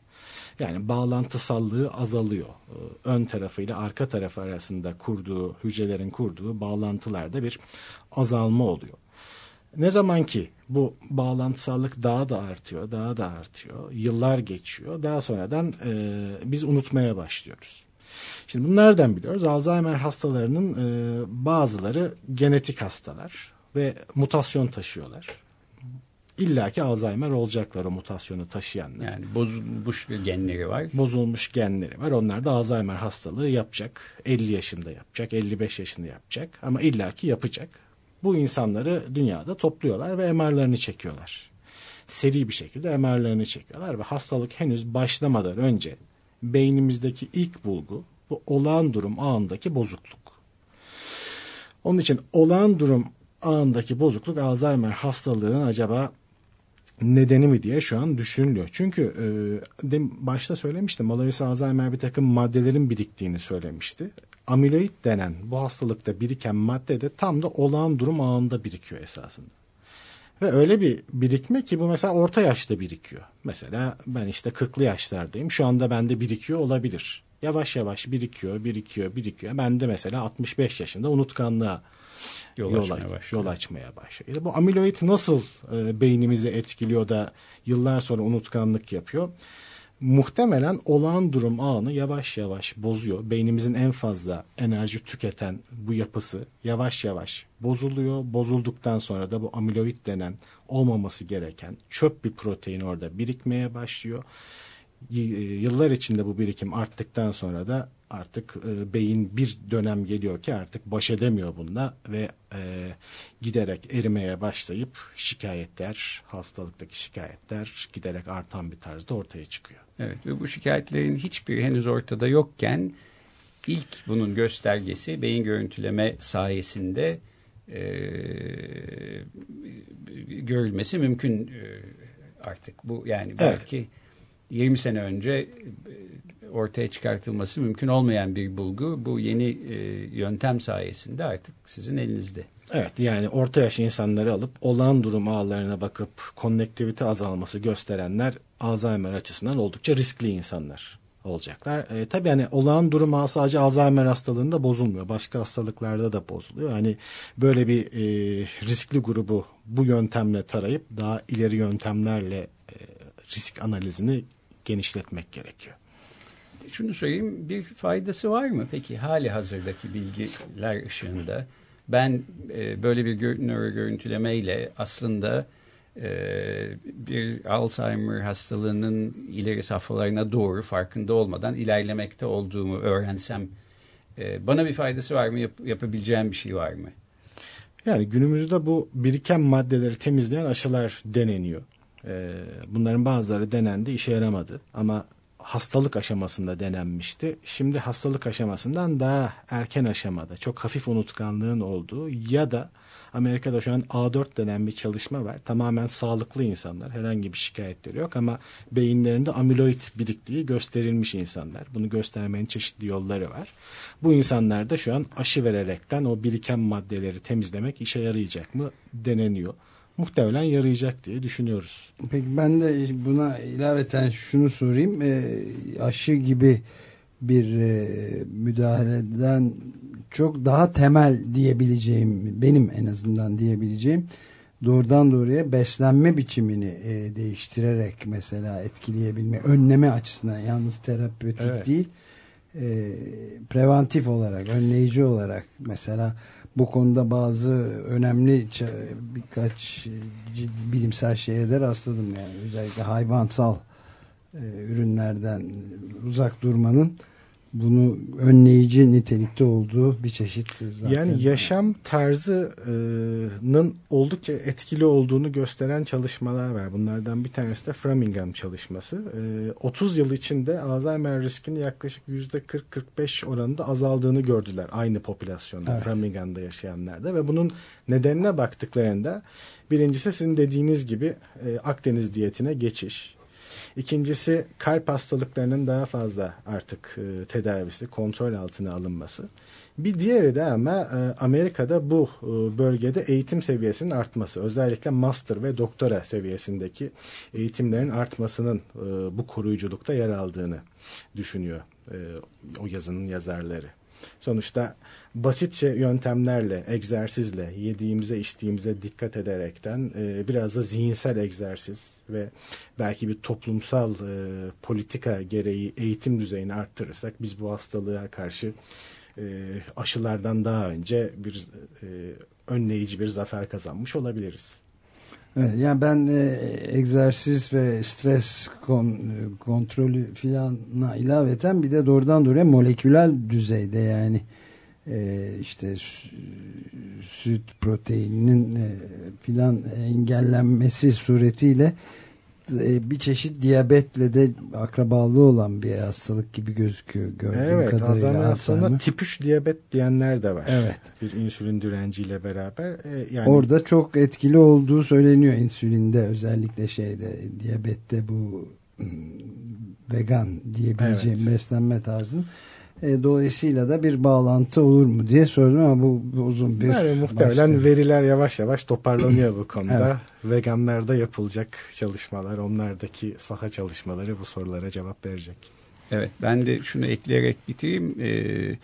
Yani bağlantısallığı azalıyor. Ee, ön tarafıyla arka tarafı arasında kurduğu, hücrelerin kurduğu bağlantılarda bir azalma oluyor. Ne zaman ki bu bağlantısallık daha da artıyor, daha da artıyor, yıllar geçiyor. Daha sonradan e, biz unutmaya başlıyoruz. Şimdi bunu nereden biliyoruz? Alzheimer hastalarının e, bazıları genetik hastalar ve mutasyon taşıyorlar illaki Alzheimer olacaklar o mutasyonu taşıyanlar. Yani bozulmuş genleri var. Bozulmuş genleri var. Onlar da Alzheimer hastalığı yapacak. 50 yaşında yapacak, 55 yaşında yapacak ama illaki yapacak. Bu insanları dünyada topluyorlar ve MR'larını çekiyorlar. Seri bir şekilde MR'larını çekiyorlar ve hastalık henüz başlamadan önce beynimizdeki ilk bulgu bu olağan durum ağındaki bozukluk. Onun için olağan durum ağındaki bozukluk Alzheimer hastalığının acaba nedeni mi diye şu an düşünülüyor. Çünkü e, başta söylemiştim Malaris Alzheimer bir takım maddelerin biriktiğini söylemişti. Amiloid denen bu hastalıkta biriken madde de tam da olağan durum ağında birikiyor esasında. Ve öyle bir birikme ki bu mesela orta yaşta birikiyor. Mesela ben işte 40'lı yaşlardayım. Şu anda bende birikiyor olabilir. Yavaş yavaş birikiyor, birikiyor, birikiyor. Ben de mesela 65 yaşında unutkanlığa yol, yol, açmaya, başlıyor. yol açmaya başlıyor. Bu amiloid nasıl e, beynimizi etkiliyor da yıllar sonra unutkanlık yapıyor? Muhtemelen olağan durum ağını yavaş yavaş bozuyor. Beynimizin en fazla enerji tüketen bu yapısı yavaş yavaş bozuluyor. Bozulduktan sonra da bu amiloid denen olmaması gereken çöp bir protein orada birikmeye başlıyor. Yıllar içinde bu birikim arttıktan sonra da artık e, beyin bir dönem geliyor ki artık baş edemiyor bununla ve e, giderek erimeye başlayıp şikayetler, hastalıktaki şikayetler giderek artan bir tarzda ortaya çıkıyor. Evet ve bu şikayetlerin hiçbiri henüz ortada yokken ilk bunun göstergesi beyin görüntüleme sayesinde e, görülmesi mümkün e, artık. Bu yani belki 20 sene önce e, ortaya çıkartılması mümkün olmayan bir bulgu. Bu yeni e, yöntem sayesinde artık sizin elinizde. Evet yani orta yaş insanları alıp olağan durum ağlarına bakıp konnektivite azalması gösterenler Alzheimer açısından oldukça riskli insanlar olacaklar. E, tabii hani olağan durum ağı sadece Alzheimer hastalığında bozulmuyor. Başka hastalıklarda da bozuluyor. Hani böyle bir e, riskli grubu bu yöntemle tarayıp daha ileri yöntemlerle e, risk analizini genişletmek gerekiyor. Şunu söyleyeyim bir faydası var mı peki hali hazırdaki bilgiler ışığında? Ben e, böyle bir gör, nöro görüntülemeyle aslında e, bir Alzheimer hastalığının ileri safhalarına doğru farkında olmadan ilerlemekte olduğumu öğrensem e, bana bir faydası var mı? Yap, yapabileceğim bir şey var mı? Yani günümüzde bu biriken maddeleri temizleyen aşılar deneniyor. Ee, bunların bazıları denendi işe yaramadı ama hastalık aşamasında denenmişti. Şimdi hastalık aşamasından daha erken aşamada çok hafif unutkanlığın olduğu ya da Amerika'da şu an A4 denen bir çalışma var. Tamamen sağlıklı insanlar. Herhangi bir şikayetleri yok ama beyinlerinde amiloid biriktiği gösterilmiş insanlar. Bunu göstermenin çeşitli yolları var. Bu insanlar da şu an aşı vererekten o biriken maddeleri temizlemek işe yarayacak mı deneniyor muhtemelen yarayacak diye düşünüyoruz. Peki ben de buna ilaveten şunu sorayım. E, aşı gibi bir e, müdahaleden çok daha temel diyebileceğim, benim en azından diyebileceğim doğrudan doğruya beslenme biçimini e, değiştirerek mesela etkileyebilme, önleme açısından yalnız terapötik evet. değil, e, preventif olarak, önleyici olarak mesela bu konuda bazı önemli birkaç ciddi bilimsel şeye de rastladım yani. Özellikle hayvansal e, ürünlerden uzak durmanın bunu önleyici nitelikte olduğu bir çeşit zaten. Yani yaşam tarzının oldukça etkili olduğunu gösteren çalışmalar var. Bunlardan bir tanesi de Framingham çalışması. 30 yıl içinde Alzheimer riskinin yaklaşık %40-45 oranında azaldığını gördüler aynı popülasyonda evet. Framingham'da yaşayanlarda ve bunun nedenine baktıklarında birincisi sizin dediğiniz gibi Akdeniz diyetine geçiş İkincisi kalp hastalıklarının daha fazla artık e, tedavisi, kontrol altına alınması. Bir diğeri de ama e, Amerika'da bu e, bölgede eğitim seviyesinin artması. Özellikle master ve doktora seviyesindeki eğitimlerin artmasının e, bu koruyuculukta yer aldığını düşünüyor e, o yazının yazarları. Sonuçta basitçe yöntemlerle, egzersizle, yediğimize içtiğimize dikkat ederekten e, biraz da zihinsel egzersiz ve belki bir toplumsal e, politika gereği eğitim düzeyini arttırırsak biz bu hastalığa karşı e, aşılardan daha önce bir e, önleyici bir zafer kazanmış olabiliriz. Evet, yani ben e, egzersiz ve stres kon, kontrolü filana ilaveten bir de doğrudan doğruya moleküler düzeyde yani e, işte süt proteininin e, filan engellenmesi suretiyle e, bir çeşit diyabetle de akrabalığı olan bir hastalık gibi gözüküyor gördüğüm evet, kadarıyla. Evet aslında tip 3 diyabet diyenler de var. Evet. Bir insülin direnciyle beraber. E, yani... Orada çok etkili olduğu söyleniyor insülinde özellikle şeyde diyabette bu hmm, vegan diyebileceğim evet. beslenme tarzının. E, dolayısıyla da bir bağlantı olur mu diye sordum ama bu, bu uzun bir... Yani muhtemelen başka. veriler yavaş yavaş toparlanıyor bu konuda. evet. Veganlarda yapılacak çalışmalar, onlardaki saha çalışmaları bu sorulara cevap verecek. Evet ben de şunu ekleyerek bitireyim. Ee,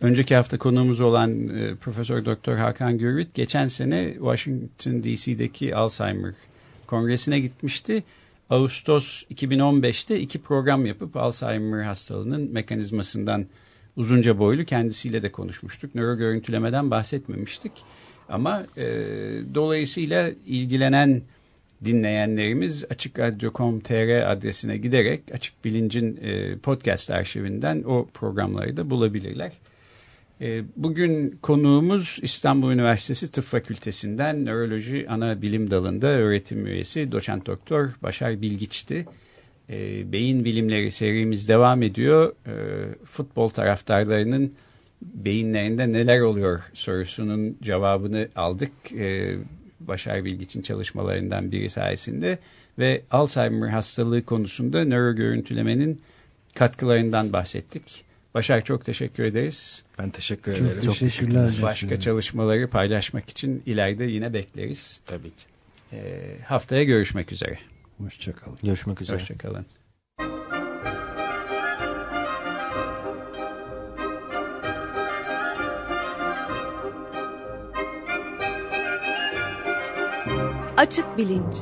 önceki hafta konuğumuz olan e, Profesör Doktor Hakan Gürvit geçen sene Washington DC'deki Alzheimer Kongresi'ne gitmişti Ağustos 2015'te iki program yapıp Alzheimer hastalığının mekanizmasından uzunca boylu kendisiyle de konuşmuştuk. Nöro görüntülemeden bahsetmemiştik. Ama e, dolayısıyla ilgilenen dinleyenlerimiz Açık Radyo.com.tr adresine giderek Açık Bilinc'in e, podcast arşivinden o programları da bulabilirler. Ee, bugün konuğumuz İstanbul Üniversitesi Tıp Fakültesinden Nöroloji Ana Bilim Dalı'nda öğretim üyesi doçent doktor Başar Bilgiç'ti. Ee, beyin bilimleri serimiz devam ediyor. Ee, futbol taraftarlarının beyinlerinde neler oluyor sorusunun cevabını aldık. Başar Bilgiç'in çalışmalarından biri sayesinde. ve Alzheimer hastalığı konusunda nöro görüntülemenin katkılarından bahsettik. Başak çok teşekkür ederiz. Ben teşekkür Çok ederim. teşekkürler. Başka çalışmaları paylaşmak için ileride yine bekleriz. Tabii ki. Ee, haftaya görüşmek üzere. Hoşçakalın. Görüşmek üzere. Hoşçakalın. Açık bilinç.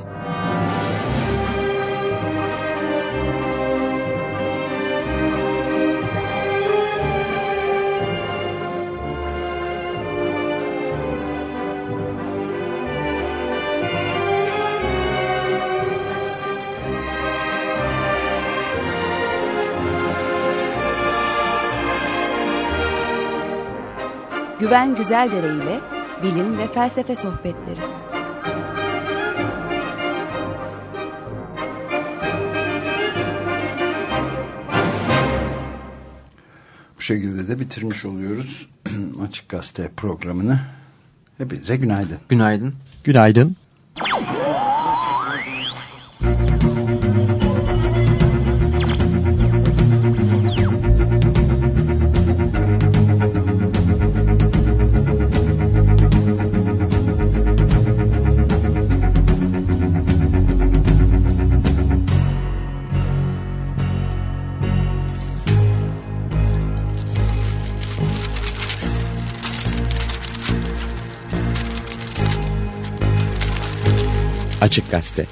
Güven Güzeldere ile bilim ve felsefe sohbetleri. Bu şekilde de bitirmiş oluyoruz Açık Gazete programını. Hepinize günaydın. Günaydın. Günaydın. Açık Gazete.